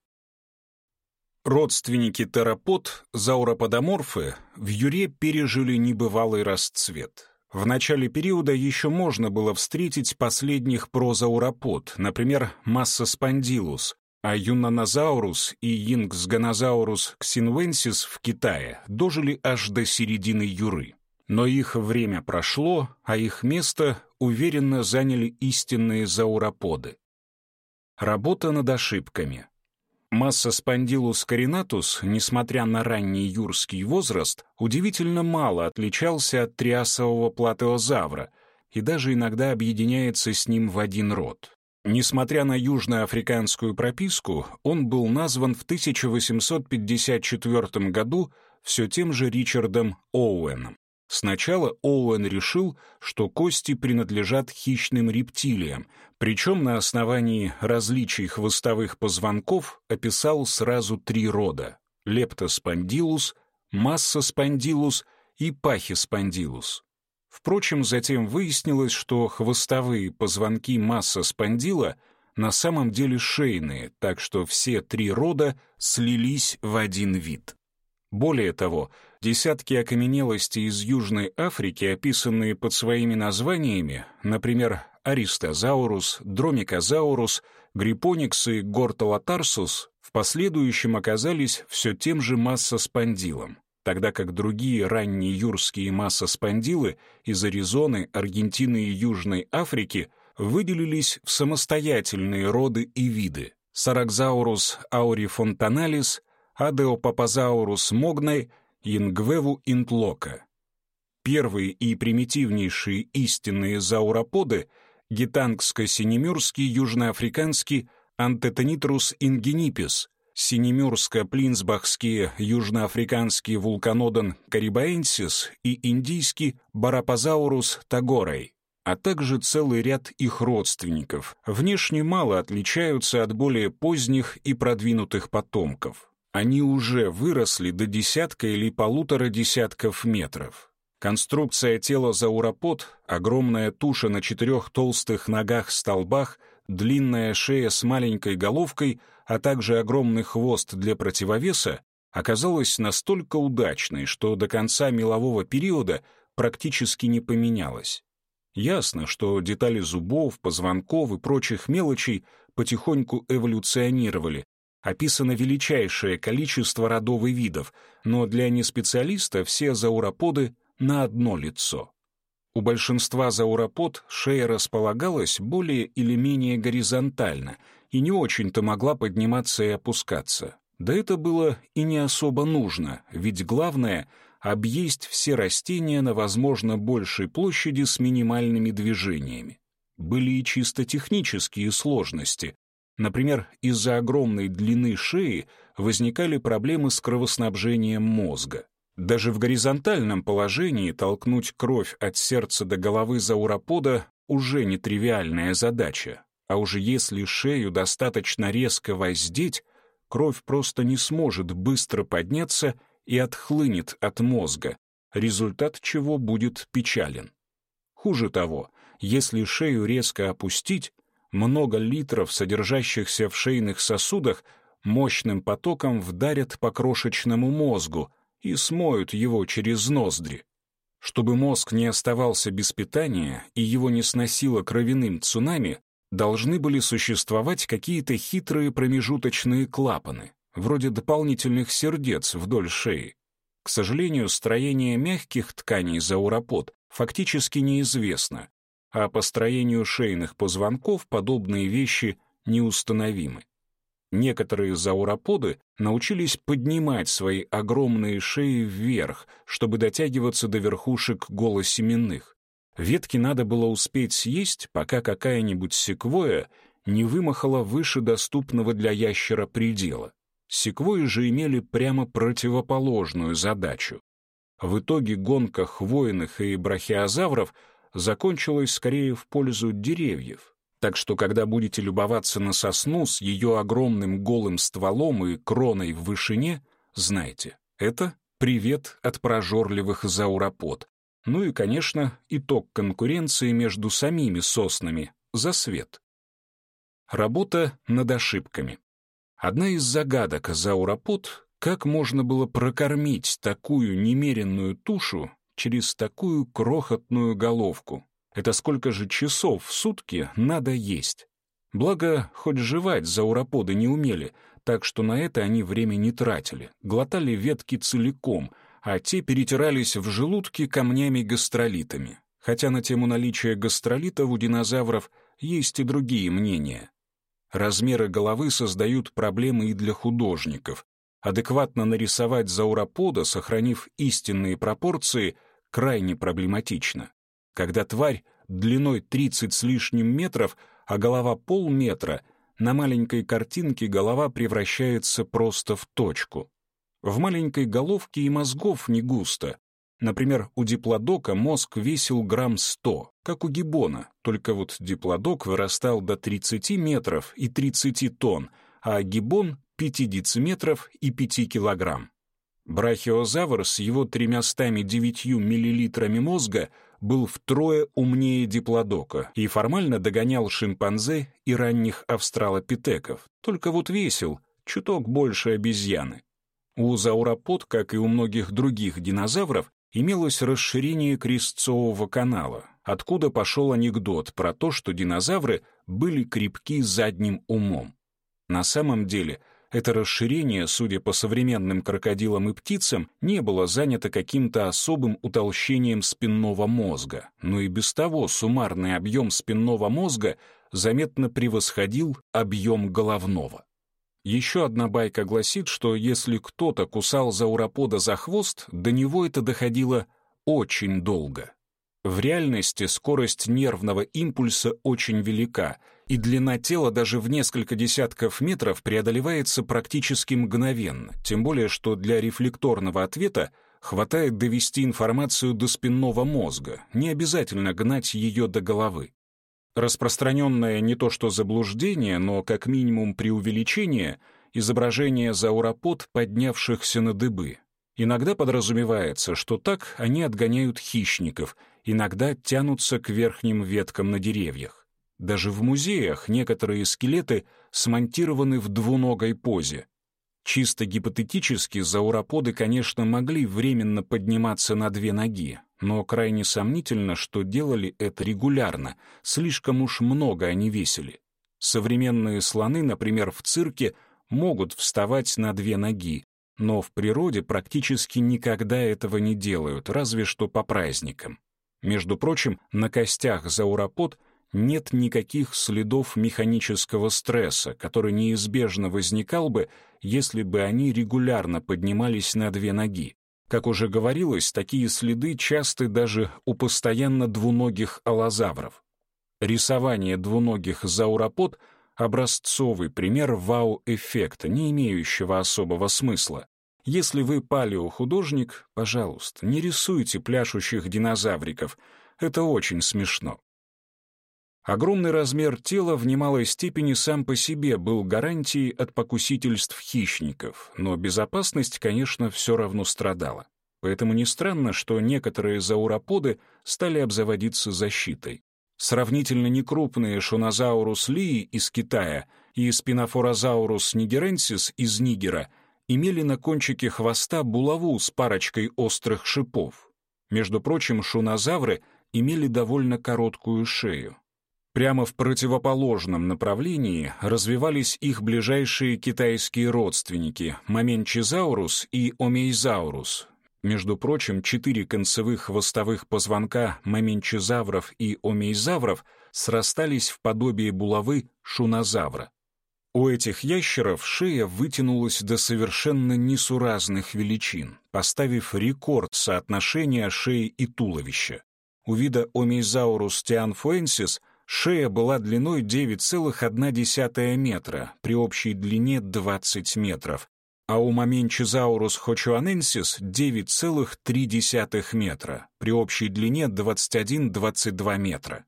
Родственники терапод, зауроподоморфы, в Юре пережили небывалый расцвет — в начале периода еще можно было встретить последних прозауропод, например, массоспондилус, а юнанозаурус и йингсганозаурус ксинвенсис в Китае дожили аж до середины Юры. Но их время прошло, а их место уверенно заняли истинные зауроподы. Работа над ошибками. Масса спондилус коринатус, несмотря на ранний юрский возраст, удивительно мало отличался от триасового платеозавра и даже иногда объединяется с ним в один род. Несмотря на южноафриканскую прописку, он был назван в 1854 году все тем же Ричардом Оуэном. Сначала Оуэн решил, что кости принадлежат хищным рептилиям, причем на основании различий хвостовых позвонков описал сразу три рода лептоспондилус, массоспондилус и пахиспондилус. Впрочем, затем выяснилось, что хвостовые позвонки массоспондила на самом деле шейные, так что все три рода слились в один вид. Более того, десятки окаменелостей из Южной Африки, описанные под своими названиями, например, Аристозаурус, Дромикозаурус, Грипоникс и Гортолотарсус, в последующем оказались все тем же массоспондилом, тогда как другие ранние юрские массоспондилы из Аризоны, Аргентины и Южной Африки выделились в самостоятельные роды и виды. Саракзаурус аурифонтаналис, Адеопапазаурус могнай, Ингвеву интлока. Первые и примитивнейшие истинные зауроподы — гитангско-синемюрский южноафриканский Антетонитрус ингенипис, синемюрско-плинсбахский южноафриканский вулканодон карибаенсис и индийский Барапазаурус тагорей, а также целый ряд их родственников, внешне мало отличаются от более поздних и продвинутых потомков. Они уже выросли до десятка или полутора десятков метров. Конструкция тела зауропод, огромная туша на четырех толстых ногах-столбах, длинная шея с маленькой головкой, а также огромный хвост для противовеса, оказалась настолько удачной, что до конца мелового периода практически не поменялась. Ясно, что детали зубов, позвонков и прочих мелочей потихоньку эволюционировали, описано величайшее количество родов и видов, но для неспециалиста все зауроподы на одно лицо. У большинства зауропод шея располагалась более или менее горизонтально и не очень-то могла подниматься и опускаться. Да это было и не особо нужно, ведь главное — объесть все растения на, возможно, большей площади с минимальными движениями. Были и чисто технические сложности, Например, из-за огромной длины шеи возникали проблемы с кровоснабжением мозга. Даже в горизонтальном положении толкнуть кровь от сердца до головы зауропода уже нетривиальная задача. А уже если шею достаточно резко воздеть, кровь просто не сможет быстро подняться и отхлынет от мозга, результат чего будет печален. Хуже того, если шею резко опустить, много литров, содержащихся в шейных сосудах, мощным потоком вдарят по крошечному мозгу и смоют его через ноздри. Чтобы мозг не оставался без питания и его не сносило кровяным цунами, должны были существовать какие-то хитрые промежуточные клапаны, вроде дополнительных сердец вдоль шеи. К сожалению, строение мягких тканей зауропод фактически неизвестно, а по строению шейных позвонков подобные вещи неустановимы. Некоторые зауроподы научились поднимать свои огромные шеи вверх, чтобы дотягиваться до верхушек голосеменных. Ветки надо было успеть съесть, пока какая-нибудь секвоя не вымахала выше доступного для ящера предела. Секвои же имели прямо противоположную задачу. В итоге гонка хвойных и брахиозавров — закончилась скорее в пользу деревьев. Так что, когда будете любоваться на сосну с ее огромным голым стволом и кроной в вышине, знайте, это привет от прожорливых зауропод. Ну и, конечно, итог конкуренции между самими соснами за свет. Работа над ошибками. Одна из загадок зауропод — как можно было прокормить такую немеренную тушу через такую крохотную головку. Это сколько же часов в сутки надо есть? Благо, хоть жевать зауроподы не умели, так что на это они время не тратили, глотали ветки целиком, а те перетирались в желудке камнями-гастролитами. Хотя на тему наличия гастролитов у динозавров есть и другие мнения. Размеры головы создают проблемы и для художников. Адекватно нарисовать зауропода, сохранив истинные пропорции — крайне проблематично. Когда тварь длиной 30 с лишним метров, а голова полметра, на маленькой картинке голова превращается просто в точку. В маленькой головке и мозгов не густо. Например, у диплодока мозг весил грамм 100, как у гиббона, только вот диплодок вырастал до 30 метров и 30 тонн, а гиббон — 5 дециметров и 5 килограмм. Брахиозавр с его 309 миллилитрами мозга был втрое умнее диплодока и формально догонял шимпанзе и ранних австралопитеков, только вот весил чуток больше обезьяны. У зауропод, как и у многих других динозавров, имелось расширение крестцового канала, откуда пошел анекдот про то, что динозавры были крепки задним умом. На самом деле, это расширение, судя по современным крокодилам и птицам, не было занято каким-то особым утолщением спинного мозга, но и без того суммарный объем спинного мозга заметно превосходил объем головного. Еще одна байка гласит, что если кто-то кусал зауропода за хвост, до него это доходило очень долго. В реальности скорость нервного импульса очень велика, и длина тела даже в несколько десятков метров преодолевается практически мгновенно, тем более что для рефлекторного ответа хватает довести информацию до спинного мозга, не обязательно гнать ее до головы. Распространенное не то что заблуждение, но как минимум преувеличение изображение зауропод, поднявшихся на дыбы. Иногда подразумевается, что так они отгоняют хищников — иногда тянутся к верхним веткам на деревьях. Даже в музеях некоторые скелеты смонтированы в двуногой позе. Чисто гипотетически зауроподы, конечно, могли временно подниматься на две ноги, но крайне сомнительно, что делали это регулярно, слишком уж много они весили. Современные слоны, например, в цирке, могут вставать на две ноги, но в природе практически никогда этого не делают, разве что по праздникам. Между прочим, на костях зауропод нет никаких следов механического стресса, который неизбежно возникал бы, если бы они регулярно поднимались на две ноги. Как уже говорилось, такие следы часты даже у постоянно двуногих аллозавров. Рисование двуногих зауропод — образцовый пример вау-эффекта, не имеющего особого смысла. Если вы палеохудожник, пожалуйста, не рисуйте пляшущих динозавриков. Это очень смешно. Огромный размер тела в немалой степени сам по себе был гарантией от покусительств хищников, но безопасность, конечно, все равно страдала. Поэтому не странно, что некоторые зауроподы стали обзаводиться защитой. Сравнительно некрупные шунозаурус лии из Китая и спинофорозаурус нигеренсис из Нигера — имели на кончике хвоста булаву с парочкой острых шипов. Между прочим, шунозавры имели довольно короткую шею. Прямо в противоположном направлении развивались их ближайшие китайские родственники — Маменчизаурус и Омейзаурус. Между прочим, четыре концевых хвостовых позвонка маменчизавров и омейзавров срастались в подобие булавы шунозавра. У этих ящеров шея вытянулась до совершенно несуразных величин, поставив рекорд соотношения шеи и туловища. У вида Омейзаурус тианфуэнсис шея была длиной 9,1 метра при общей длине 20 метров, а у Маменчизаурус хочуаненсис 9,3 метра при общей длине 21-22 метра.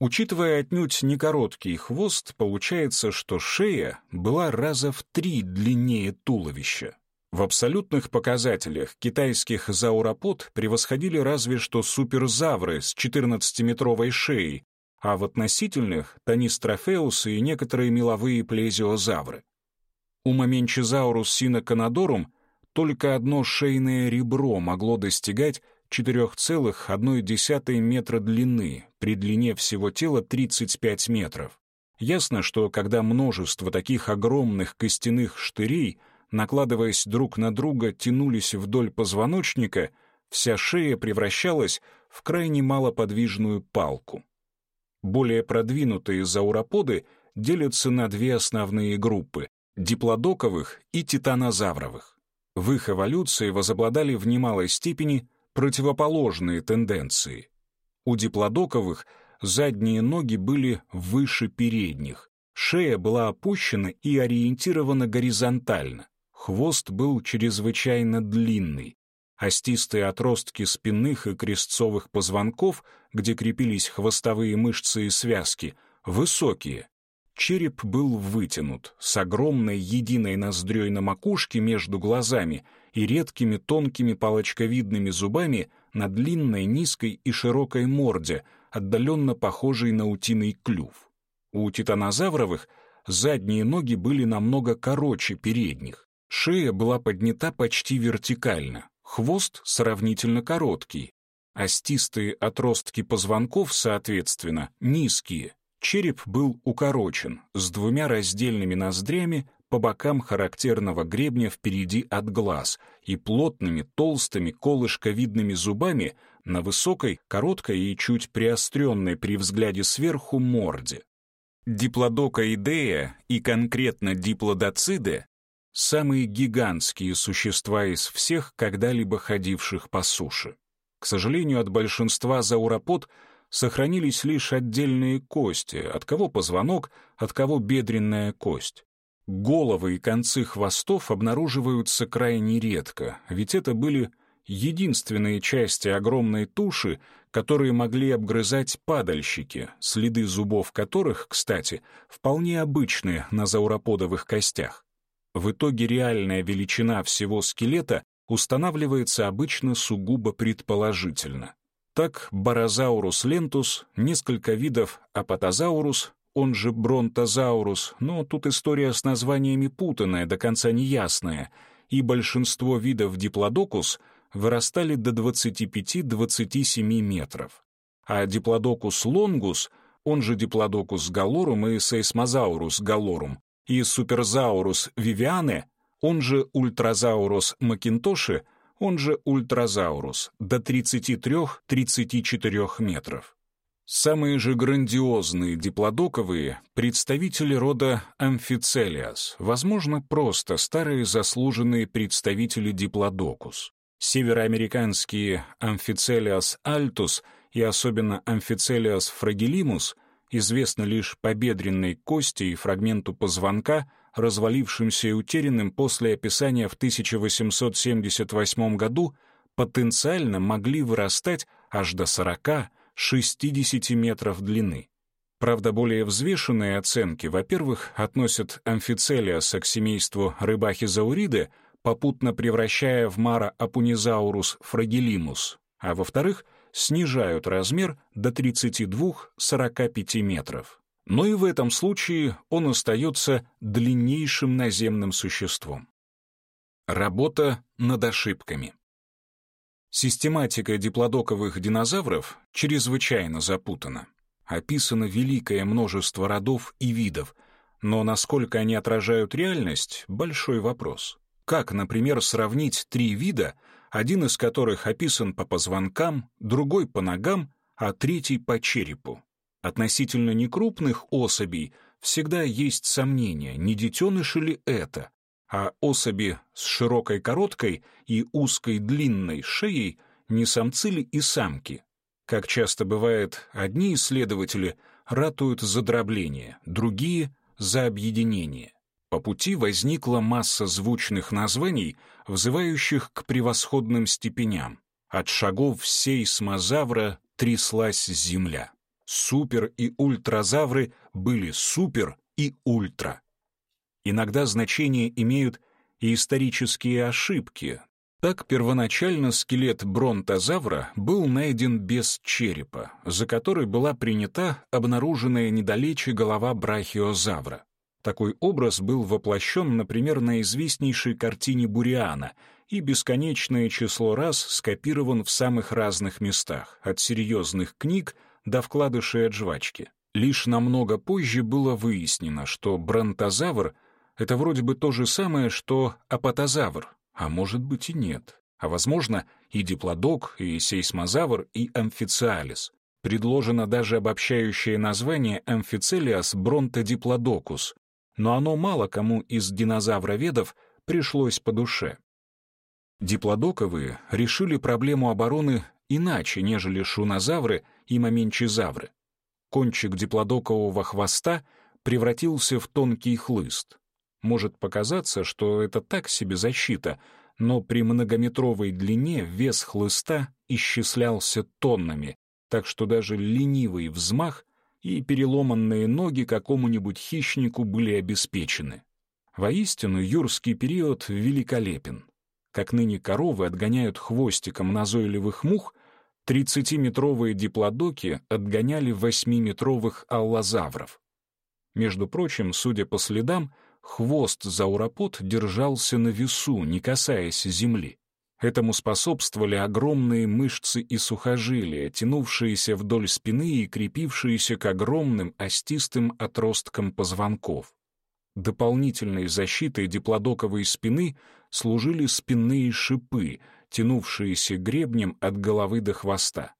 Учитывая отнюдь не короткий хвост, получается, что шея была раза в три длиннее туловища. В абсолютных показателях китайских зауропод превосходили разве что суперзавры с 14-метровой шеей, а в относительных — тонистрофеусы и некоторые меловые плезиозавры. У маменчизаурус синоканадорум только одно шейное ребро могло достигать 4,1 метра длины, при длине всего тела 35 метров. Ясно, что когда множество таких огромных костяных штырей, накладываясь друг на друга, тянулись вдоль позвоночника, вся шея превращалась в крайне малоподвижную палку. Более продвинутые зауроподы делятся на две основные группы — диплодоковых и титанозавровых. В их эволюции возобладали в немалой степени противоположные тенденции. У диплодоковых задние ноги были выше передних, шея была опущена и ориентирована горизонтально, хвост был чрезвычайно длинный, остистые отростки спинных и крестцовых позвонков, где крепились хвостовые мышцы и связки, высокие. Череп был вытянут, с огромной единой ноздрёй на макушке между глазами и редкими тонкими палочковидными зубами на длинной, низкой и широкой морде, отдаленно похожей на утиный клюв. У титанозавровых задние ноги были намного короче передних. Шея была поднята почти вертикально, хвост сравнительно короткий, остистые отростки позвонков, соответственно, низкие. Череп был укорочен, с двумя раздельными ноздрями по бокам характерного гребня впереди от глаз и плотными, толстыми, колышковидными зубами на высокой, короткой и чуть приостренной при взгляде сверху морде. Диплодокоидея и конкретно диплодоциды — самые гигантские существа из всех, когда-либо ходивших по суше. К сожалению, от большинства зауропод сохранились лишь отдельные кости, от кого позвонок, от кого бедренная кость. Головы и концы хвостов обнаруживаются крайне редко, ведь это были единственные части огромной туши, которые могли обгрызать падальщики, следы зубов которых, кстати, вполне обычны на зауроподовых костях. В итоге реальная величина всего скелета устанавливается обычно сугубо предположительно. Так Barosaurus lentus, несколько видов Apatosaurus, он же Brontosaurus, но тут история с названиями путанная, до конца неясная, и большинство видов Diplodocus — вырастали до 25-27 метров. А Diplodocus longus, он же Diplodocus hallorum и Seismosaurus hallorum, и Supersaurus vivianae, он же Ultrasaurus macintoshi, он же ультразаурус, до 33-34 метров. Самые же грандиозные диплодоковые — представители рода амфицелиас, возможно, просто старые заслуженные представители диплодокус. Североамериканские Amphicellius altus и особенно Amphicellius fragilismus известны лишь по бедренной кости и фрагменту позвонка, развалившимся и утерянным после описания в 1878 году, потенциально могли вырастать аж до 40-60 метров длины. Правда, более взвешенные оценки, во-первых, относят амфицелиаса к семейству рыбахизауриды, попутно превращая в мара апунизаурус фрагилимус, а во-вторых, снижают размер до 32-45 метров. Но и в этом случае он остается длиннейшим наземным существом. Работа над ошибками. Систематика диплодоковых динозавров чрезвычайно запутана. Описано великое множество родов и видов, но насколько они отражают реальность — большой вопрос. Как, например, сравнить три вида, один из которых описан по позвонкам, другой по ногам, а третий по черепу? Относительно некрупных особей всегда есть сомнения, не детеныш ли это, а особи с широкой короткой и узкой длинной шеей не самцы ли и самки. Как часто бывает, одни исследователи ратуют за дробление, другие — за объединение. По пути возникла масса звучных названий, взывающих к превосходным степеням. От шагов сейсмозавра тряслась земля. Супер и ультразавры были супер и ультра. Иногда значения имеют и исторические ошибки. Так первоначально скелет бронтозавра был найден без черепа, за который была принята обнаруженная недалече голова брахиозавра. Такой образ был воплощен, например, на известнейшей картине Буриана и бесконечное число раз скопирован в самых разных местах, от серьезных книг до вкладышей от жвачки. Лишь намного позже было выяснено, что бронтозавр — это вроде бы то же самое, что апатозавр, а может быть и нет. А возможно, и диплодок, и сейсмозавр, и амфициалис. Предложено даже обобщающее название амфицелиас бронтодиплодокус, но оно мало кому из динозавроведов пришлось по душе. Диплодоковые решили проблему обороны иначе, нежели шунозавры и маменчизавры. Кончик диплодокового хвоста превратился в тонкий хлыст. Может показаться, что это так себе защита, но при многометровой длине вес хлыста исчислялся тоннами, так что даже ленивый взмах и переломанные ноги какому-нибудь хищнику были обеспечены. Воистину, юрский период великолепен. Как ныне коровы отгоняют хвостиком назойливых мух, 30-метровые диплодоки отгоняли 8-метровых аллозавров. Между прочим, судя по следам, хвост зауропод держался на весу, не касаясь земли. Этому способствовали огромные мышцы и сухожилия, тянувшиеся вдоль спины и крепившиеся к огромным остистым отросткам позвонков. Дополнительной защитой диплодоковой спины служили спинные шипы, тянувшиеся гребнем от головы до хвоста.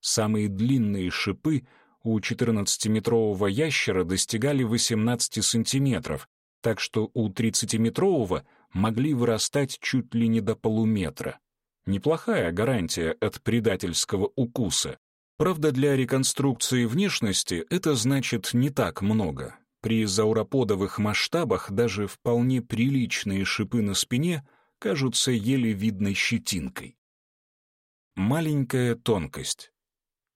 Самые длинные шипы у 14-метрового ящера достигали 18 сантиметров, так что у 30-метрового могли вырастать чуть ли не до полуметра. Неплохая гарантия от предательского укуса. Правда, для реконструкции внешности это значит не так много. При зауроподовых масштабах даже вполне приличные шипы на спине кажутся еле видной щетинкой. Маленькая тонкость.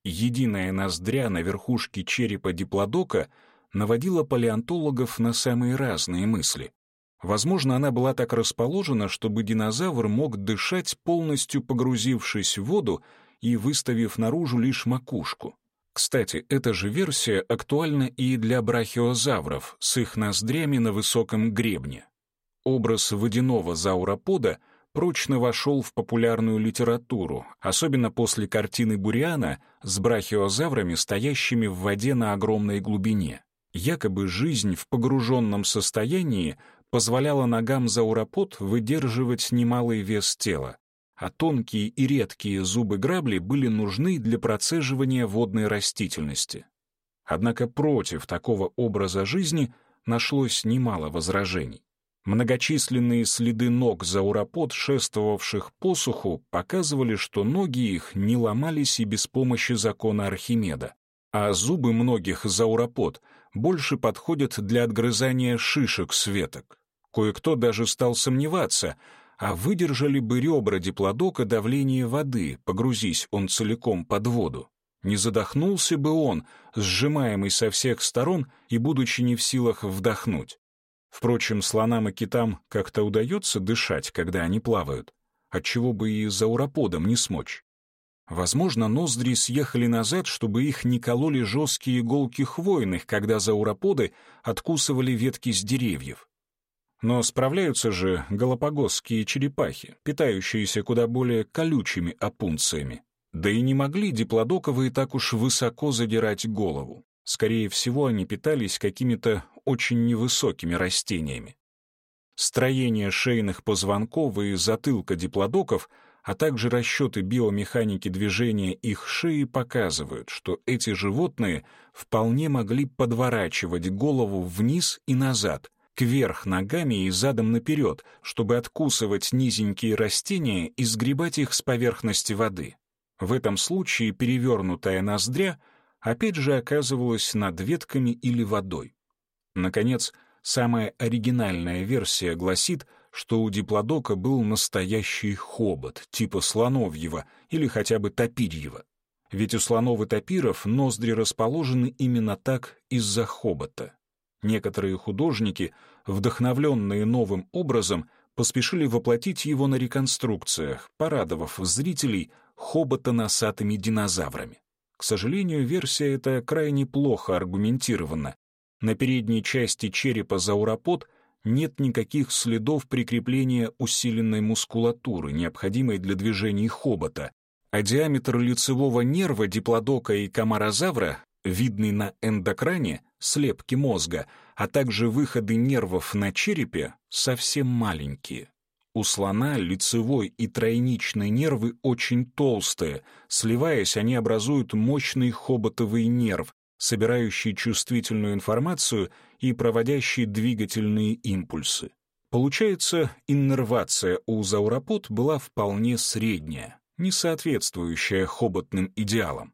Единая ноздря на верхушке черепа диплодока наводила палеонтологов на самые разные мысли. Возможно, она была так расположена, чтобы динозавр мог дышать, полностью погрузившись в воду и выставив наружу лишь макушку. Кстати, эта же версия актуальна и для брахиозавров с их ноздрями на высоком гребне. Образ водяного зауропода прочно вошел в популярную литературу, особенно после картины Буриана с брахиозаврами, стоящими в воде на огромной глубине. Якобы жизнь в погруженном состоянии позволяла ногам зауропод выдерживать немалый вес тела, а тонкие и редкие зубы грабли были нужны для процеживания водной растительности. Однако против такого образа жизни нашлось немало возражений. Многочисленные следы ног зауропод, шествовавших по суху, показывали, что ноги их не ломались и без помощи закона Архимеда, а зубы многих зауропод больше подходят для отгрызания шишек с веток. Кое-кто даже стал сомневаться — а выдержали бы ребра диплодока давление воды, погрузись он целиком под воду. Не задохнулся бы он, сжимаемый со всех сторон и будучи не в силах вдохнуть. Впрочем, слонам и китам как-то удается дышать, когда они плавают, отчего бы и за уроподом не смочь. Возможно, ноздри съехали назад, чтобы их не кололи жесткие иголки хвойных, когда зауроподы откусывали ветки с деревьев. Но справляются же галапагосские черепахи, питающиеся куда более колючими опунциями. Да и не могли диплодоковые так уж высоко задирать голову. Скорее всего, они питались какими-то очень невысокими растениями. Строение шейных позвонков и затылка диплодоков, а также расчеты биомеханики движения их шеи показывают, что эти животные вполне могли подворачивать голову вниз и назад, кверх ногами и задом наперед, чтобы откусывать низенькие растения и сгребать их с поверхности воды. В этом случае перевернутая ноздря опять же оказывалась над ветками или водой. Наконец, самая оригинальная версия гласит, что у диплодока был настоящий хобот, типа слоновьего или хотя бы топирьего. Ведь у слонов и топиров ноздри расположены именно так из-за хобота. Некоторые художники, вдохновленные новым образом, поспешили воплотить его на реконструкциях, порадовав зрителей хоботоносатыми динозаврами. К сожалению, версия эта крайне плохо аргументирована. На передней части черепа зауропод нет никаких следов прикрепления усиленной мускулатуры, необходимой для движений хобота, а диаметр лицевого нерва диплодока и камарозавра, видный на эндокране, слепки мозга, а также выходы нервов на черепе совсем маленькие. У слона лицевой и тройничный нервы очень толстые, сливаясь, они образуют мощный хоботовый нерв, собирающий чувствительную информацию и проводящий двигательные импульсы. Получается, иннервация у зауропод была вполне средняя, не соответствующая хоботным идеалам.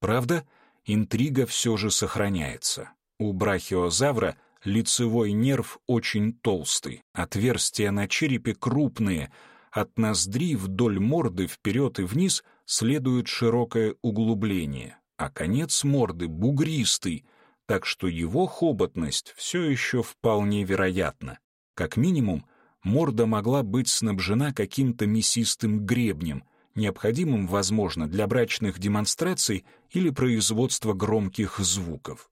Правда, интрига все же сохраняется. У брахиозавра лицевой нерв очень толстый, отверстия на черепе крупные, от ноздри вдоль морды вперед и вниз следует широкое углубление. А конец морды бугристый, так что его хоботность все еще вполне вероятна. Как минимум, морда могла быть снабжена каким-то мясистым гребнем, необходимым, возможно, для брачных демонстраций или производства громких звуков.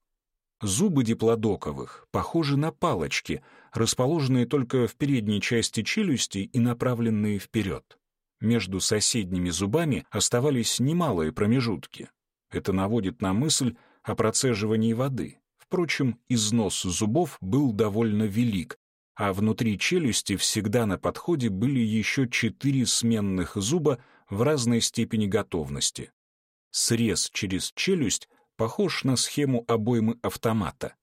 Зубы диплодоковых похожи на палочки, расположенные только в передней части челюсти и направленные вперед. Между соседними зубами оставались немалые промежутки. Это наводит на мысль о процеживании воды. Впрочем, износ зубов был довольно велик, а внутри челюсти всегда на подходе были еще четыре сменных зуба в разной степени готовности. Срез через челюсть похож на схему обоймы автомата.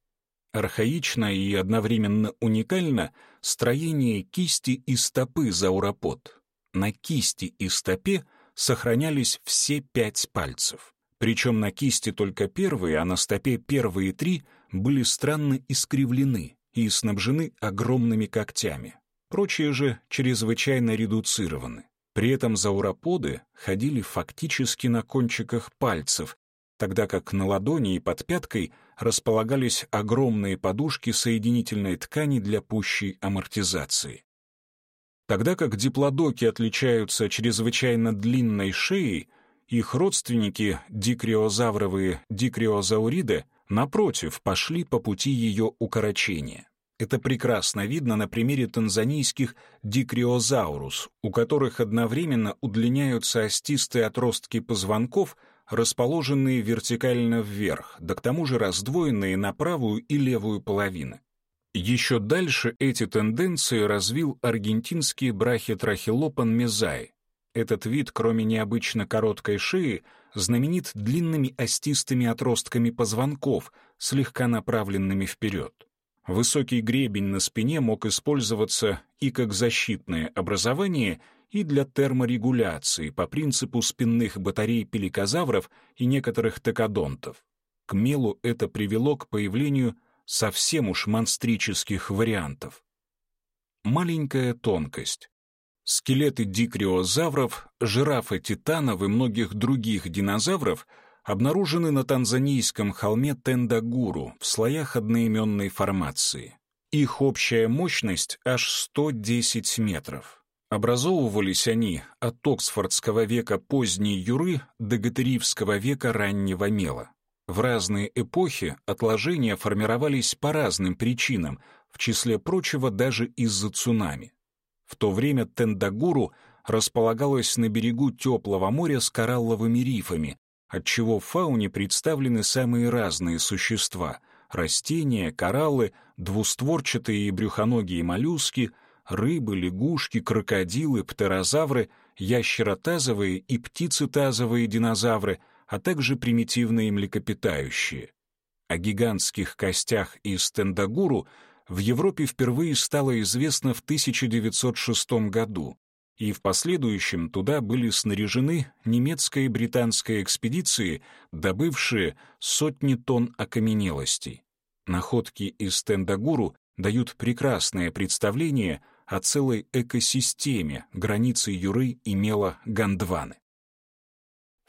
Архаично и одновременно уникально строение кисти и стопы зауропод. На кисти и стопе сохранялись все пять пальцев. Причем на кисти только первые, а на стопе первые три были странно искривлены и снабжены огромными когтями. Прочие же чрезвычайно редуцированы. При этом зауроподы ходили фактически на кончиках пальцев, тогда как на ладони и под пяткой располагались огромные подушки соединительной ткани для пущей амортизации. Тогда как диплодоки отличаются чрезвычайно длинной шеей, их родственники, дикриозавровые дикриозауриды, напротив, пошли по пути ее укорочения. Это прекрасно видно на примере танзанийских дикриозаурус, у которых одновременно удлиняются остистые отростки позвонков — расположенные вертикально вверх, да к тому же раздвоенные на правую и левую половины. Еще дальше эти тенденции развил аргентинский брахитрахилопан мезай. Этот вид, кроме необычно короткой шеи, знаменит длинными остистыми отростками позвонков, слегка направленными вперед. Высокий гребень на спине мог использоваться и как защитное образование, и для терморегуляции по принципу спинных батарей пеликозавров и некоторых токодонтов. К мелу это привело к появлению совсем уж монстрических вариантов. Маленькая тонкость. Скелеты дикриозавров, жирафы титанов и многих других динозавров обнаружены на танзанийском холме Тендагуру в слоях одноименной формации. Их общая мощность аж 110 метров. Образовывались они от Оксфордского века поздней Юры до Гатыривского века раннего Мела. В разные эпохи отложения формировались по разным причинам, в числе прочего даже из-за цунами. В то время Тендагуру располагалась на берегу теплого моря с коралловыми рифами, отчего в фауне представлены самые разные существа — растения, кораллы, двустворчатые и брюхоногие моллюски — рыбы, лягушки, крокодилы, птерозавры, ящеротазовые и птицетазовые динозавры, а также примитивные млекопитающие. О гигантских костях из Тендагуру в Европе впервые стало известно в 1906 году, и в последующем туда были снаряжены немецкая и британская экспедиции, добывшие сотни тонн окаменелостей. Находки из Тендагуру дают прекрасное представление о целой экосистеме границы Юры имела Гондваны.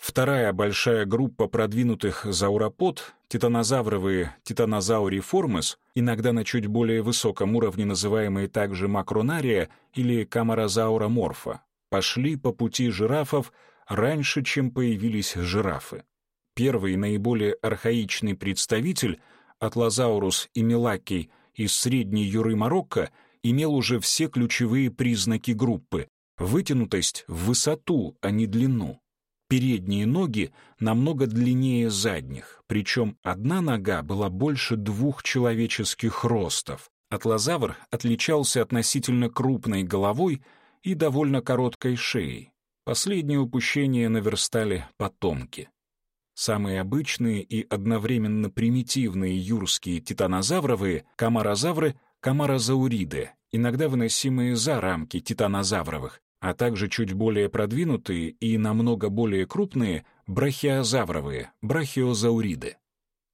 Вторая большая группа продвинутых зауропод, титанозавровые титанозауриформес, иногда на чуть более высоком уровне называемые также макронария или камарозауроморфа, пошли по пути жирафов раньше, чем появились жирафы. Первый наиболее архаичный представитель, атлозаурус и милакий из средней Юры Марокко, имел уже все ключевые признаки группы — вытянутость в высоту, а не длину. Передние ноги намного длиннее задних, причем одна нога была больше двух человеческих ростов. Атлозавр отличался относительно крупной головой и довольно короткой шеей. Последнее упущение наверстали потомки. Самые обычные и одновременно примитивные юрские титанозавровые камарозавры камарозауриды, иногда выносимые за рамки титанозавровых, а также чуть более продвинутые и намного более крупные брахиозавровые, брахиозауриды.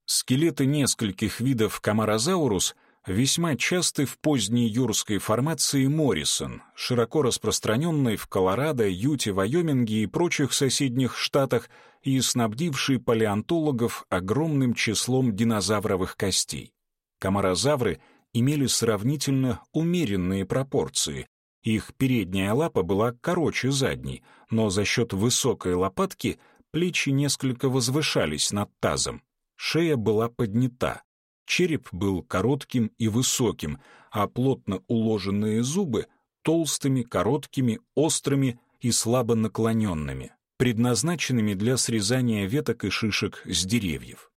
Скелеты нескольких видов камарозаурус весьма часты в поздней юрской формации Моррисон, широко распространенной в Колорадо, Юте, Вайоминге и прочих соседних штатах и снабдившей палеонтологов огромным числом динозавровых костей. Комарозавры имели сравнительно умеренные пропорции. Их передняя лапа была короче задней, но за счет высокой лопатки плечи несколько возвышались над тазом. Шея была поднята, череп был коротким и высоким, а плотно уложенные зубы — толстыми, короткими, острыми и слабо наклоненными, предназначенными для срезания веток и шишек с деревьев.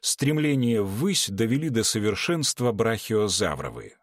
Стремление ввысь довели до совершенства брахиозавровые.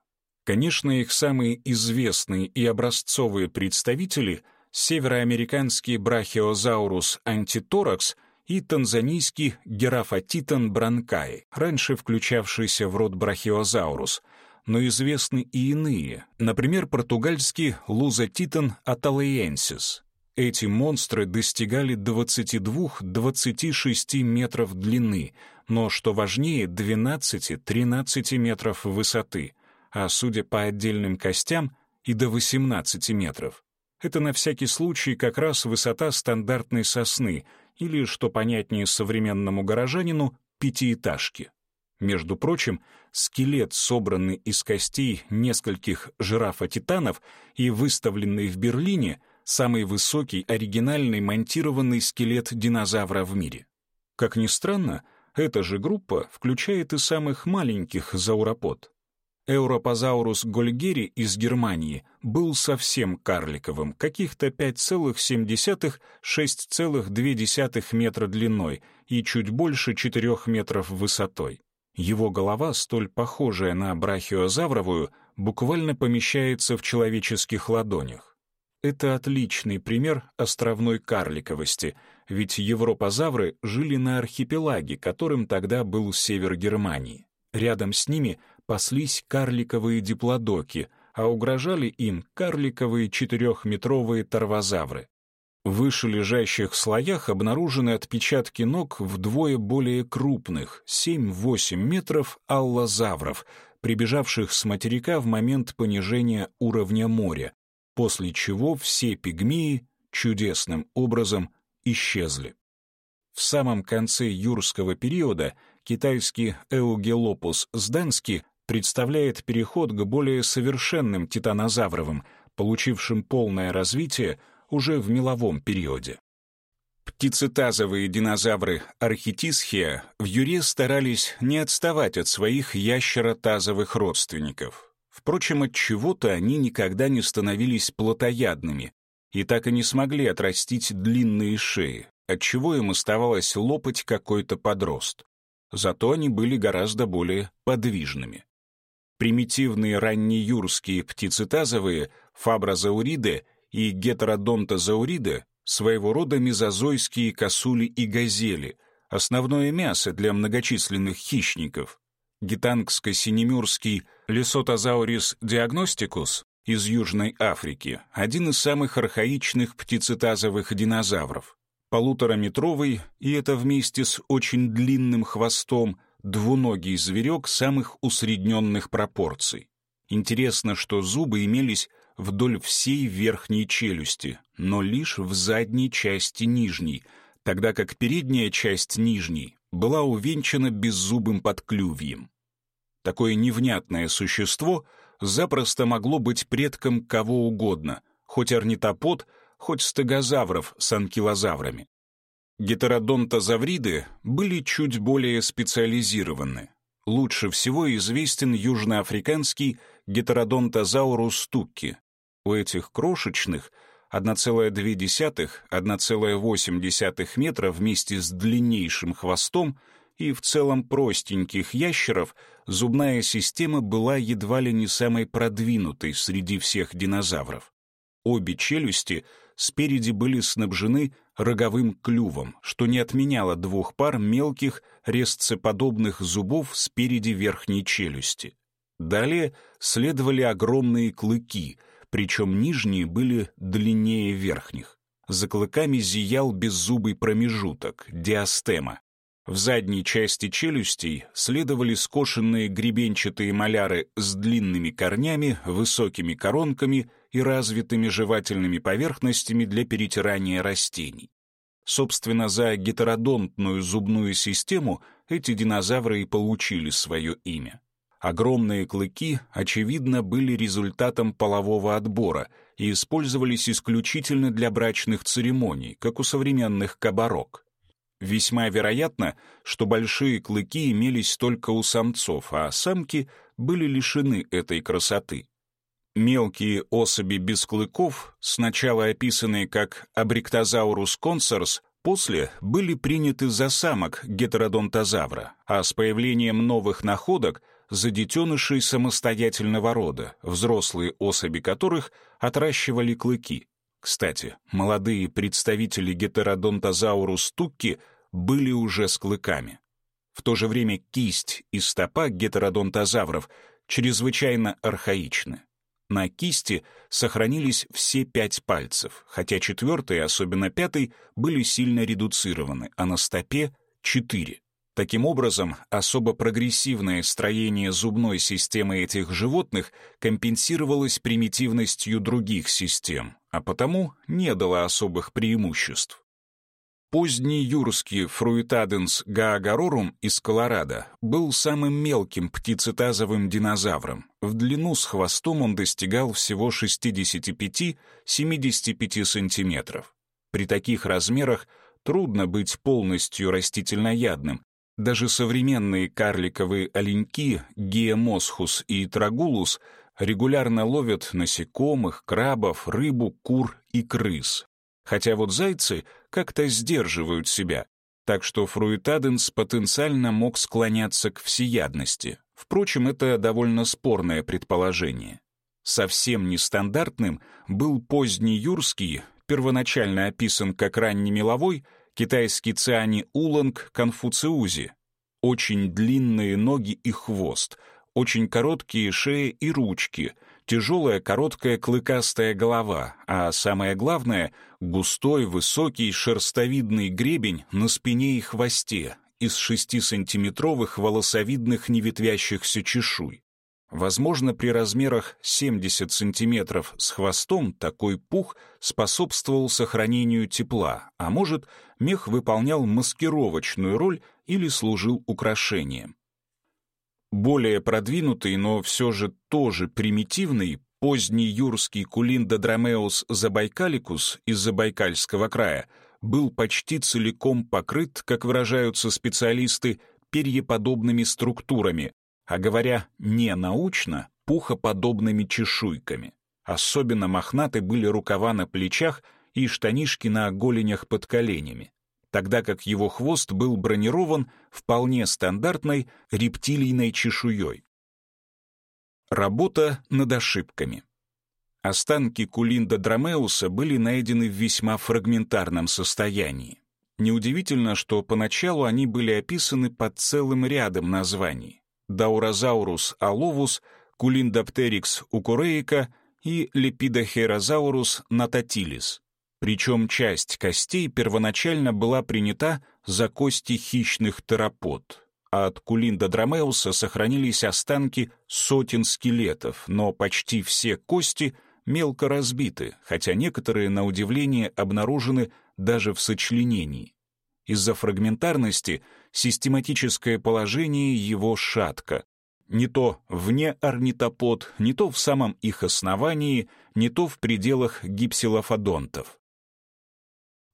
Конечно, их самые известные и образцовые представители — североамериканский брахиозаурус антиторакс и танзанийский герафатитон бранкай, раньше включавшийся в род брахиозаурус, но известны и иные, например, португальский лузатитон аталаенсис. Эти монстры достигали 22-26 метров длины, но, что важнее, 12-13 метров высоты, а, судя по отдельным костям, и до 18 метров. Это на всякий случай как раз высота стандартной сосны или, что понятнее современному горожанину, пятиэтажки. Между прочим, скелет, собранный из костей нескольких жирафа-титанов и выставленный в Берлине — самый высокий оригинальный монтированный скелет динозавра в мире. Как ни странно, эта же группа включает и самых маленьких зауропод. Европозаурус гольгери из Германии был совсем карликовым, каких-то 5,7-6,2 метра длиной и чуть больше 4 метров высотой. Его голова, столь похожая на брахиозавровую, буквально помещается в человеческих ладонях. Это отличный пример островной карликовости, ведь европозавры жили на архипелаге, которым тогда был север Германии. Рядом с ними паслись карликовые диплодоки, а угрожали им карликовые четырехметровые торвозавры. В выше лежащих слоях обнаружены отпечатки ног вдвое более крупных, 7-8 метров, аллозавров, прибежавших с материка в момент понижения уровня моря, после чего все пигмеи чудесным образом исчезли. В самом конце юрского периода китайский Эугелопус сданский представляет переход к более совершенным титанозавровым, получившим полное развитие уже в меловом периоде. Птицетазовые динозавры архитисхия в юре старались не отставать от своих ящеротазовых родственников. Впрочем, от чего-то они никогда не становились плотоядными и так и не смогли отрастить длинные шеи, отчего им оставалось лопать какой-то подрост. Зато они были гораздо более подвижными. Примитивные раннеюрские птицетазовые фаброзауриды и гетеродонтозауриды своего рода мезозойские косули и газели, основное мясо для многочисленных хищников, гитангско-синемюрский Лесотозаурис диагностикус из Южной Африки, один из самых архаичных птицетазовых динозавров. Полутораметровый, и это вместе с очень длинным хвостом, двуногий зверек самых усредненных пропорций. Интересно, что зубы имелись вдоль всей верхней челюсти, но лишь в задней части нижней, тогда как передняя часть нижней была увенчана беззубым подклювьем. Такое невнятное существо запросто могло быть предком кого угодно, хоть орнитопод, хоть стегозавров с анкилозаврами. Гетеродонтозавриды были чуть более специализированы. Лучше всего известен южноафриканский гетеродонтозаурус тукки. У этих крошечных 1,2-1,8 метра вместе с длиннейшим хвостом и в целом простеньких ящеров зубная система была едва ли не самой продвинутой среди всех динозавров. Обе челюсти спереди были снабжены роговым клювом, что не отменяло двух пар мелких резцеподобных зубов спереди верхней челюсти. Далее следовали огромные клыки, причем нижние были длиннее верхних. За клыками зиял беззубый промежуток, диастема, В задней части челюстей следовали скошенные гребенчатые маляры с длинными корнями, высокими коронками и развитыми жевательными поверхностями для перетирания растений. Собственно, за гетеродонтную зубную систему эти динозавры и получили свое имя. Огромные клыки, очевидно, были результатом полового отбора и использовались исключительно для брачных церемоний, как у современных кабарок. Весьма вероятно, что большие клыки имелись только у самцов, а самки были лишены этой красоты. Мелкие особи без клыков, сначала описанные как абриктозаурус консорс, после были приняты за самок гетеродонтозавра, а с появлением новых находок — за детенышей самостоятельного рода, взрослые особи которых отращивали клыки. Кстати, молодые представители гетеродонтозаурус тукки были уже с клыками. В то же время кисть и стопа гетеродонтозавров чрезвычайно архаичны. На кисти сохранились все пять пальцев, хотя четвертый, особенно пятый, были сильно редуцированы, а на стопе — четыре. Таким образом, особо прогрессивное строение зубной системы этих животных компенсировалось примитивностью других систем, а потому не дало особых преимуществ. Поздний юрский фруитаденс гаагарорум из Колорадо был самым мелким птицетазовым динозавром. В длину с хвостом он достигал всего 65-75 сантиметров. При таких размерах трудно быть полностью растительноядным, даже современные карликовые оленьки Геомосхус и Трагулус регулярно ловят насекомых, крабов, рыбу, кур и крыс. Хотя вот зайцы как-то сдерживают себя, так что фруитаденс потенциально мог склоняться к всеядности. Впрочем, это довольно спорное предположение. Совсем нестандартным был поздний юрский, первоначально описан как раннемеловой, китайский циани уланг конфуциузи. Очень длинные ноги и хвост, очень короткие шеи и ручки, тяжелая короткая клыкастая голова, а самое главное — густой, высокий, шерстовидный гребень на спине и хвосте из шестисантиметровых волосовидных неветвящихся чешуй. Возможно, при размерах 70 см с хвостом такой пух способствовал сохранению тепла, а может, мех выполнял маскировочную роль или служил украшением. Более продвинутый, но все же тоже примитивный, поздний юрский кулиндодромеус забайкаликус из Забайкальского края был почти целиком покрыт, как выражаются специалисты, перьеподобными структурами, а говоря не научно, пухоподобными чешуйками. Особенно мохнаты были рукава на плечах и штанишки на голенях под коленями, тогда как его хвост был бронирован вполне стандартной рептилийной чешуей. Работа над ошибками. Останки Кулинда Дромеуса были найдены в весьма фрагментарном состоянии. Неудивительно, что поначалу они были описаны под целым рядом названий. Даурозаурус аловус, Кулиндоптерикс укуреика и Лепидохерозаурус нататилис. Причем часть костей первоначально была принята за кости хищных терапод, а от Кулиндодромеуса сохранились останки сотен скелетов, но почти все кости мелко разбиты, хотя некоторые, на удивление, обнаружены даже в сочленении. Из-за фрагментарности систематическое положение его шатко. Не то вне орнитопод, не то в самом их основании, не то в пределах гипсилофодонтов.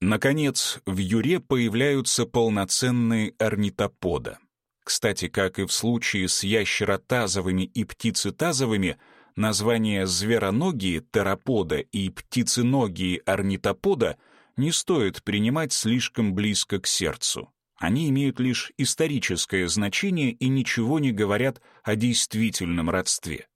Наконец, в юре появляются полноценные орнитопода. Кстати, как и в случае с ящеротазовыми и птицетазовыми, названия звероногие терапода и птиценогие орнитопода — не стоит принимать слишком близко к сердцу. Они имеют лишь историческое значение и ничего не говорят о действительном родстве.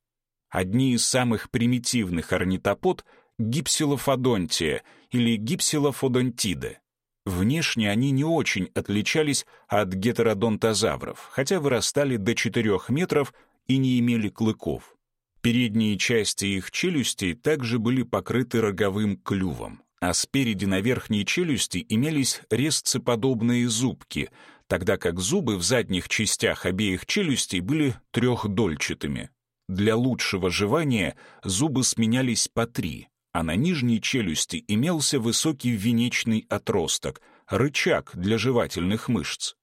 Одни из самых примитивных орнитопод — гипсилофодонтия или гипсилофодонтиды. Внешне они не очень отличались от гетеродонтозавров, хотя вырастали до 4 метров и не имели клыков. Передние части их челюстей также были покрыты роговым клювом а спереди на верхней челюсти имелись резцеподобные зубки, тогда как зубы в задних частях обеих челюстей были трехдольчатыми. Для лучшего жевания зубы сменялись по три, а на нижней челюсти имелся высокий венечный отросток, рычаг для жевательных мышц.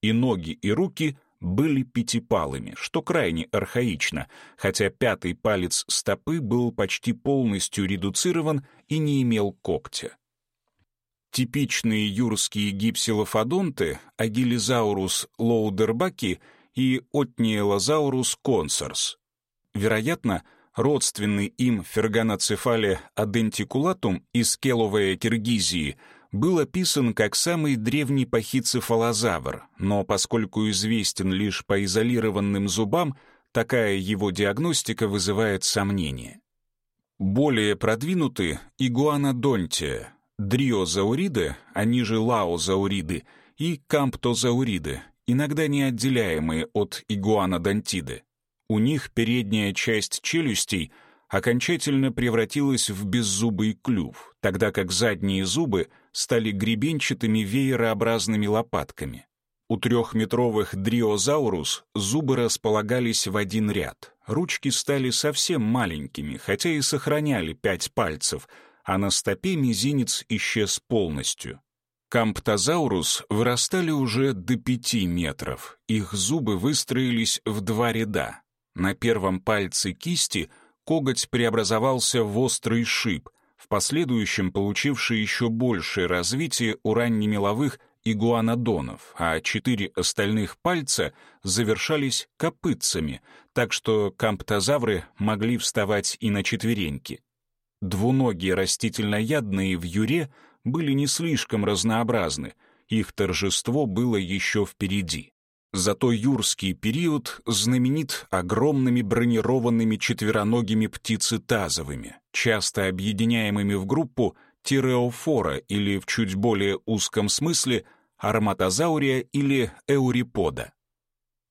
И ноги, и руки были пятипалыми, что крайне архаично, хотя пятый палец стопы был почти полностью редуцирован и не имел когтя. Типичные юрские гипсилофодонты Агилизаурус лоудербаки и Отниелозаурус консорс. Вероятно, родственный им ферганоцефале адентикулатум из Келовой Киргизии — был описан как самый древний пахицефалозавр, но поскольку известен лишь по изолированным зубам, такая его диагностика вызывает сомнения. Более продвинуты игуанодонтия, дриозауриды, они же лаозауриды, и камптозауриды, иногда неотделяемые от игуанодонтиды. У них передняя часть челюстей окончательно превратилась в беззубый клюв, тогда как задние зубы — стали гребенчатыми веерообразными лопатками. У трехметровых дриозаурус зубы располагались в один ряд. Ручки стали совсем маленькими, хотя и сохраняли пять пальцев, а на стопе мизинец исчез полностью. Камптозаурус вырастали уже до пяти метров. Их зубы выстроились в два ряда. На первом пальце кисти коготь преобразовался в острый шип, в последующем получивший еще большее развитие у раннемеловых игуанодонов, а четыре остальных пальца завершались копытцами, так что камптозавры могли вставать и на четвереньки. Двуногие растительноядные в юре были не слишком разнообразны, их торжество было еще впереди. Зато юрский период знаменит огромными бронированными четвероногими птицетазовыми, часто объединяемыми в группу тиреофора или в чуть более узком смысле ароматозаурия или эурипода.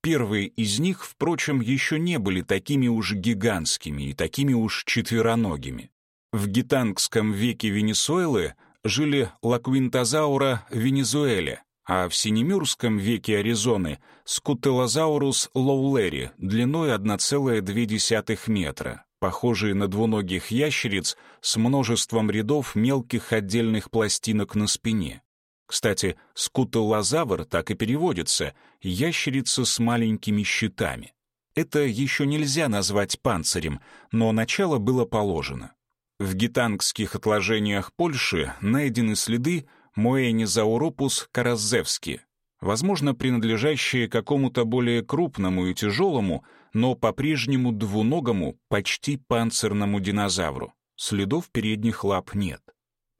Первые из них, впрочем, еще не были такими уж гигантскими и такими уж четвероногими. В геттангском веке Венесуэлы жили Laquintasaura venezuelae, а в Синемюрском веке Аризоны — Scutellosaurus lawleri длиной 1,2 метра, похожие на двуногих ящериц с множеством рядов мелких отдельных пластинок на спине. Кстати, скутелозавр так и переводится — ящерица с маленькими щитами. Это еще нельзя назвать панцирем, но начало было положено. В гитангских отложениях Польши найдены следы Моэнизауропус каразевски, возможно, принадлежащие какому-то более крупному и тяжелому, но по-прежнему двуногому, почти панцирному динозавру. Следов передних лап нет.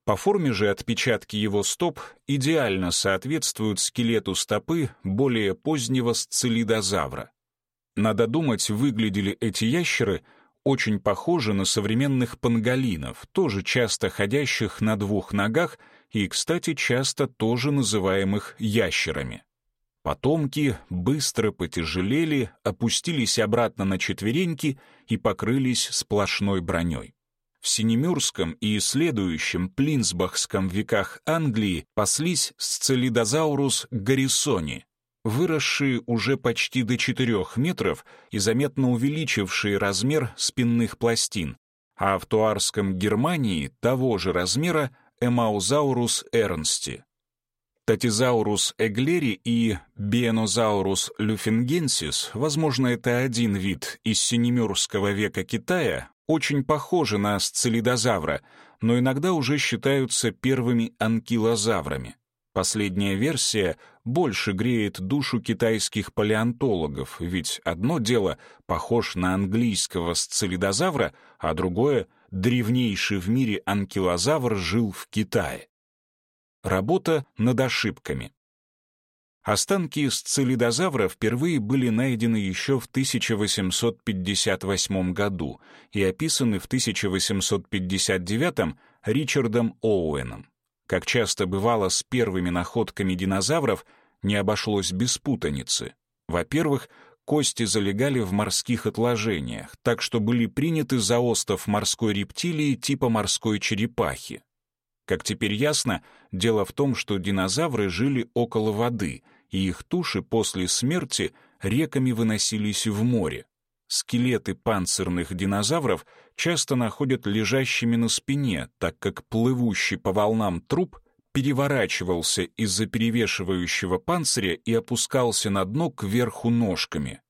По форме же отпечатки его стоп идеально соответствуют скелету стопы более позднего сцилидозавра. Надо думать, выглядели эти ящеры очень похожи на современных панголинов, тоже часто ходящих на двух ногах и, кстати, часто тоже называемых ящерами. Потомки быстро потяжелели, опустились обратно на четвереньки и покрылись сплошной броней. В Синемюрском и следующем Плинсбахском веках Англии паслись сцелидозаурус гаррисони, выросшие уже почти до 4 метров и заметно увеличившие размер спинных пластин, а в Туарском Германии того же размера Эмаузаурус эрнсти. Татизаурус эглери и Биенозаурус люфингенсис, возможно, это один вид из синемюрского века Китая, очень похожи на сцелидозавра, но иногда уже считаются первыми анкилозаврами. Последняя версия больше греет душу китайских палеонтологов, ведь одно дело похож на английского сцелидозавра, а другое древнейший в мире анкилозавр жил в Китае. Работа над ошибками. Останки сцилидозавра впервые были найдены еще в 1858 году и описаны в 1859 Ричардом Оуэном. Как часто бывало с первыми находками динозавров, не обошлось без путаницы. Во-первых, кости залегали в морских отложениях, так что были приняты за остов морской рептилии типа морской черепахи. Как теперь ясно, дело в том, что динозавры жили около воды и их туши после смерти реками выносились в море. Скелеты панцирных динозавров часто находят лежащими на спине, так как плывущий по волнам труп переворачивался из-за перевешивающего панциря и опускался на дно кверху ножками.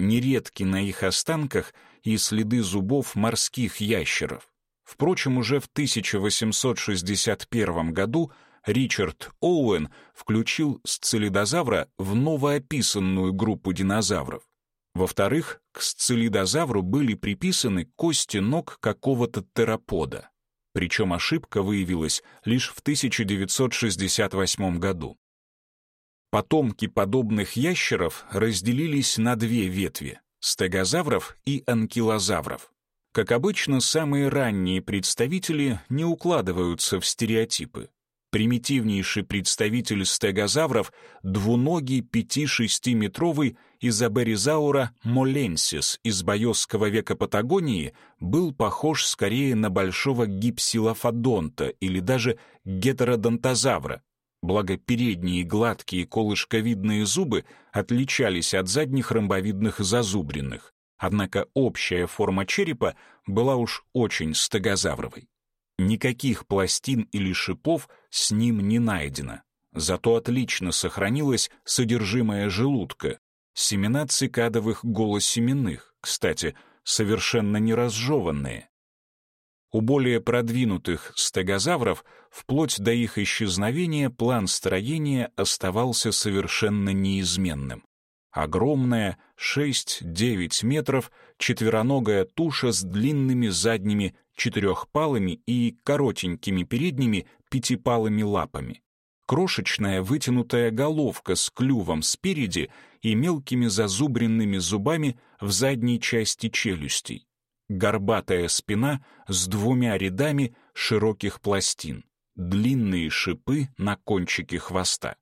Нередки на их останках и следы зубов морских ящеров. Впрочем, уже в 1861 году Ричард Оуэн включил сцилидозавра в новоописанную группу динозавров. Во-вторых, к сцилидозавру были приписаны кости ног какого-то терапода. Причем ошибка выявилась лишь в 1968 году. Потомки подобных ящеров разделились на две ветви — стегозавров и анкилозавров. Как обычно, самые ранние представители не укладываются в стереотипы. Примитивнейший представитель стегозавров — двуногий 5-6-метровый изоберизаура моленсис из Байосского века Патагонии был похож скорее на большого гипсилофодонта или даже гетеродонтозавра, благо передние гладкие колышковидные зубы отличались от задних ромбовидных зазубренных, однако общая форма черепа была уж очень стегозавровой. Никаких пластин или шипов с ним не найдено. Зато отлично сохранилось содержимое желудка. Семена цикадовых голосеменных, кстати, совершенно не разжеванные. У более продвинутых стегозавров вплоть до их исчезновения план строения оставался совершенно неизменным. Огромная, 6-9 метров, четвероногая туша с длинными задними четырехпалыми и коротенькими передними пятипалыми лапами. Крошечная вытянутая головка с клювом спереди и мелкими зазубренными зубами в задней части челюстей. Горбатая спина с двумя рядами широких пластин. Длинные шипы на кончике хвоста.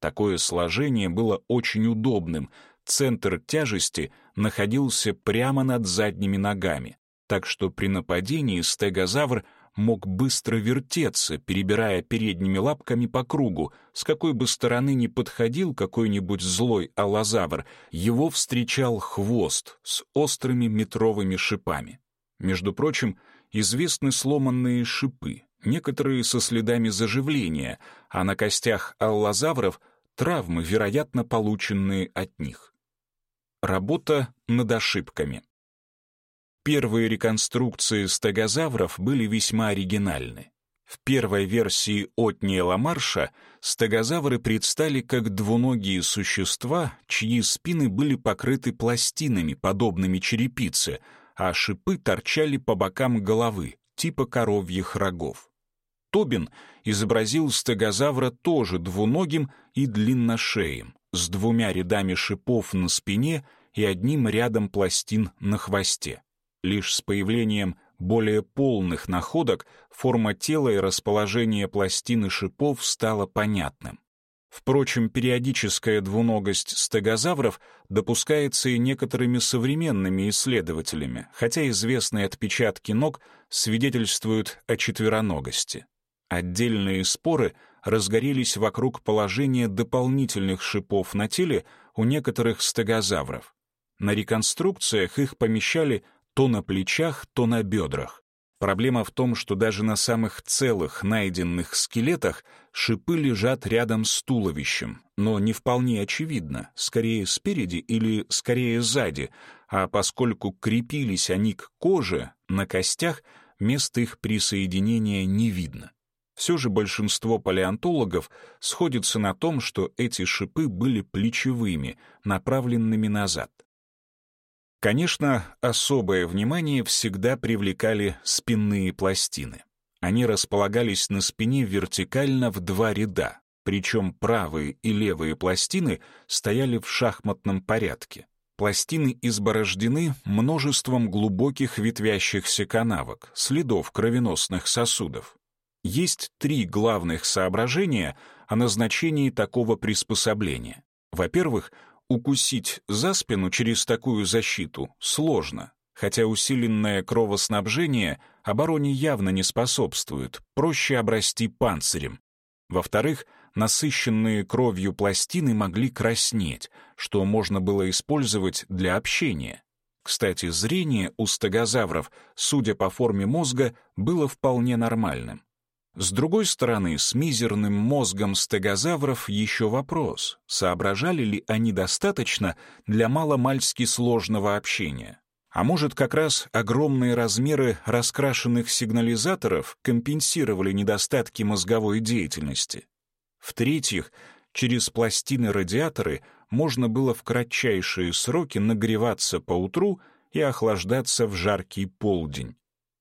Такое сложение было очень удобным. Центр тяжести находился прямо над задними ногами так что при нападении стегозавр мог быстро вертеться, перебирая передними лапками по кругу. С какой бы стороны ни подходил какой-нибудь злой аллозавр, его встречал хвост с острыми метровыми шипами. Между прочим, известны сломанные шипы, некоторые со следами заживления, а на костях аллозавров травмы, вероятно, полученные от них. Работа над ошибками. Первые реконструкции стегозавров были весьма оригинальны. В первой версии Отния Ламарша стегозавры предстали как двуногие существа, чьи спины были покрыты пластинами, подобными черепице, а шипы торчали по бокам головы, типа коровьих рогов. Тобин изобразил стегозавра тоже двуногим и длинношеем, с двумя рядами шипов на спине и одним рядом пластин на хвосте. Лишь с появлением более полных находок форма тела и расположение пластины шипов стало понятным. Впрочем, периодическая двуногость стегозавров допускается и некоторыми современными исследователями, хотя известные отпечатки ног свидетельствуют о четвероногости. Отдельные споры разгорелись вокруг положения дополнительных шипов на теле у некоторых стегозавров. На реконструкциях их помещали то на плечах, то на бедрах. Проблема в том, что даже на самых целых найденных скелетах шипы лежат рядом с туловищем, но не вполне очевидно, скорее спереди или скорее сзади, а поскольку крепились они к коже, на костях, места их присоединения не видно. Все же большинство палеонтологов сходится на том, что эти шипы были плечевыми, направленными назад. Конечно, особое внимание всегда привлекали спинные пластины. Они располагались на спине вертикально в два ряда, причем правые и левые пластины стояли в шахматном порядке. Пластины изборождены множеством глубоких ветвящихся канавок, следов кровеносных сосудов. Есть три главных соображения о назначении такого приспособления. Во-первых, Укусить за спину через такую защиту сложно, хотя усиленное кровоснабжение обороне явно не способствует, проще обрасти панцирем. Во-вторых, насыщенные кровью пластины могли краснеть, что можно было использовать для общения. Кстати, зрение у стегозавров, судя по форме мозга, было вполне нормальным. С другой стороны, с мизерным мозгом стегозавров еще вопрос, соображали ли они достаточно для маломальски сложного общения. А может, как раз огромные размеры раскрашенных сигнализаторов компенсировали недостатки мозговой деятельности. В-третьих, через пластины-радиаторы можно было в кратчайшие сроки нагреваться по утру и охлаждаться в жаркий полдень.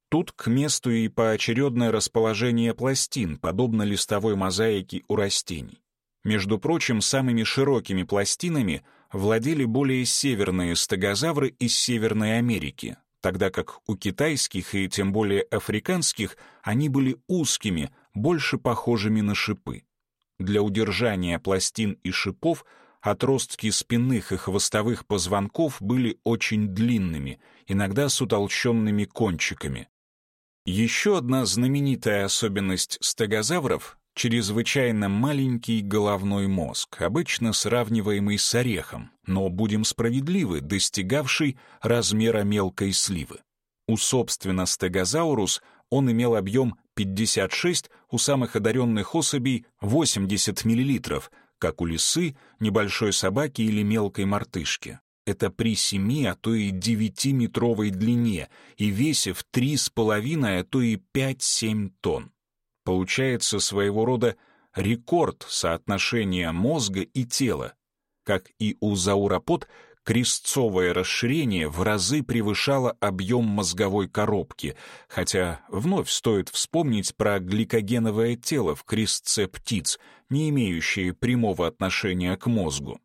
Тут к месту и поочередное расположение пластин, подобно листовой мозаике у растений. Между прочим, самыми широкими пластинами владели более северные стегозавры из Северной Америки, тогда как у китайских и тем более африканских они были узкими, больше похожими на шипы. Для удержания пластин и шипов отростки спинных и хвостовых позвонков были очень длинными, иногда с утолщенными кончиками. Еще одна знаменитая особенность стегозавров — чрезвычайно маленький головной мозг, обычно сравниваемый с орехом, но, будем справедливы, достигавший размера мелкой сливы. У, собственно, стегозаурус он имел объем 56, у самых одаренных особей 80 мл, как у лисы, небольшой собаки или мелкой мартышки. Это при 7, а то и 9-метровой длине и весе в 3,5, а то и 5-7 тонн. Получается своего рода рекорд соотношения мозга и тела. Как и у зауропод, крестцовое расширение в разы превышало объем мозговой коробки, хотя вновь стоит вспомнить про гликогеновое тело в крестце птиц, не имеющее прямого отношения к мозгу.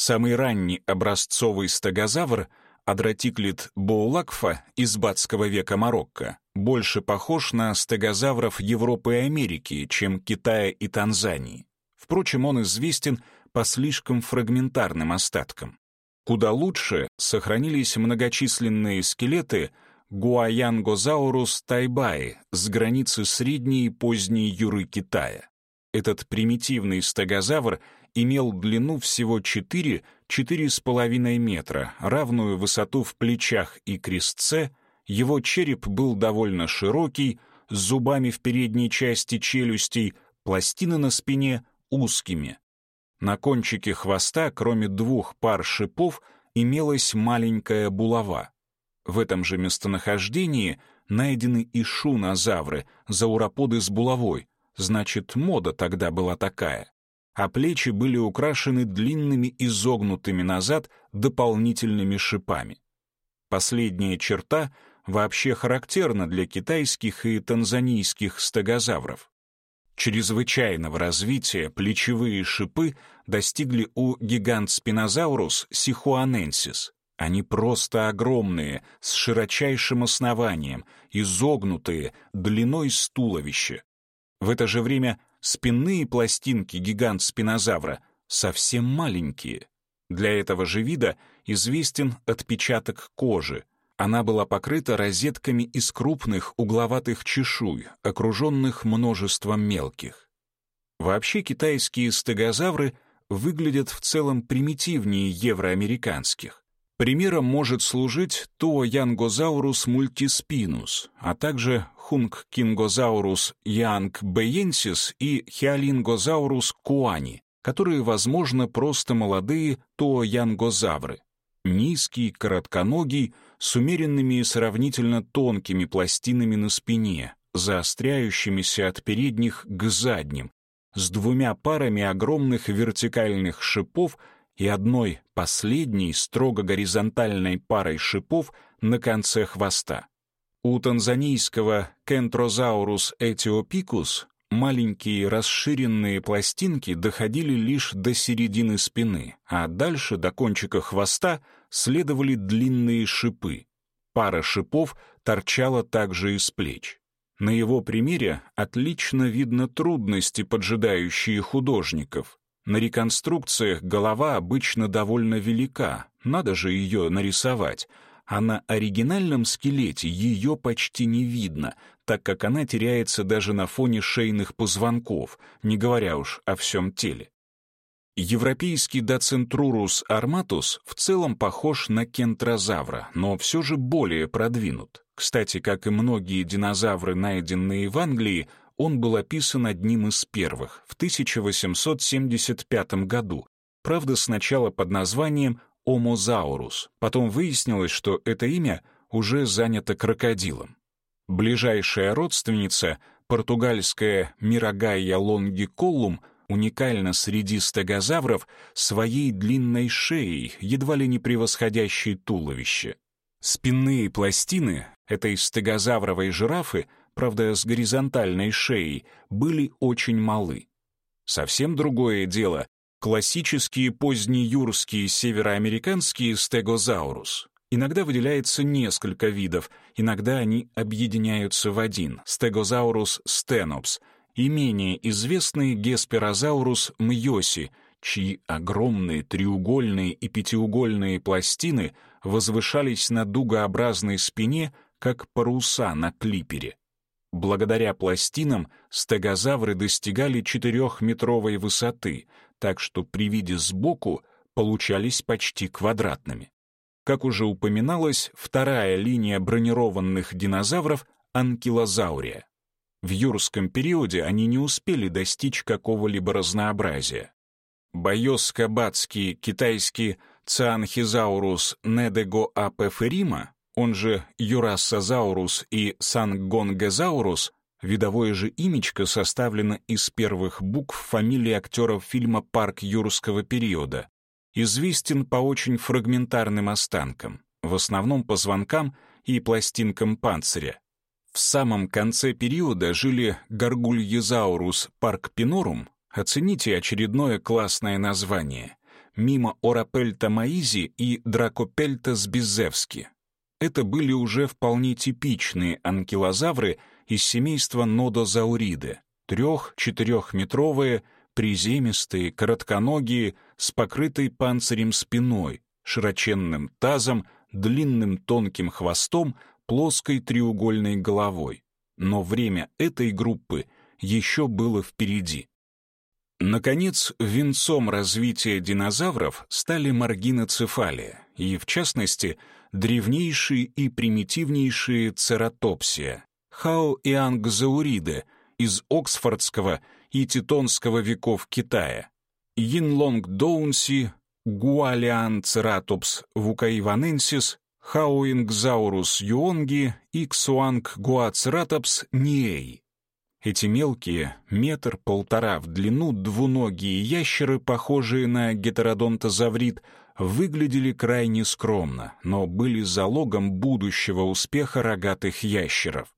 Самый ранний образцовый стегозавр, адротиклит боулакфа из батского века Марокко, больше похож на стегозавров Европы и Америки, чем Китая и Танзании. Впрочем, он известен по слишком фрагментарным остаткам. Куда лучше сохранились многочисленные скелеты Гуаянгозаурус тайбаи с границы средней и поздней Юры Китая. Этот примитивный стегозавр имел длину всего 4-4,5 метра, равную высоту в плечах и крестце, его череп был довольно широкий, с зубами в передней части челюстей, пластины на спине узкими. На кончике хвоста, кроме двух пар шипов, имелась маленькая булава. В этом же местонахождении найдены и шунозавры, зауроподы с булавой, значит, мода тогда была такая а плечи были украшены длинными изогнутыми назад дополнительными шипами. Последняя черта вообще характерна для китайских и танзанийских стегозавров. Чрезвычайного развития плечевые шипы достигли у гигант спинозаурус сихуаненсис. Они просто огромные, с широчайшим основанием, изогнутые, длиной с туловища. В это же время Спинные пластинки гигант-спинозавра совсем маленькие. Для этого же вида известен отпечаток кожи. Она была покрыта розетками из крупных угловатых чешуй, окруженных множеством мелких. Вообще китайские стегозавры выглядят в целом примитивнее евроамериканских. Примером может служить Туоянгозаурус мультиспинус, а также Хунгкингозаурус янгбеенсис и Хиолингозаурус куани, которые, возможно, просто молодые туоянгозавры. Низкий, коротконогий, с умеренными и сравнительно тонкими пластинами на спине, заостряющимися от передних к задним, с двумя парами огромных вертикальных шипов — и одной последней строго горизонтальной парой шипов на конце хвоста. У танзанийского Кентрозаурус этиопикус маленькие расширенные пластинки доходили лишь до середины спины, а дальше до кончика хвоста следовали длинные шипы. Пара шипов торчала также из плеч. На его примере отлично видно трудности, поджидающие художников. На реконструкциях голова обычно довольно велика, надо же ее нарисовать, а на оригинальном скелете ее почти не видно, так как она теряется даже на фоне шейных позвонков, не говоря уж о всем теле. Европейский доцентрурус арматус в целом похож на кентрозавра, но все же более продвинут. Кстати, как и многие динозавры, найденные в Англии, он был описан одним из первых, в 1875 году, правда, сначала под названием Омозаурус. Потом выяснилось, что это имя уже занято крокодилом. Ближайшая родственница, португальская Мирагайя лонгиколлум, уникальна среди стегозавров своей длинной шеей, едва ли не превосходящей туловище. Спинные пластины этой стегозавровой жирафы, правда, с горизонтальной шеей, были очень малы. Совсем другое дело — классические позднеюрские североамериканские стегозаурус. Иногда выделяется несколько видов, иногда они объединяются в один — стегозаурус стенопс — и менее известный Гесперозаурус мьоси, чьи огромные треугольные и пятиугольные пластины возвышались на дугообразной спине, как паруса на клипере. Благодаря пластинам стегозавры достигали четырехметровой высоты, так что при виде сбоку получались почти квадратными. Как уже упоминалось, вторая линия бронированных динозавров — анкилозаурия. В юрском периоде они не успели достичь какого-либо разнообразия. Байос-батский китайский Tianchisaurus nedegoapeferima, он же Jurassosaurus и Sangonghesaurus, видовое же имечко составлено из первых букв фамилии актеров фильма «Парк юрского периода», известен по очень фрагментарным останкам, в основном позвонкам и пластинкам панциря. В самом конце периода жили Gargoyleosaurus parkpinorum, оцените очередное классное название, мимо Орапельта маизи и Дракопельта сбизевски. Это были уже вполне типичные анкилозавры из семейства нодозауриды, трех-четырехметровые, приземистые, коротконогие, с покрытой панцирем спиной, широченным тазом, длинным тонким хвостом, плоской треугольной головой, но время этой группы еще было впереди. Наконец, венцом развития динозавров стали Marginocephalia, и, в частности, древнейшие и примитивнейшие Ceratopsia, хаоянгзауриды из Оксфордского и Титонского веков Китая, Yinlong downsi, Hualianceratops wucaiwanensis Chaoyangsaurus youngi и Xuanhuaceratops niei. Эти мелкие, метр-полтора в длину двуногие ящеры, похожие на гетеродонтозаврит, выглядели крайне скромно, но были залогом будущего успеха рогатых ящеров.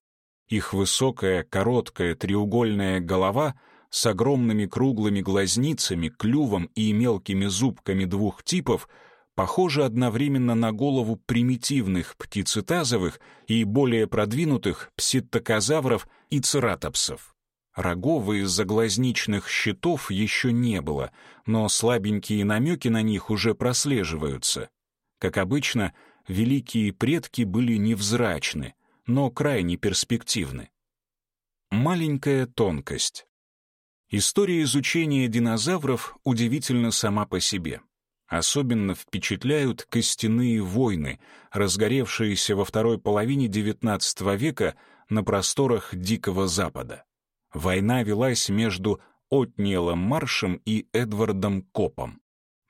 Их высокая, короткая треугольная голова с огромными круглыми глазницами, клювом и мелкими зубками двух типов — похожи одновременно на голову примитивных птицетазовых и более продвинутых пситтокозавров и цератопсов. Рогов из заглазничных щитов еще не было, но слабенькие намеки на них уже прослеживаются. Как обычно, великие предки были невзрачны, но крайне перспективны. Маленькая тонкость. История изучения динозавров удивительна сама по себе. Особенно впечатляют костяные войны, разгоревшиеся во второй половине XIX века на просторах Дикого Запада. Война велась между Отниелом Маршем и Эдвардом Копом.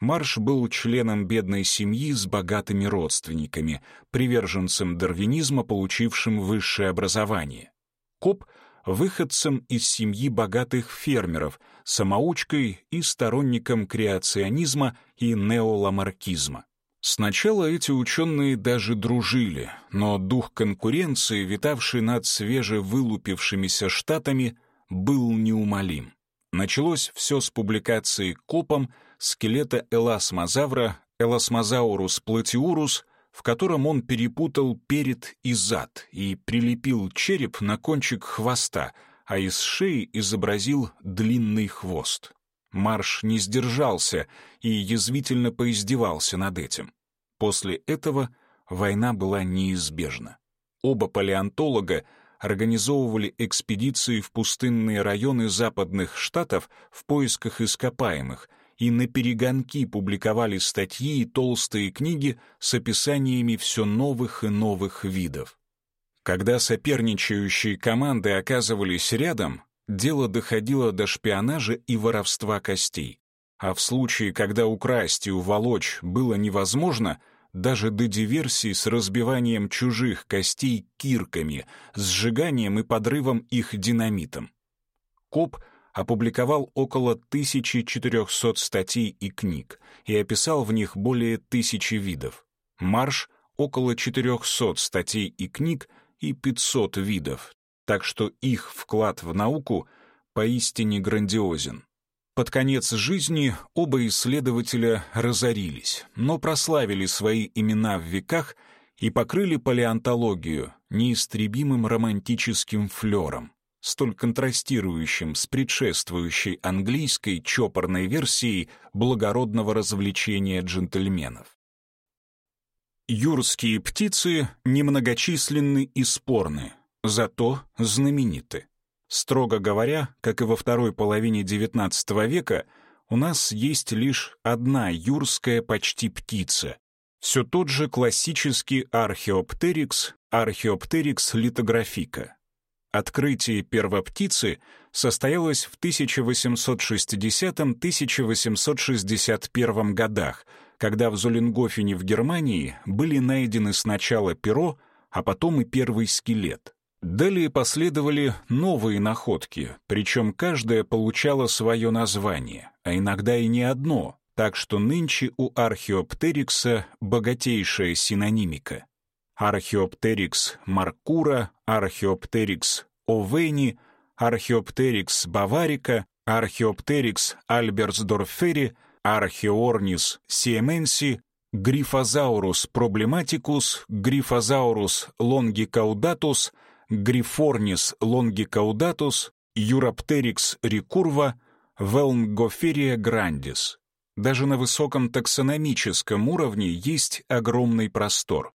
Марш был членом бедной семьи с богатыми родственниками, приверженцем дарвинизма, получившим высшее образование. Коп — выходцем из семьи богатых фермеров, самоучкой и сторонником креационизма и неоламаркизма. Сначала эти ученые даже дружили, но дух конкуренции, витавший над свежевылупившимися штатами, был неумолим. Началось все с публикации копом скелета эласмозавра Эласмозаурус платиурус в котором он перепутал перед и зад и прилепил череп на кончик хвоста, а из шеи изобразил длинный хвост. Марш не сдержался и язвительно поиздевался над этим. После этого война была неизбежна. Оба палеонтолога организовывали экспедиции в пустынные районы западных штатов в поисках ископаемых и на перегонки публиковали статьи и толстые книги с описаниями все новых и новых видов. Когда соперничающие команды оказывались рядом, дело доходило до шпионажа и воровства костей. А в случае, когда украсть и уволочь было невозможно, даже до диверсий с разбиванием чужих костей кирками, сжиганием и подрывом их динамитом. КОП опубликовал около 1400 статей и книг и описал в них более тысячи видов. Марш — около 400 статей и книг и 500 видов, так что их вклад в науку поистине грандиозен. Под конец жизни оба исследователя разорились, но прославили свои имена в веках и покрыли палеонтологию неистребимым романтическим флером, столь контрастирующим с предшествующей английской чопорной версией благородного развлечения джентльменов. Юрские птицы немногочисленны и спорны, зато знамениты. Строго говоря, как и во второй половине XIX века, у нас есть лишь одна юрская почти птица. Все тот же классический археоптерикс, археоптерикс литографика. Открытие первоптицы состоялось в 1860-1861 годах — когда в Золенгофене в Германии были найдены сначала перо, а потом и первый скелет. Далее последовали новые находки, причем каждая получала свое название, а иногда и не одно, так что нынче у археоптерикса богатейшая синонимика. Археоптерикс маркура, археоптерикс овени, археоптерикс баварика, археоптерикс альберсдорфери — Археорнис сиеменси, Griphosaurus problematicus, Griphosaurus longicaudatus, Griphornis longicaudatus, Jurapteryx recurva, Wellnhoferia grandis. Даже на высоком таксономическом уровне есть огромный простор.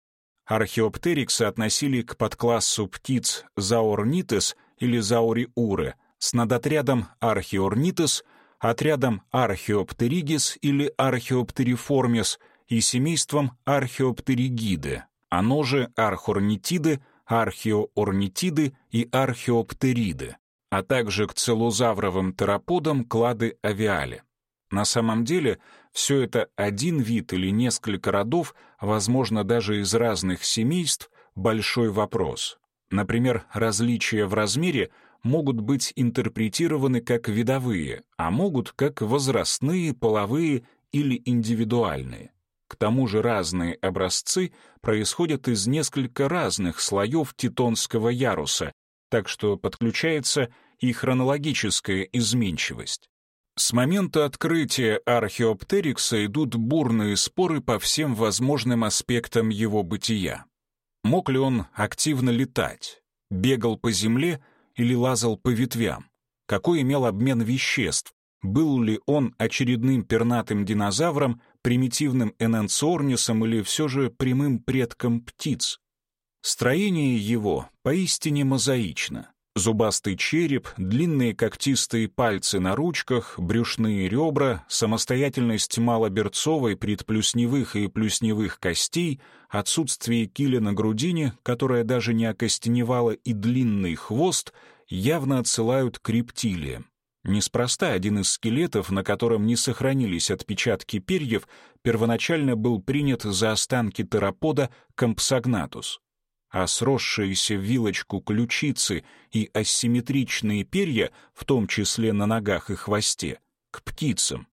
Археоптерикса относили к подклассу птиц Saurornithes или Sauriurae с надотрядом Archaeornithes отрядом Археоптеригис или Археоптериформис и семейством Археоптеригиды, оно же Архорнитиды, Археоорнитиды и Археоптериды, а также к целозавровым тераподам клады авиали. На самом деле, все это один вид или несколько родов, возможно, даже из разных семейств, большой вопрос. Например, различия в размере могут быть интерпретированы как видовые, а могут как возрастные, половые или индивидуальные. К тому же разные образцы происходят из несколько разных слоев титонского яруса, так что подключается и хронологическая изменчивость. С момента открытия археоптерикса идут бурные споры по всем возможным аспектам его бытия. Мог ли он активно летать? Бегал по земле — или лазал по ветвям? Какой имел обмен веществ? Был ли он очередным пернатым динозавром, примитивным энанциорнисом или все же прямым предком птиц? Строение его поистине мозаично. Зубастый череп, длинные когтистые пальцы на ручках, брюшные ребра, самостоятельность малоберцовой предплюсневых и плюсневых костей, отсутствие киля на грудине, которая даже не окостеневала, и длинный хвост явно отсылают к рептилиям. Неспроста один из скелетов, на котором не сохранились отпечатки перьев, первоначально был принят за останки терапода компсогнатус а сросшиеся в вилочку ключицы и асимметричные перья, в том числе на ногах и хвосте, к птицам.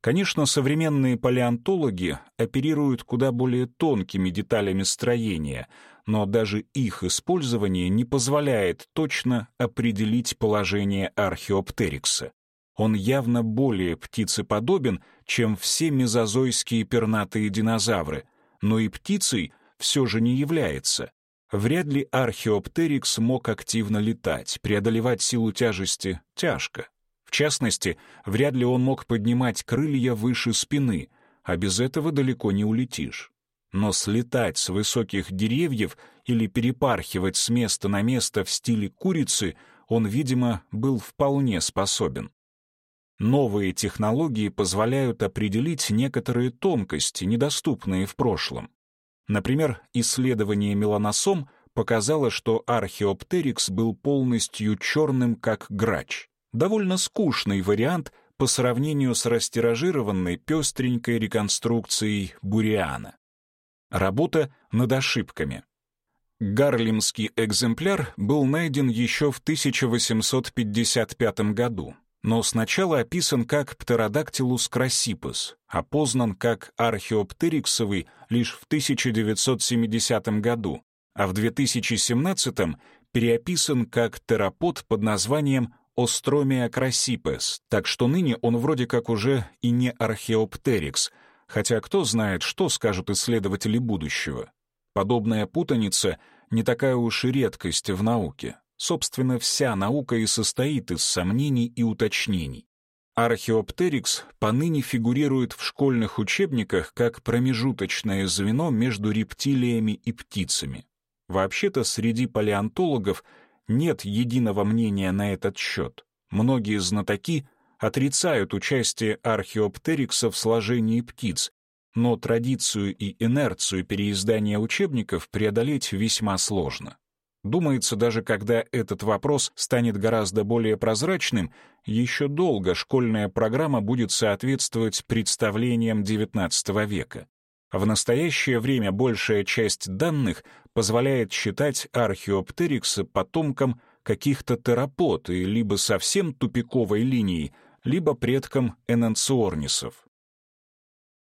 Конечно, современные палеонтологи оперируют куда более тонкими деталями строения, но даже их использование не позволяет точно определить положение археоптерикса. Он явно более птицеподобен, чем все мезозойские пернатые динозавры, но и птицей — все же не является. Вряд ли археоптерикс мог активно летать, преодолевать силу тяжести тяжко. В частности, вряд ли он мог поднимать крылья выше спины, а без этого далеко не улетишь. Но слетать с высоких деревьев или перепархивать с места на место в стиле курицы он, видимо, был вполне способен. Новые технологии позволяют определить некоторые тонкости, недоступные в прошлом. Например, исследование меланосом показало, что археоптерикс был полностью черным, как грач. Довольно скучный вариант по сравнению с растиражированной пестренькой реконструкцией буриана. Работа над ошибками. Гарлемский экземпляр был найден еще в 1855 году, но сначала описан как Pterodactylus crassipus, опознан как археоптериксовый лишь в 1970 году, а в 2017 переописан как терапод под названием Остромия crassipes, так что ныне он вроде как уже и не археоптерикс — Хотя кто знает, что скажут исследователи будущего. Подобная путаница не такая уж и редкость в науке. Собственно, вся наука и состоит из сомнений и уточнений. Археоптерикс поныне фигурирует в школьных учебниках как промежуточное звено между рептилиями и птицами. Вообще-то среди палеонтологов нет единого мнения на этот счет. Многие знатоки отрицают участие археоптерикса в сложении птиц, но традицию и инерцию переиздания учебников преодолеть весьма сложно. Думается, даже когда этот вопрос станет гораздо более прозрачным, еще долго школьная программа будет соответствовать представлениям XIX века. В настоящее время большая часть данных позволяет считать археоптерикса потомком каких-то терапод и либо совсем тупиковой линией, либо предкам энанциорнисов.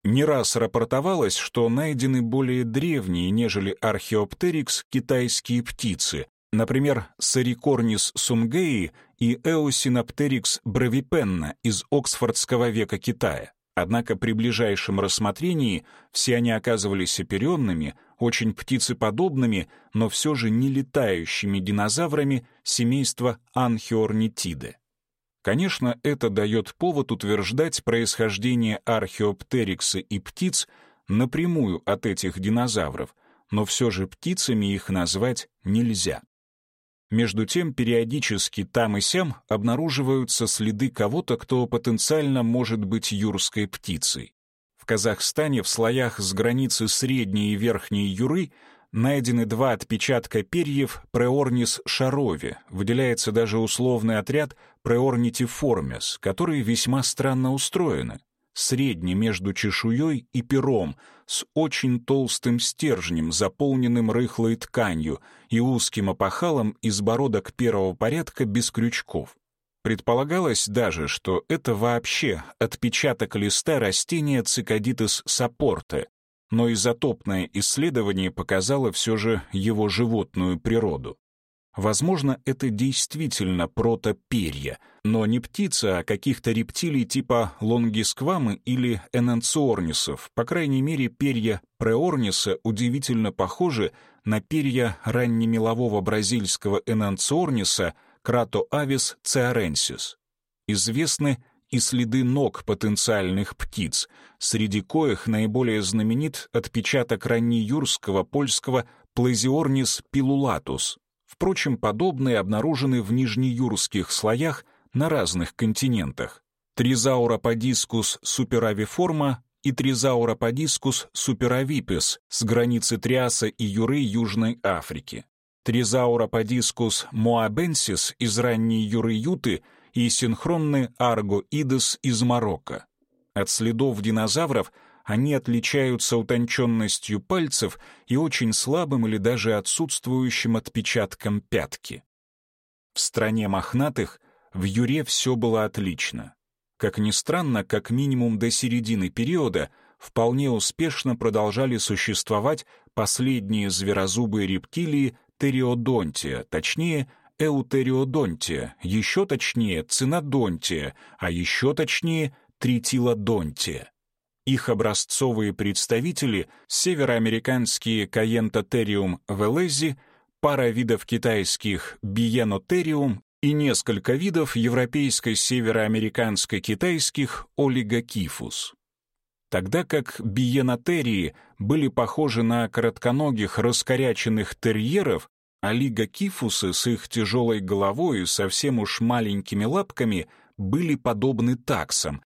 Не раз рапортовалось, что найдены более древние, нежели археоптерикс, китайские птицы, например, Сарикорнис сумгеи и Эосиноптерикс бравипенна из Оксфордского века Китая. Однако при ближайшем рассмотрении все они оказывались оперенными, очень птицеподобными, но все же не летающими динозаврами семейства Анхиорнитиды. Конечно, это дает повод утверждать происхождение археоптерикса и птиц напрямую от этих динозавров, но все же птицами их назвать нельзя. Между тем, периодически там и сям обнаруживаются следы кого-то, кто потенциально может быть юрской птицей. В Казахстане в слоях с границы средней и верхней Юры найдены два отпечатка перьев Преорнис шарови, выделяется даже условный отряд Преорнитиформес, которые весьма странно устроены. Средний между чешуей и пером, с очень толстым стержнем, заполненным рыхлой тканью, и узким опахалом из бородок первого порядка без крючков. Предполагалось даже, что это вообще отпечаток листа растения цикадитес сапорте, но изотопное исследование показало все же его животную природу. Возможно, это действительно протоперья, но не птица, а каких-то рептилий типа лонгисквамы или энанциорнисов. По крайней мере, перья преорниса удивительно похожи на перья раннемелового бразильского энанциорниса Крато-авис циаренсис. Известны и следы ног потенциальных птиц, среди коих наиболее знаменит отпечаток раннеюрского польского Плезиорнис пилулатус. Впрочем, подобные обнаружены в нижнеюрских слоях на разных континентах. Тризауроподискус суперавиформа и Тризауроподискус суперавипес с границы Триаса и Юры Южной Африки. Тризауроподискус моабенсис из ранней Юры Юты — и синхронный арго-идес из Марокко. От следов динозавров они отличаются утонченностью пальцев и очень слабым или даже отсутствующим отпечатком пятки. В стране мохнатых в Юре все было отлично. Как ни странно, как минимум до середины периода вполне успешно продолжали существовать последние зверозубые рептилии Териодонтия, точнее, эутериодонтия, еще точнее цинодонтия, а еще точнее тритилодонтия. Их образцовые представители — североамериканские Каентотериум велези, пара видов китайских Биенотериум и несколько видов европейско-североамериканско-китайских олигокифус. тогда как биенотерии были похожи на коротконогих раскоряченных терьеров, а лигокифусы с их тяжелой головой и совсем уж маленькими лапками были подобны таксам,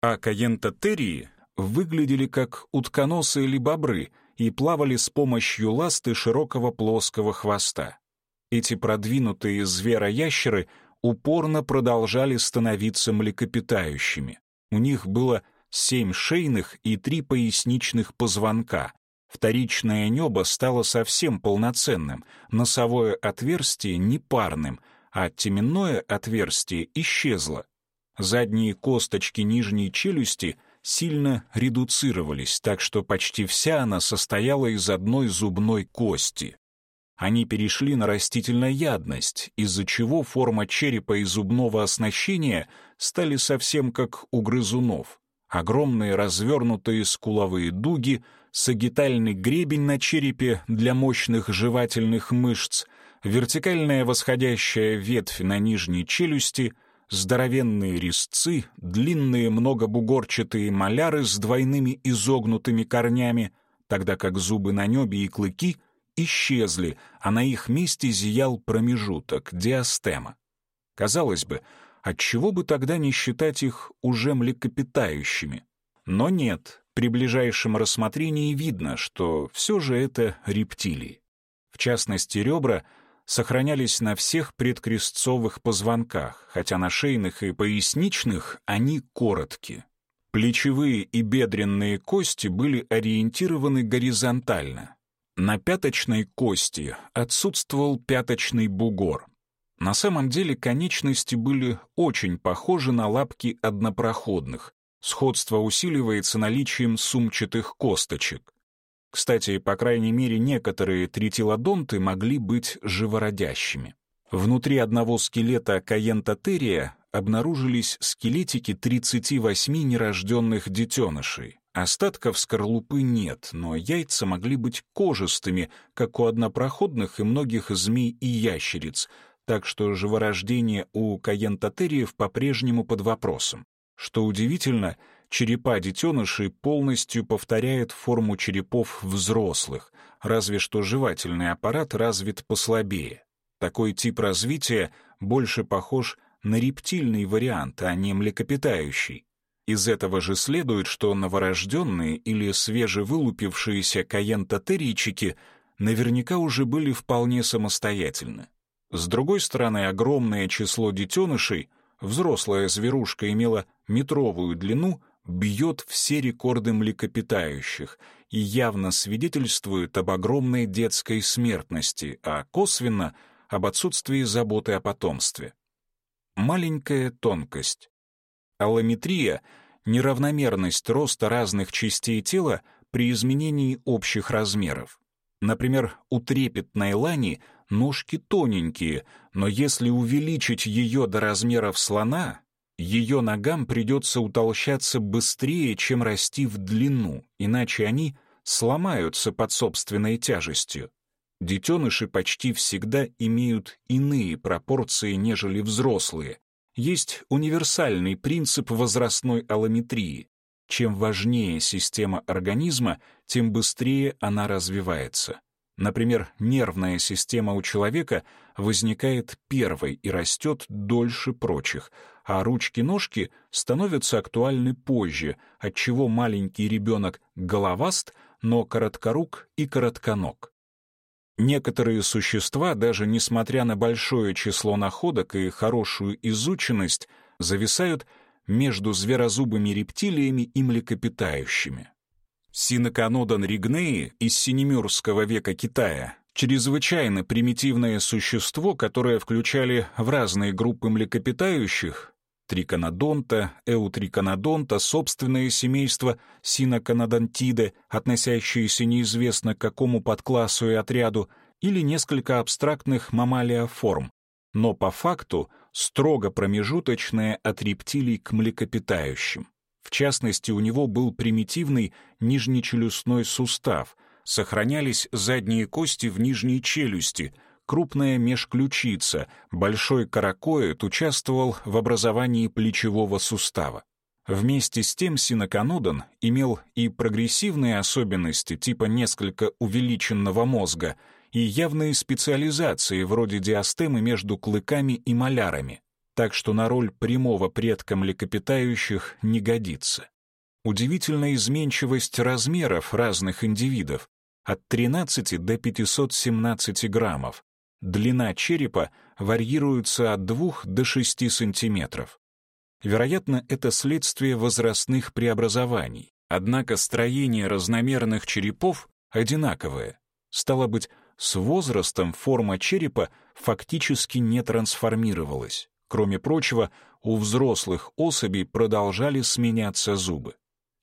а каентотерии выглядели как утконосы или бобры и плавали с помощью ласты широкого плоского хвоста. Эти продвинутые звероящеры упорно продолжали становиться млекопитающими. У них было семь шейных и три поясничных позвонка. Вторичное небо стало совсем полноценным, носовое отверстие непарным, а теменное отверстие исчезло. Задние косточки нижней челюсти сильно редуцировались, так что почти вся она состояла из одной зубной кости. Они перешли на растительноядность, из-за чего форма черепа и зубного оснащения стали совсем как у грызунов. Огромные развернутые скуловые дуги, сагитальный гребень на черепе для мощных жевательных мышц, вертикальная восходящая ветвь на нижней челюсти — здоровенные резцы, длинные многобугорчатые маляры с двойными изогнутыми корнями, тогда как зубы на небе и клыки исчезли, а на их месте зиял промежуток, диастема. Казалось бы, отчего бы тогда не считать их уже млекопитающими? Но нет, при ближайшем рассмотрении видно, что все же это рептилии. В частности, ребра — сохранялись на всех предкрестцовых позвонках, хотя на шейных и поясничных они коротки. Плечевые и бедренные кости были ориентированы горизонтально. На пяточной кости отсутствовал пяточный бугор. На самом деле конечности были очень похожи на лапки однопроходных. Сходство усиливается наличием сумчатых косточек. Кстати, по крайней мере, некоторые тритилодонты могли быть живородящими. Внутри одного скелета каентотерия обнаружились скелетики 38 нерожденных детенышей. Остатков скорлупы нет, но яйца могли быть кожистыми, как у однопроходных и многих змей и ящериц, так что живорождение у каентотериев по-прежнему под вопросом. Что удивительно — черепа детенышей полностью повторяют форму черепов взрослых, разве что жевательный аппарат развит послабее. Такой тип развития больше похож на рептильный вариант, а не млекопитающий. Из этого же следует, что новорожденные или свежевылупившиеся каентотерийчики наверняка уже были вполне самостоятельны. С другой стороны, огромное число детенышей, взрослая зверушка имела метровую длину, бьет все рекорды млекопитающих и явно свидетельствует об огромной детской смертности, а косвенно — об отсутствии заботы о потомстве. Маленькая тонкость. Аллометрия — неравномерность роста разных частей тела при изменении общих размеров. Например, у трепетной лани ножки тоненькие, но если увеличить ее до размеров слона, ее ногам придется утолщаться быстрее, чем расти в длину, иначе они сломаются под собственной тяжестью. Детеныши почти всегда имеют иные пропорции, нежели взрослые. Есть универсальный принцип возрастной аллометрии. Чем важнее система организма, тем быстрее она развивается. Например, нервная система у человека возникает первой и растет дольше прочих, а ручки-ножки становятся актуальны позже, отчего маленький ребенок головаст, но короткорук и коротконог. Некоторые существа, даже несмотря на большое число находок и хорошую изученность, зависают между зверозубыми рептилиями и млекопитающими. Синоканодон ригнеи из синемюрского века Китая чрезвычайно примитивное существо, которое включали в разные группы млекопитающих, триканодонта, эутриканодонта, собственное семейство синоканодонтиды, относящиеся неизвестно к какому подклассу и отряду, или несколько абстрактных мамалиоформ, но по факту строго промежуточное от рептилий к млекопитающим. В частности, у него был примитивный нижнечелюстной сустав, сохранялись задние кости в нижней челюсти, крупная межключица, большой каракоид участвовал в образовании плечевого сустава. Вместе с тем синоканодон имел и прогрессивные особенности типа несколько увеличенного мозга и явные специализации вроде диастемы между клыками и малярами, так что на роль прямого предка млекопитающих не годится. Удивительная изменчивость размеров разных индивидов от 13 до 517 граммов. Длина черепа варьируется от 2 до 6 сантиметров. Вероятно, это следствие возрастных преобразований. Однако строение разномерных черепов одинаковое. Стало быть, с возрастом форма черепа фактически не трансформировалась. Кроме прочего, у взрослых особей продолжали сменяться зубы.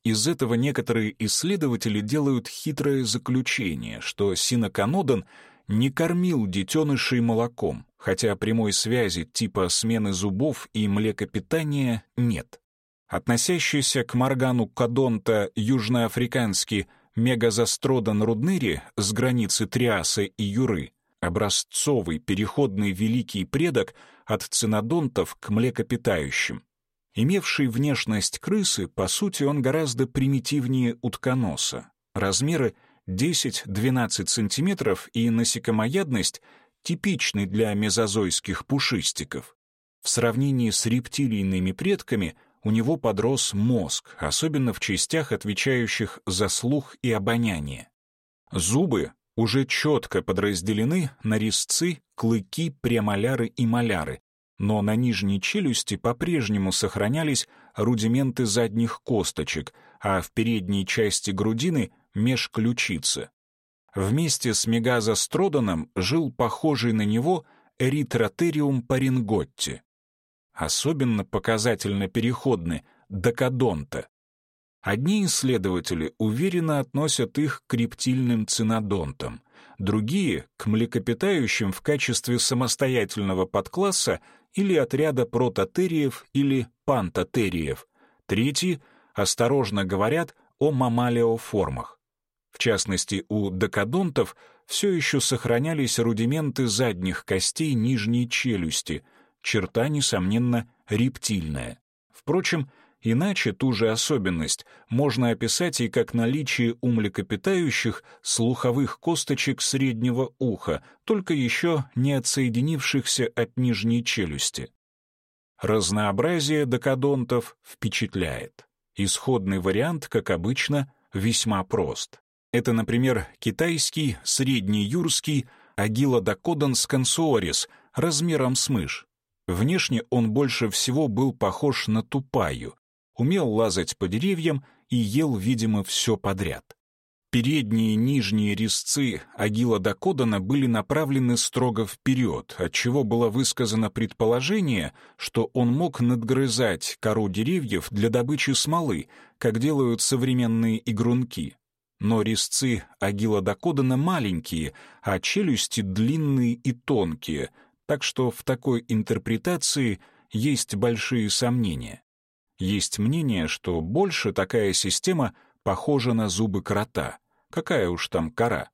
Из этого некоторые исследователи делают хитрое заключение, что синоканодон не кормил детенышей молоком, хотя прямой связи типа смены зубов и млекопитания нет. Относящийся к Моргану Кадонта южноафриканский мегазастродан рудныри с границы Триаса и Юры, образцовый переходный великий предок от цинодонтов к млекопитающим. Имевший внешность крысы, по сути, он гораздо примитивнее утконоса. Размеры 10-12 сантиметров и насекомоядность типичный для мезозойских пушистиков. В сравнении с рептилийными предками у него подрос мозг, особенно в частях, отвечающих за слух и обоняние. Зубы уже четко подразделены на резцы, клыки, премоляры и маляры, но на нижней челюсти по-прежнему сохранялись рудименты задних косточек, а в передней части грудины — межключицы. Вместе с мегазастроданом жил похожий на него эритротериум паринготти. Особенно показательно переходны докадонта. Одни исследователи уверенно относят их к рептильным цинодонтам, другие — к млекопитающим в качестве самостоятельного подкласса или отряда прототериев или пантотериев, третьи осторожно говорят о мамалеоформах. В частности, у докадонтов все еще сохранялись рудименты задних костей нижней челюсти, черта, несомненно, рептильная. Впрочем, иначе ту же особенность можно описать и как наличие у млекопитающих слуховых косточек среднего уха, только еще не отсоединившихся от нижней челюсти. Разнообразие докадонтов впечатляет. Исходный вариант, как обычно, весьма прост. Это, например, китайский среднеюрский агилодокодон скансуорис размером с мышь. Внешне он больше всего был похож на тупаю, умел лазать по деревьям и ел, видимо, все подряд. Передние нижние резцы агилодокодона были направлены строго вперед, отчего было высказано предположение, что он мог надгрызать кору деревьев для добычи смолы, как делают современные игрунки но резцы агилодокодона маленькие, а челюсти длинные и тонкие, так что в такой интерпретации есть большие сомнения. Есть мнение, что больше такая система похожа на зубы крота. Какая уж там кора.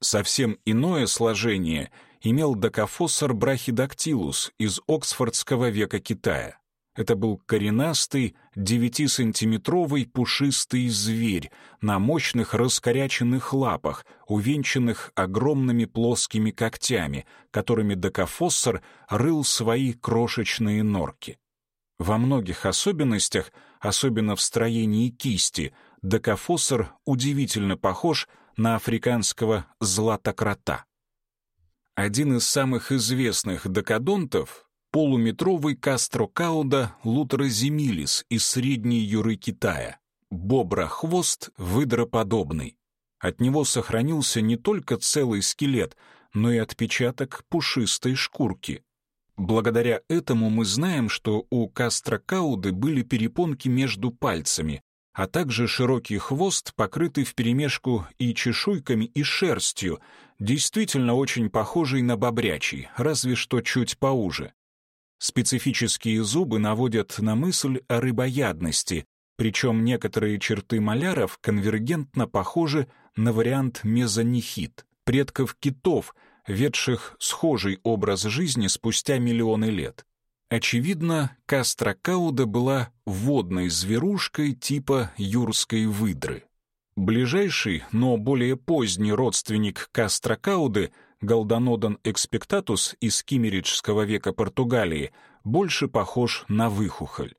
Совсем иное сложение имел докофоссор брахидактилус из Оксфордского века Китая. Это был коренастый, девятисантиметровый пушистый зверь на мощных раскоряченных лапах, увенчанных огромными плоскими когтями, которыми Докофоссор рыл свои крошечные норки. Во многих особенностях, особенно в строении кисти, Докофоссор удивительно похож на африканского златокрота. Один из самых известных докодонтов полуметровый кастрокауда лутероземилис из средней юры Китая, бобра-хвост выдроподобный. От него сохранился не только целый скелет, но и отпечаток пушистой шкурки. Благодаря этому мы знаем, что у кастрокауды были перепонки между пальцами, а также широкий хвост, покрытый вперемешку и чешуйками, и шерстью, действительно очень похожий на бобрячий, разве что чуть поуже. Специфические зубы наводят на мысль о рыбоядности, причем некоторые черты маляров конвергентно похожи на вариант мезонихит, предков китов, ведших схожий образ жизни спустя миллионы лет. Очевидно, кастрокауда была водной зверушкой типа юрской выдры. Ближайший, но более поздний родственник кастрокауды, Галдонодон экспектатус из кимериджского века Португалии, больше похож на выхухоль.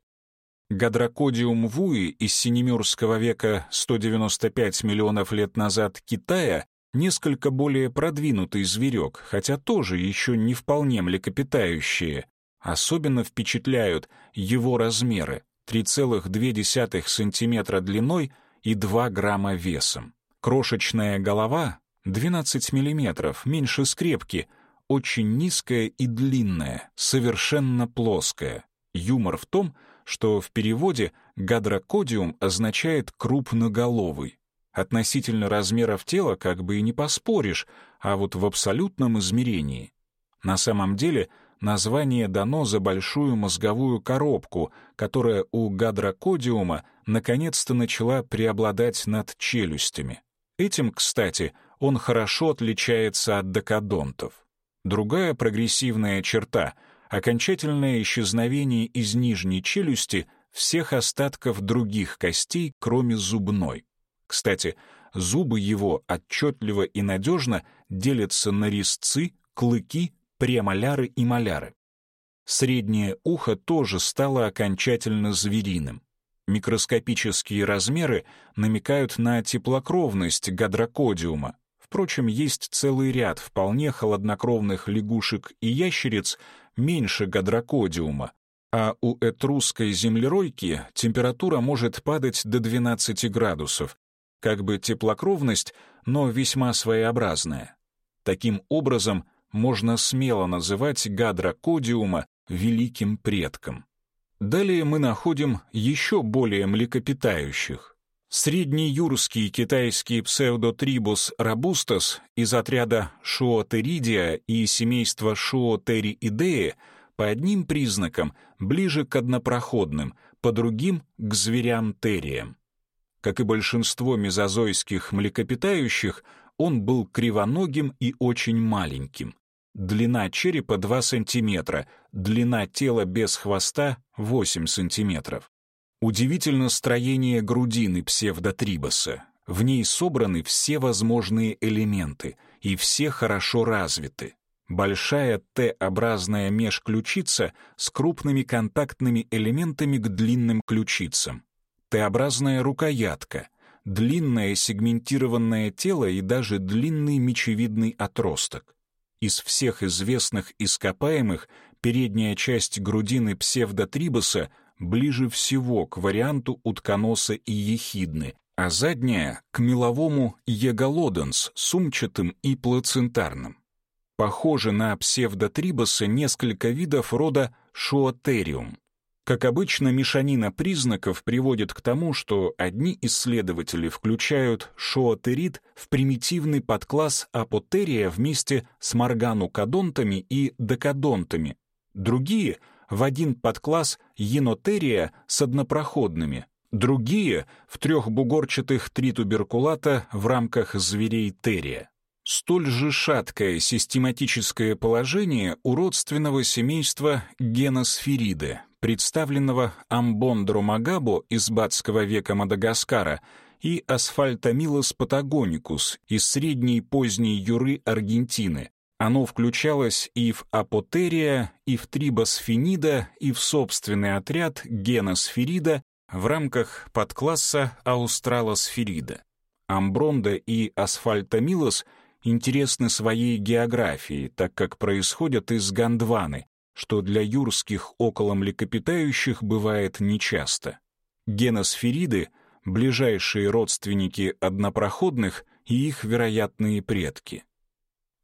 Гадрокодиум вуи из синемюрского века 195 миллионов лет назад Китая несколько более продвинутый зверек, хотя тоже еще не вполне млекопитающие. Особенно впечатляют его размеры — 3,2 см длиной и 2 грамма весом. Крошечная голова — 12 мм, меньше скрепки, очень низкая и длинная, совершенно плоская. Юмор в том, что в переводе гадрокодиум означает «крупноголовый». Относительно размеров тела как бы и не поспоришь, а вот в абсолютном измерении. На самом деле название дано за большую мозговую коробку, которая у гадрокодиума наконец-то начала преобладать над челюстями. Этим, кстати, он хорошо отличается от докодонтов. Другая прогрессивная черта — окончательное исчезновение из нижней челюсти всех остатков других костей, кроме зубной. Кстати, зубы его отчетливо и надежно делятся на резцы, клыки, премоляры и маляры. Среднее ухо тоже стало окончательно звериным. Микроскопические размеры намекают на теплокровность гадрокодиума. Впрочем, есть целый ряд вполне холоднокровных лягушек и ящериц меньше гадрокодиума, а у этрусской землеройки температура может падать до 12 градусов, как бы теплокровность, но весьма своеобразная. Таким образом, можно смело называть гадрокодиума великим предком. Далее мы находим еще более млекопитающих. Среднеюрский китайский псевдотрибус робустас из отряда Шуотеридия и семейства Шуотериидеи по одним признакам ближе к однопроходным, по другим — к зверям-териям. Как и большинство мезозойских млекопитающих, он был кривоногим и очень маленьким. Длина черепа 2 см, длина тела без хвоста 8 см. Удивительно строение грудины псевдотрибоса. В ней собраны все возможные элементы, и все хорошо развиты. Большая Т-образная межключица с крупными контактными элементами к длинным ключицам. Т-образная рукоятка, длинное сегментированное тело и даже длинный мечевидный отросток. Из всех известных ископаемых передняя часть грудины псевдотрибоса ближе всего к варианту утконоса и ехидны, а задняя — к меловому еголоденс, сумчатым и плацентарным. Похоже на псевдотрибоса несколько видов рода шуотериум, как обычно, мешанина признаков приводит к тому, что одни исследователи включают шоотерид в примитивный подкласс апотерия вместе с морганукодонтами и декадонтами, другие — в один подкласс енотерия с однопроходными, другие — в трехбугорчатых тритуберкулата в рамках зверей терия. Столь же шаткое систематическое положение у родственного семейства геносфериды, представленного Амбондромагабо из Батского века Мадагаскара и Асфальтомилос патагоникус из средней поздней Юры Аргентины. Оно включалось и в Апотерия, и в Трибосфенида, и в собственный отряд Геносферида в рамках подкласса Аустралосферида. Амбронда и Асфальтомилос интересны своей географией, так как происходят из Гондваны, что для юрских околомлекопитающих бывает нечасто. Геносфериды — ближайшие родственники однопроходных и их вероятные предки.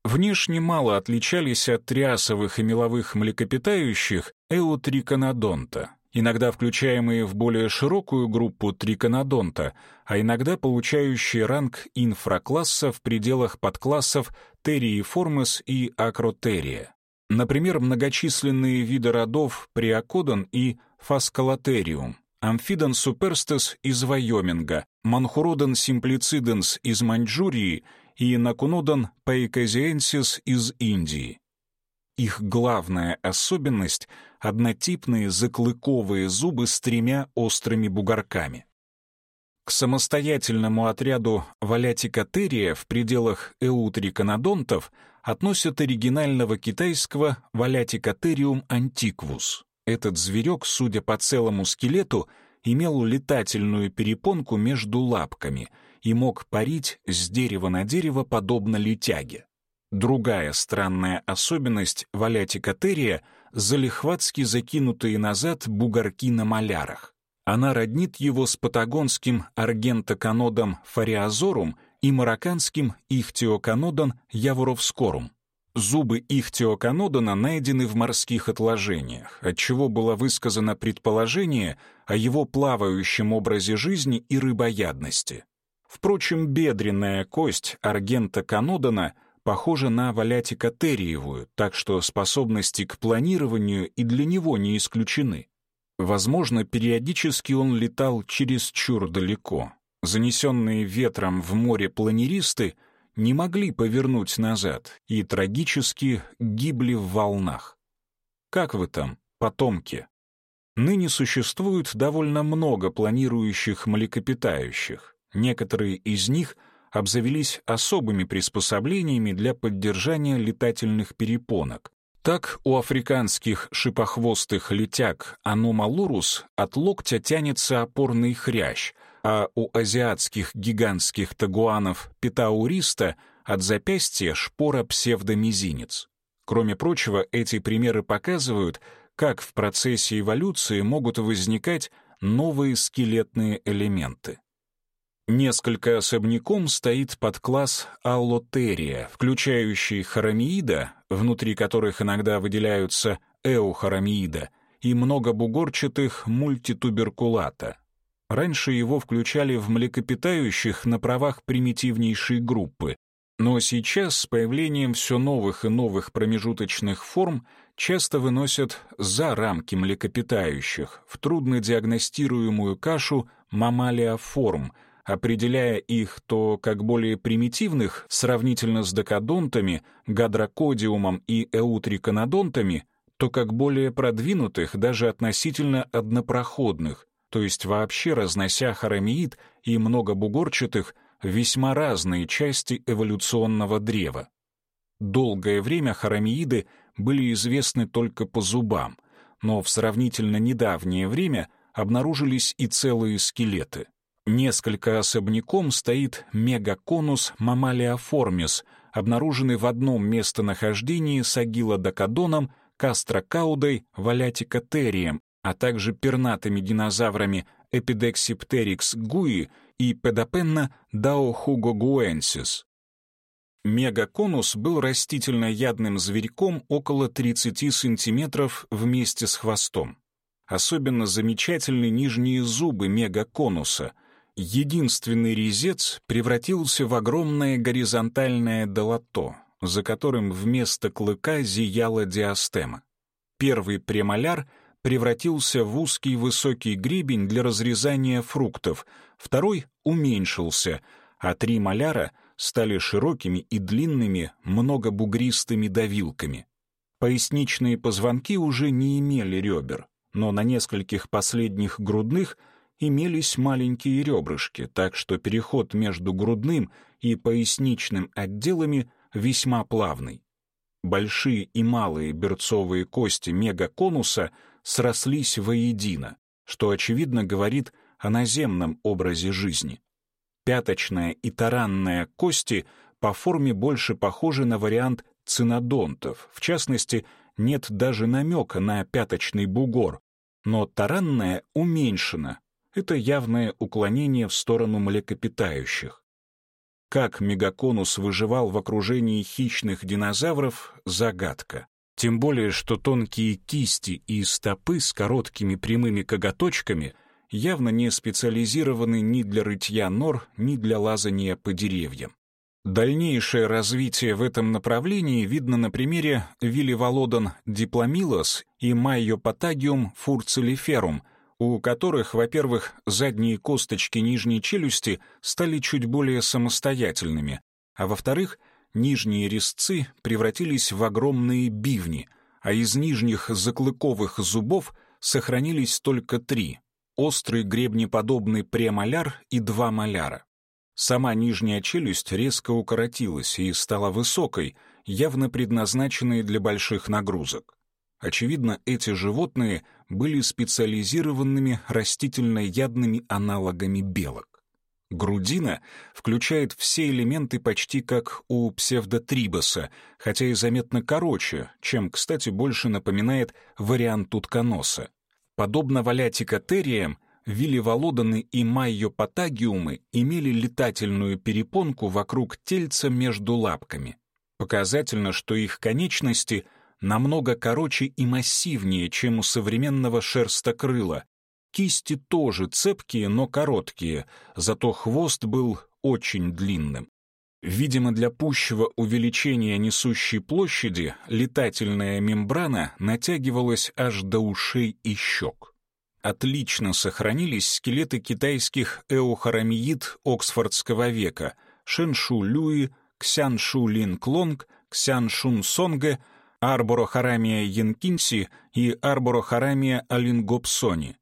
Внешне мало отличались от триасовых и меловых млекопитающих эутриконодонта, иногда включаемые в более широкую группу триконодонта, а иногда получающие ранг инфракласса в пределах подклассов терииформес и акротерия. Например, многочисленные виды родов Приокодон и Фаскалатериум, Амфидон суперстес из Вайоминга, Манхуродон симплициденс из Маньчжурии и Накунодон пейказиенсис из Индии. их главная особенность — однотипные заклыковые зубы с тремя острыми бугорками. К самостоятельному отряду валятикотерия в пределах эутриканодонтов относят оригинального китайского валятикотериум антиквус. Этот зверек, судя по целому скелету, имел летательную перепонку между лапками и мог парить с дерева на дерево подобно летяге. Другая странная особенность валятикотерия — залихватски закинутые назад бугорки на малярах. Она роднит его с патагонским аргентоканодом фариазорум и марокканским ихтиоканодон яворовскорум. Зубы ихтиоканодона найдены в морских отложениях, отчего было высказано предположение о его плавающем образе жизни и рыбоядности. Впрочем, бедренная кость аргентоканодона похожа на валятикотериевую, так что способности к планированию и для него не исключены. Возможно, периодически он летал чересчур далеко. Занесенные ветром в море планеристы не могли повернуть назад и трагически гибли в волнах. Как вы там, потомки? Ныне существует довольно много планирующих млекопитающих. Некоторые из них обзавелись особыми приспособлениями для поддержания летательных перепонок. Так у африканских шипохвостых летяг аномалурус от локтя тянется опорный хрящ, а у азиатских гигантских тагуанов питауриста от запястья шпора псевдомизинец. Кроме прочего, эти примеры показывают, как в процессе эволюции могут возникать новые скелетные элементы. Несколько особняком стоит подкласс аллотерия, включающий харамиида, внутри которых иногда выделяются эухарамиида, и многобугорчатых мультитуберкулата. Раньше его включали в млекопитающих на правах примитивнейшей группы, но сейчас с появлением все новых и новых промежуточных форм часто выносят за рамки млекопитающих в труднодиагностируемую кашу мамалиоформ — определяя их то как более примитивных сравнительно с докодонтами, гадрокодиумом и эутриконодонтами, то как более продвинутых даже относительно однопроходных, то есть вообще разнося харамиид и многобугорчатых весьма разные части эволюционного древа. Долгое время харамииды были известны только по зубам, но в сравнительно недавнее время обнаружились и целые скелеты. Несколько особняком стоит мегаконус мамалиоформис, обнаруженный в одном местонахождении с агилодокодоном, кастрокаудой, валятикотерием, а также пернатыми динозаврами Эпидексиптерикс гуи и Педопенна даохугогуэнсис. Мегаконус был растительноядным зверьком около 30 сантиметров вместе с хвостом. Особенно замечательны нижние зубы мегаконуса — единственный резец превратился в огромное горизонтальное долото, за которым вместо клыка зияла диастема. Первый премоляр превратился в узкий высокий гребень для разрезания фруктов, второй уменьшился, а три моляра стали широкими и длинными многобугристыми давилками. Поясничные позвонки уже не имели ребер, но на нескольких последних грудных — имелись маленькие ребрышки, так что переход между грудным и поясничным отделами весьма плавный. Большие и малые берцовые кости мегаконуса срослись воедино, что, очевидно, говорит о наземном образе жизни. Пяточная и таранная кости по форме больше похожи на вариант цинодонтов, в частности, нет даже намека на пяточный бугор, но таранная уменьшена, это явное уклонение в сторону млекопитающих. Как мегаконус выживал в окружении хищных динозавров — загадка. Тем более, что тонкие кисти и стопы с короткими прямыми коготочками явно не специализированы ни для рытья нор, ни для лазания по деревьям. Дальнейшее развитие в этом направлении видно на примере Вилливолодан дипломилос и Майопатагиум фурцелиферум — у которых, во-первых, задние косточки нижней челюсти стали чуть более самостоятельными, а во-вторых, нижние резцы превратились в огромные бивни, а из нижних заклыковых зубов сохранились только три — острый гребнеподобный премоляр и два моляра. Сама нижняя челюсть резко укоротилась и стала высокой, явно предназначенной для больших нагрузок. Очевидно, эти животные были специализированными растительноядными аналогами белок. Грудина включает все элементы почти как у псевдотрибоса, хотя и заметно короче, чем, кстати, больше напоминает вариант утконоса. Подобно валятикотериям, вилеволоданы и майопатагиумы имели летательную перепонку вокруг тельца между лапками. Показательно, что их конечности намного короче и массивнее, чем у современного шерстокрыла. Кисти тоже цепкие, но короткие, зато хвост был очень длинным. Видимо, для пущего увеличения несущей площади летательная мембрана натягивалась аж до ушей и щек. Отлично сохранились скелеты китайских эохарамиид Оксфордского века Шэншу Люи, Ксяншу Лин Клонг, Ксяншун Сонге, Арборохарамия Янкинси и Арборохарамия Алингопсони.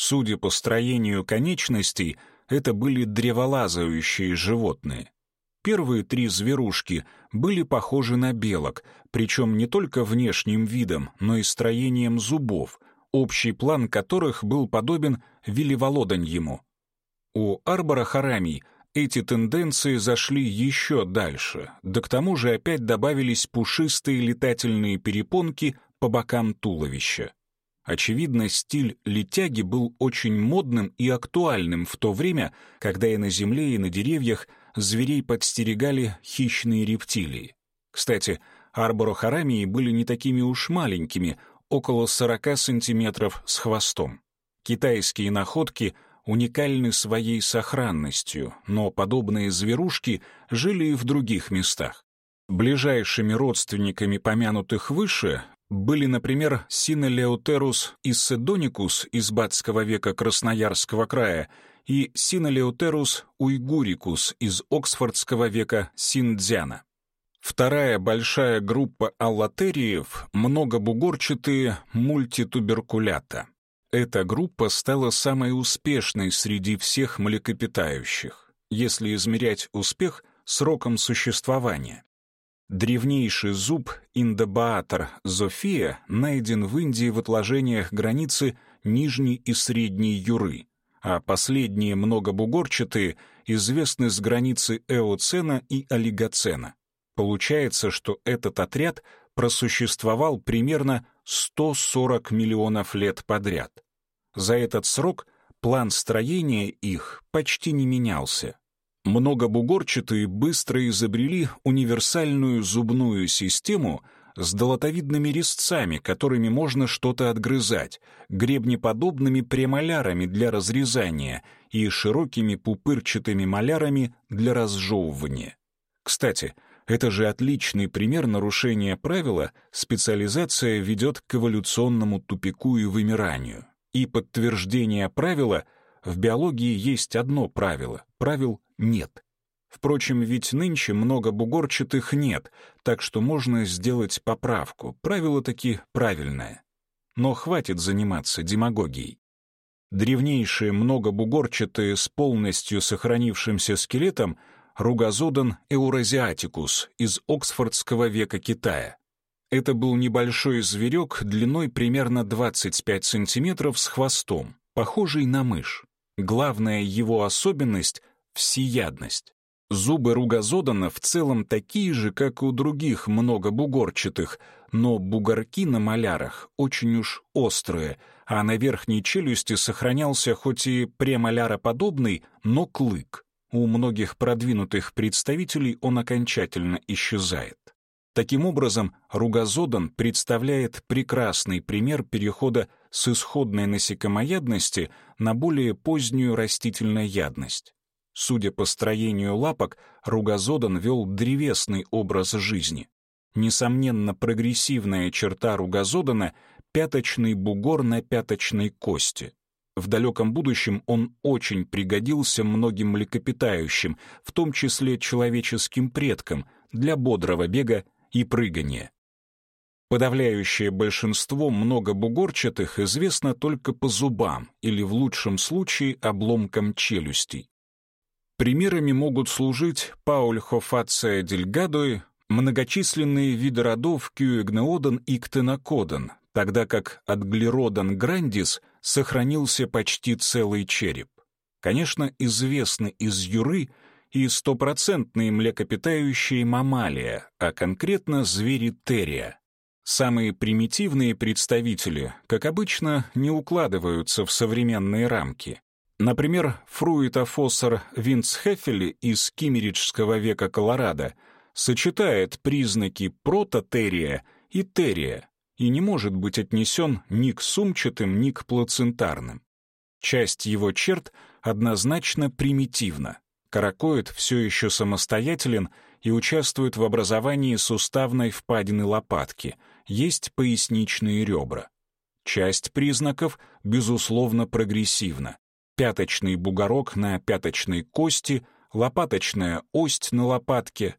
Судя по строению конечностей, это были древолазающие животные. Первые три зверушки были похожи на белок, причем не только внешним видом, но и строением зубов, общий план которых был подобен велеволоданьему. У Арбора Харамий — эти тенденции зашли еще дальше, да к тому же опять добавились пушистые летательные перепонки по бокам туловища. Очевидно, стиль летяги был очень модным и актуальным в то время, когда и на земле, и на деревьях зверей подстерегали хищные рептилии. Кстати, арборохарамии были не такими уж маленькими, около 40 сантиметров с хвостом. Китайские находки — уникальны своей сохранностью, но подобные зверушки жили и в других местах. Ближайшими родственниками помянутых выше были, например, Синелеутерус исседоникус из Батского века Красноярского края и Синелеутерус уйгурикус из Оксфордского века Синдзяна. Вторая большая группа аллатериев — многобугорчатые мультитуберкулята. Эта группа стала самой успешной среди всех млекопитающих, если измерять успех сроком существования. Древнейший зуб индобаатор Зофия найден в Индии в отложениях границы Нижней и Средней Юры, а последние многобугорчатые известны с границы Эоцена и Олигоцена. Получается, что этот отряд просуществовал примерно 140 миллионов лет подряд. За этот срок план строения их почти не менялся. Многобугорчатые быстро изобрели универсальную зубную систему с долотовидными резцами, которыми можно что-то отгрызать, гребнеподобными премолярами для разрезания и широкими пупырчатыми малярами для разжевывания. Кстати, это же отличный пример нарушения правила, специализация ведет к эволюционному тупику и вымиранию. И подтверждение правила в биологии есть одно правило, правил нет. Впрочем, ведь нынче много бугорчатых нет, так что можно сделать поправку, правило таки правильное. Но хватит заниматься демагогией. Древнейшие многобугорчатые с полностью сохранившимся скелетом Ругозодан эуразиатикус из Оксфордского века Китая. Это был небольшой зверек длиной примерно 25 сантиметров с хвостом, похожий на мышь. Главная его особенность — всеядность. Зубы ругозодана в целом такие же, как у других многобугорчатых, но бугорки на малярах очень уж острые, а на верхней челюсти сохранялся хоть и премоляроподобный, но клык. У многих продвинутых представителей он окончательно исчезает. Таким образом, ругозодан представляет прекрасный пример перехода с исходной насекомоядности на более позднюю растительноядность. Судя по строению лапок, ругозодан вел древесный образ жизни. Несомненно, прогрессивная черта ругозодана — пяточный бугор на пяточной кости. В далеком будущем он очень пригодился многим млекопитающим, в том числе человеческим предкам, для бодрого бега и прыгания. Подавляющее большинство многобугорчатых известно только по зубам или в лучшем случае обломкам челюстей. Примерами могут служить Паульхофация дельгадой, многочисленные виды родов Кюэгнеодон и Ктенокодон, тогда как от Глиродон грандис сохранился почти целый череп. Конечно, известны из юры и стопроцентные млекопитающие мамалия, а конкретно звери терия. Самые примитивные представители, как обычно, не укладываются в современные рамки. Например, фруитофоссор Винцхефели из кимериджского века Колорадо сочетает признаки прототерия и терия и не может быть отнесен ни к сумчатым, ни к плацентарным. Часть его черт однозначно примитивна. Каракоид все еще самостоятелен и участвует в образовании суставной впадины лопатки — есть поясничные ребра. Часть признаков, безусловно, прогрессивна. Пяточный бугорок на пяточной кости, лопаточная ось на лопатке.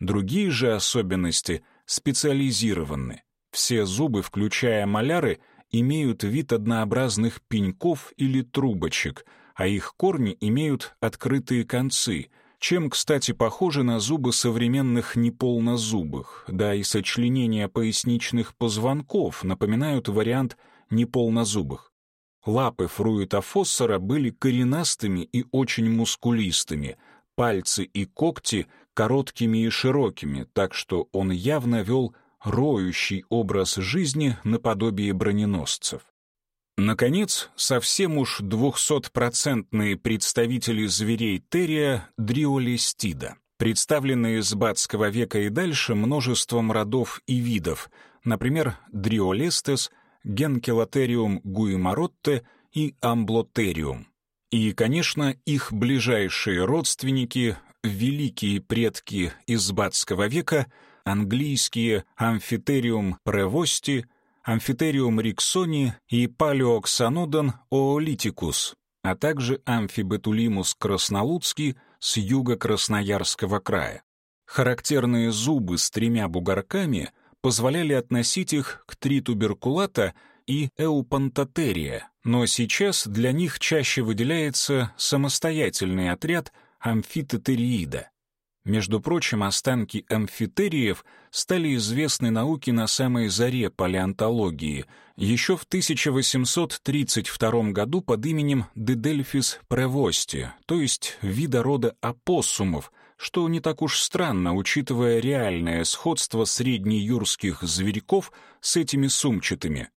Другие же особенности специализированы. Все зубы, включая маляры, имеют вид однообразных пеньков или трубочек, а их корни имеют открытые концы — чем, кстати, похожи на зубы современных неполнозубых, да и сочленения поясничных позвонков напоминают вариант неполнозубых. Лапы фруитофоссора были коренастыми и очень мускулистыми, пальцы и когти короткими и широкими, так что он явно вел роющий образ жизни наподобие броненосцев. Наконец, совсем уж двухсотпроцентные представители зверей терия дриолистида, представленные с Батского века и дальше множеством родов и видов, например, дриолестес, генкелотериум гуимаротте и амблотериум. И, конечно, их ближайшие родственники, великие предки из Батского века, английские амфитериум превости — амфитериум риксони и палеоксанодон оолитикус, а также амфибетулимус краснолудский с юга Красноярского края. Характерные зубы с тремя бугорками позволяли относить их к тритуберкулата и эупантотерия, но сейчас для них чаще выделяется самостоятельный отряд амфитотериида. Между прочим, останки амфитериев стали известны науке на самой заре палеонтологии, еще в 1832 году под именем Дедельфис превости, то есть вида рода опоссумов, что не так уж странно, учитывая реальное сходство среднеюрских зверьков с этими сумчатыми.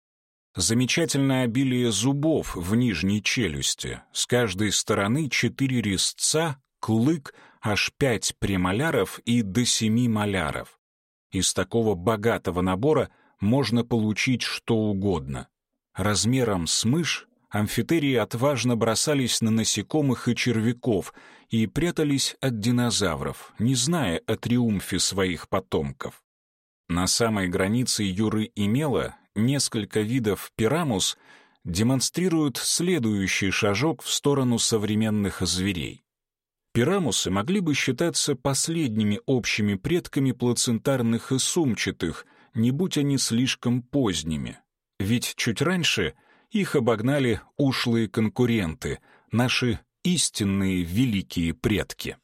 Замечательное обилие зубов в нижней челюсти, с каждой стороны четыре резца, клык — аж пять премоляров и до семи маляров. Из такого богатого набора можно получить что угодно. Размером с мышь амфитерии отважно бросались на насекомых и червяков и прятались от динозавров, не зная о триумфе своих потомков. На самой границе Юры и Мела несколько видов пирамус демонстрируют следующий шажок в сторону современных зверей. Пирамусы могли бы считаться последними общими предками плацентарных и сумчатых, не будь они слишком поздними. Ведь чуть раньше их обогнали ушлые конкуренты, наши истинные великие предки.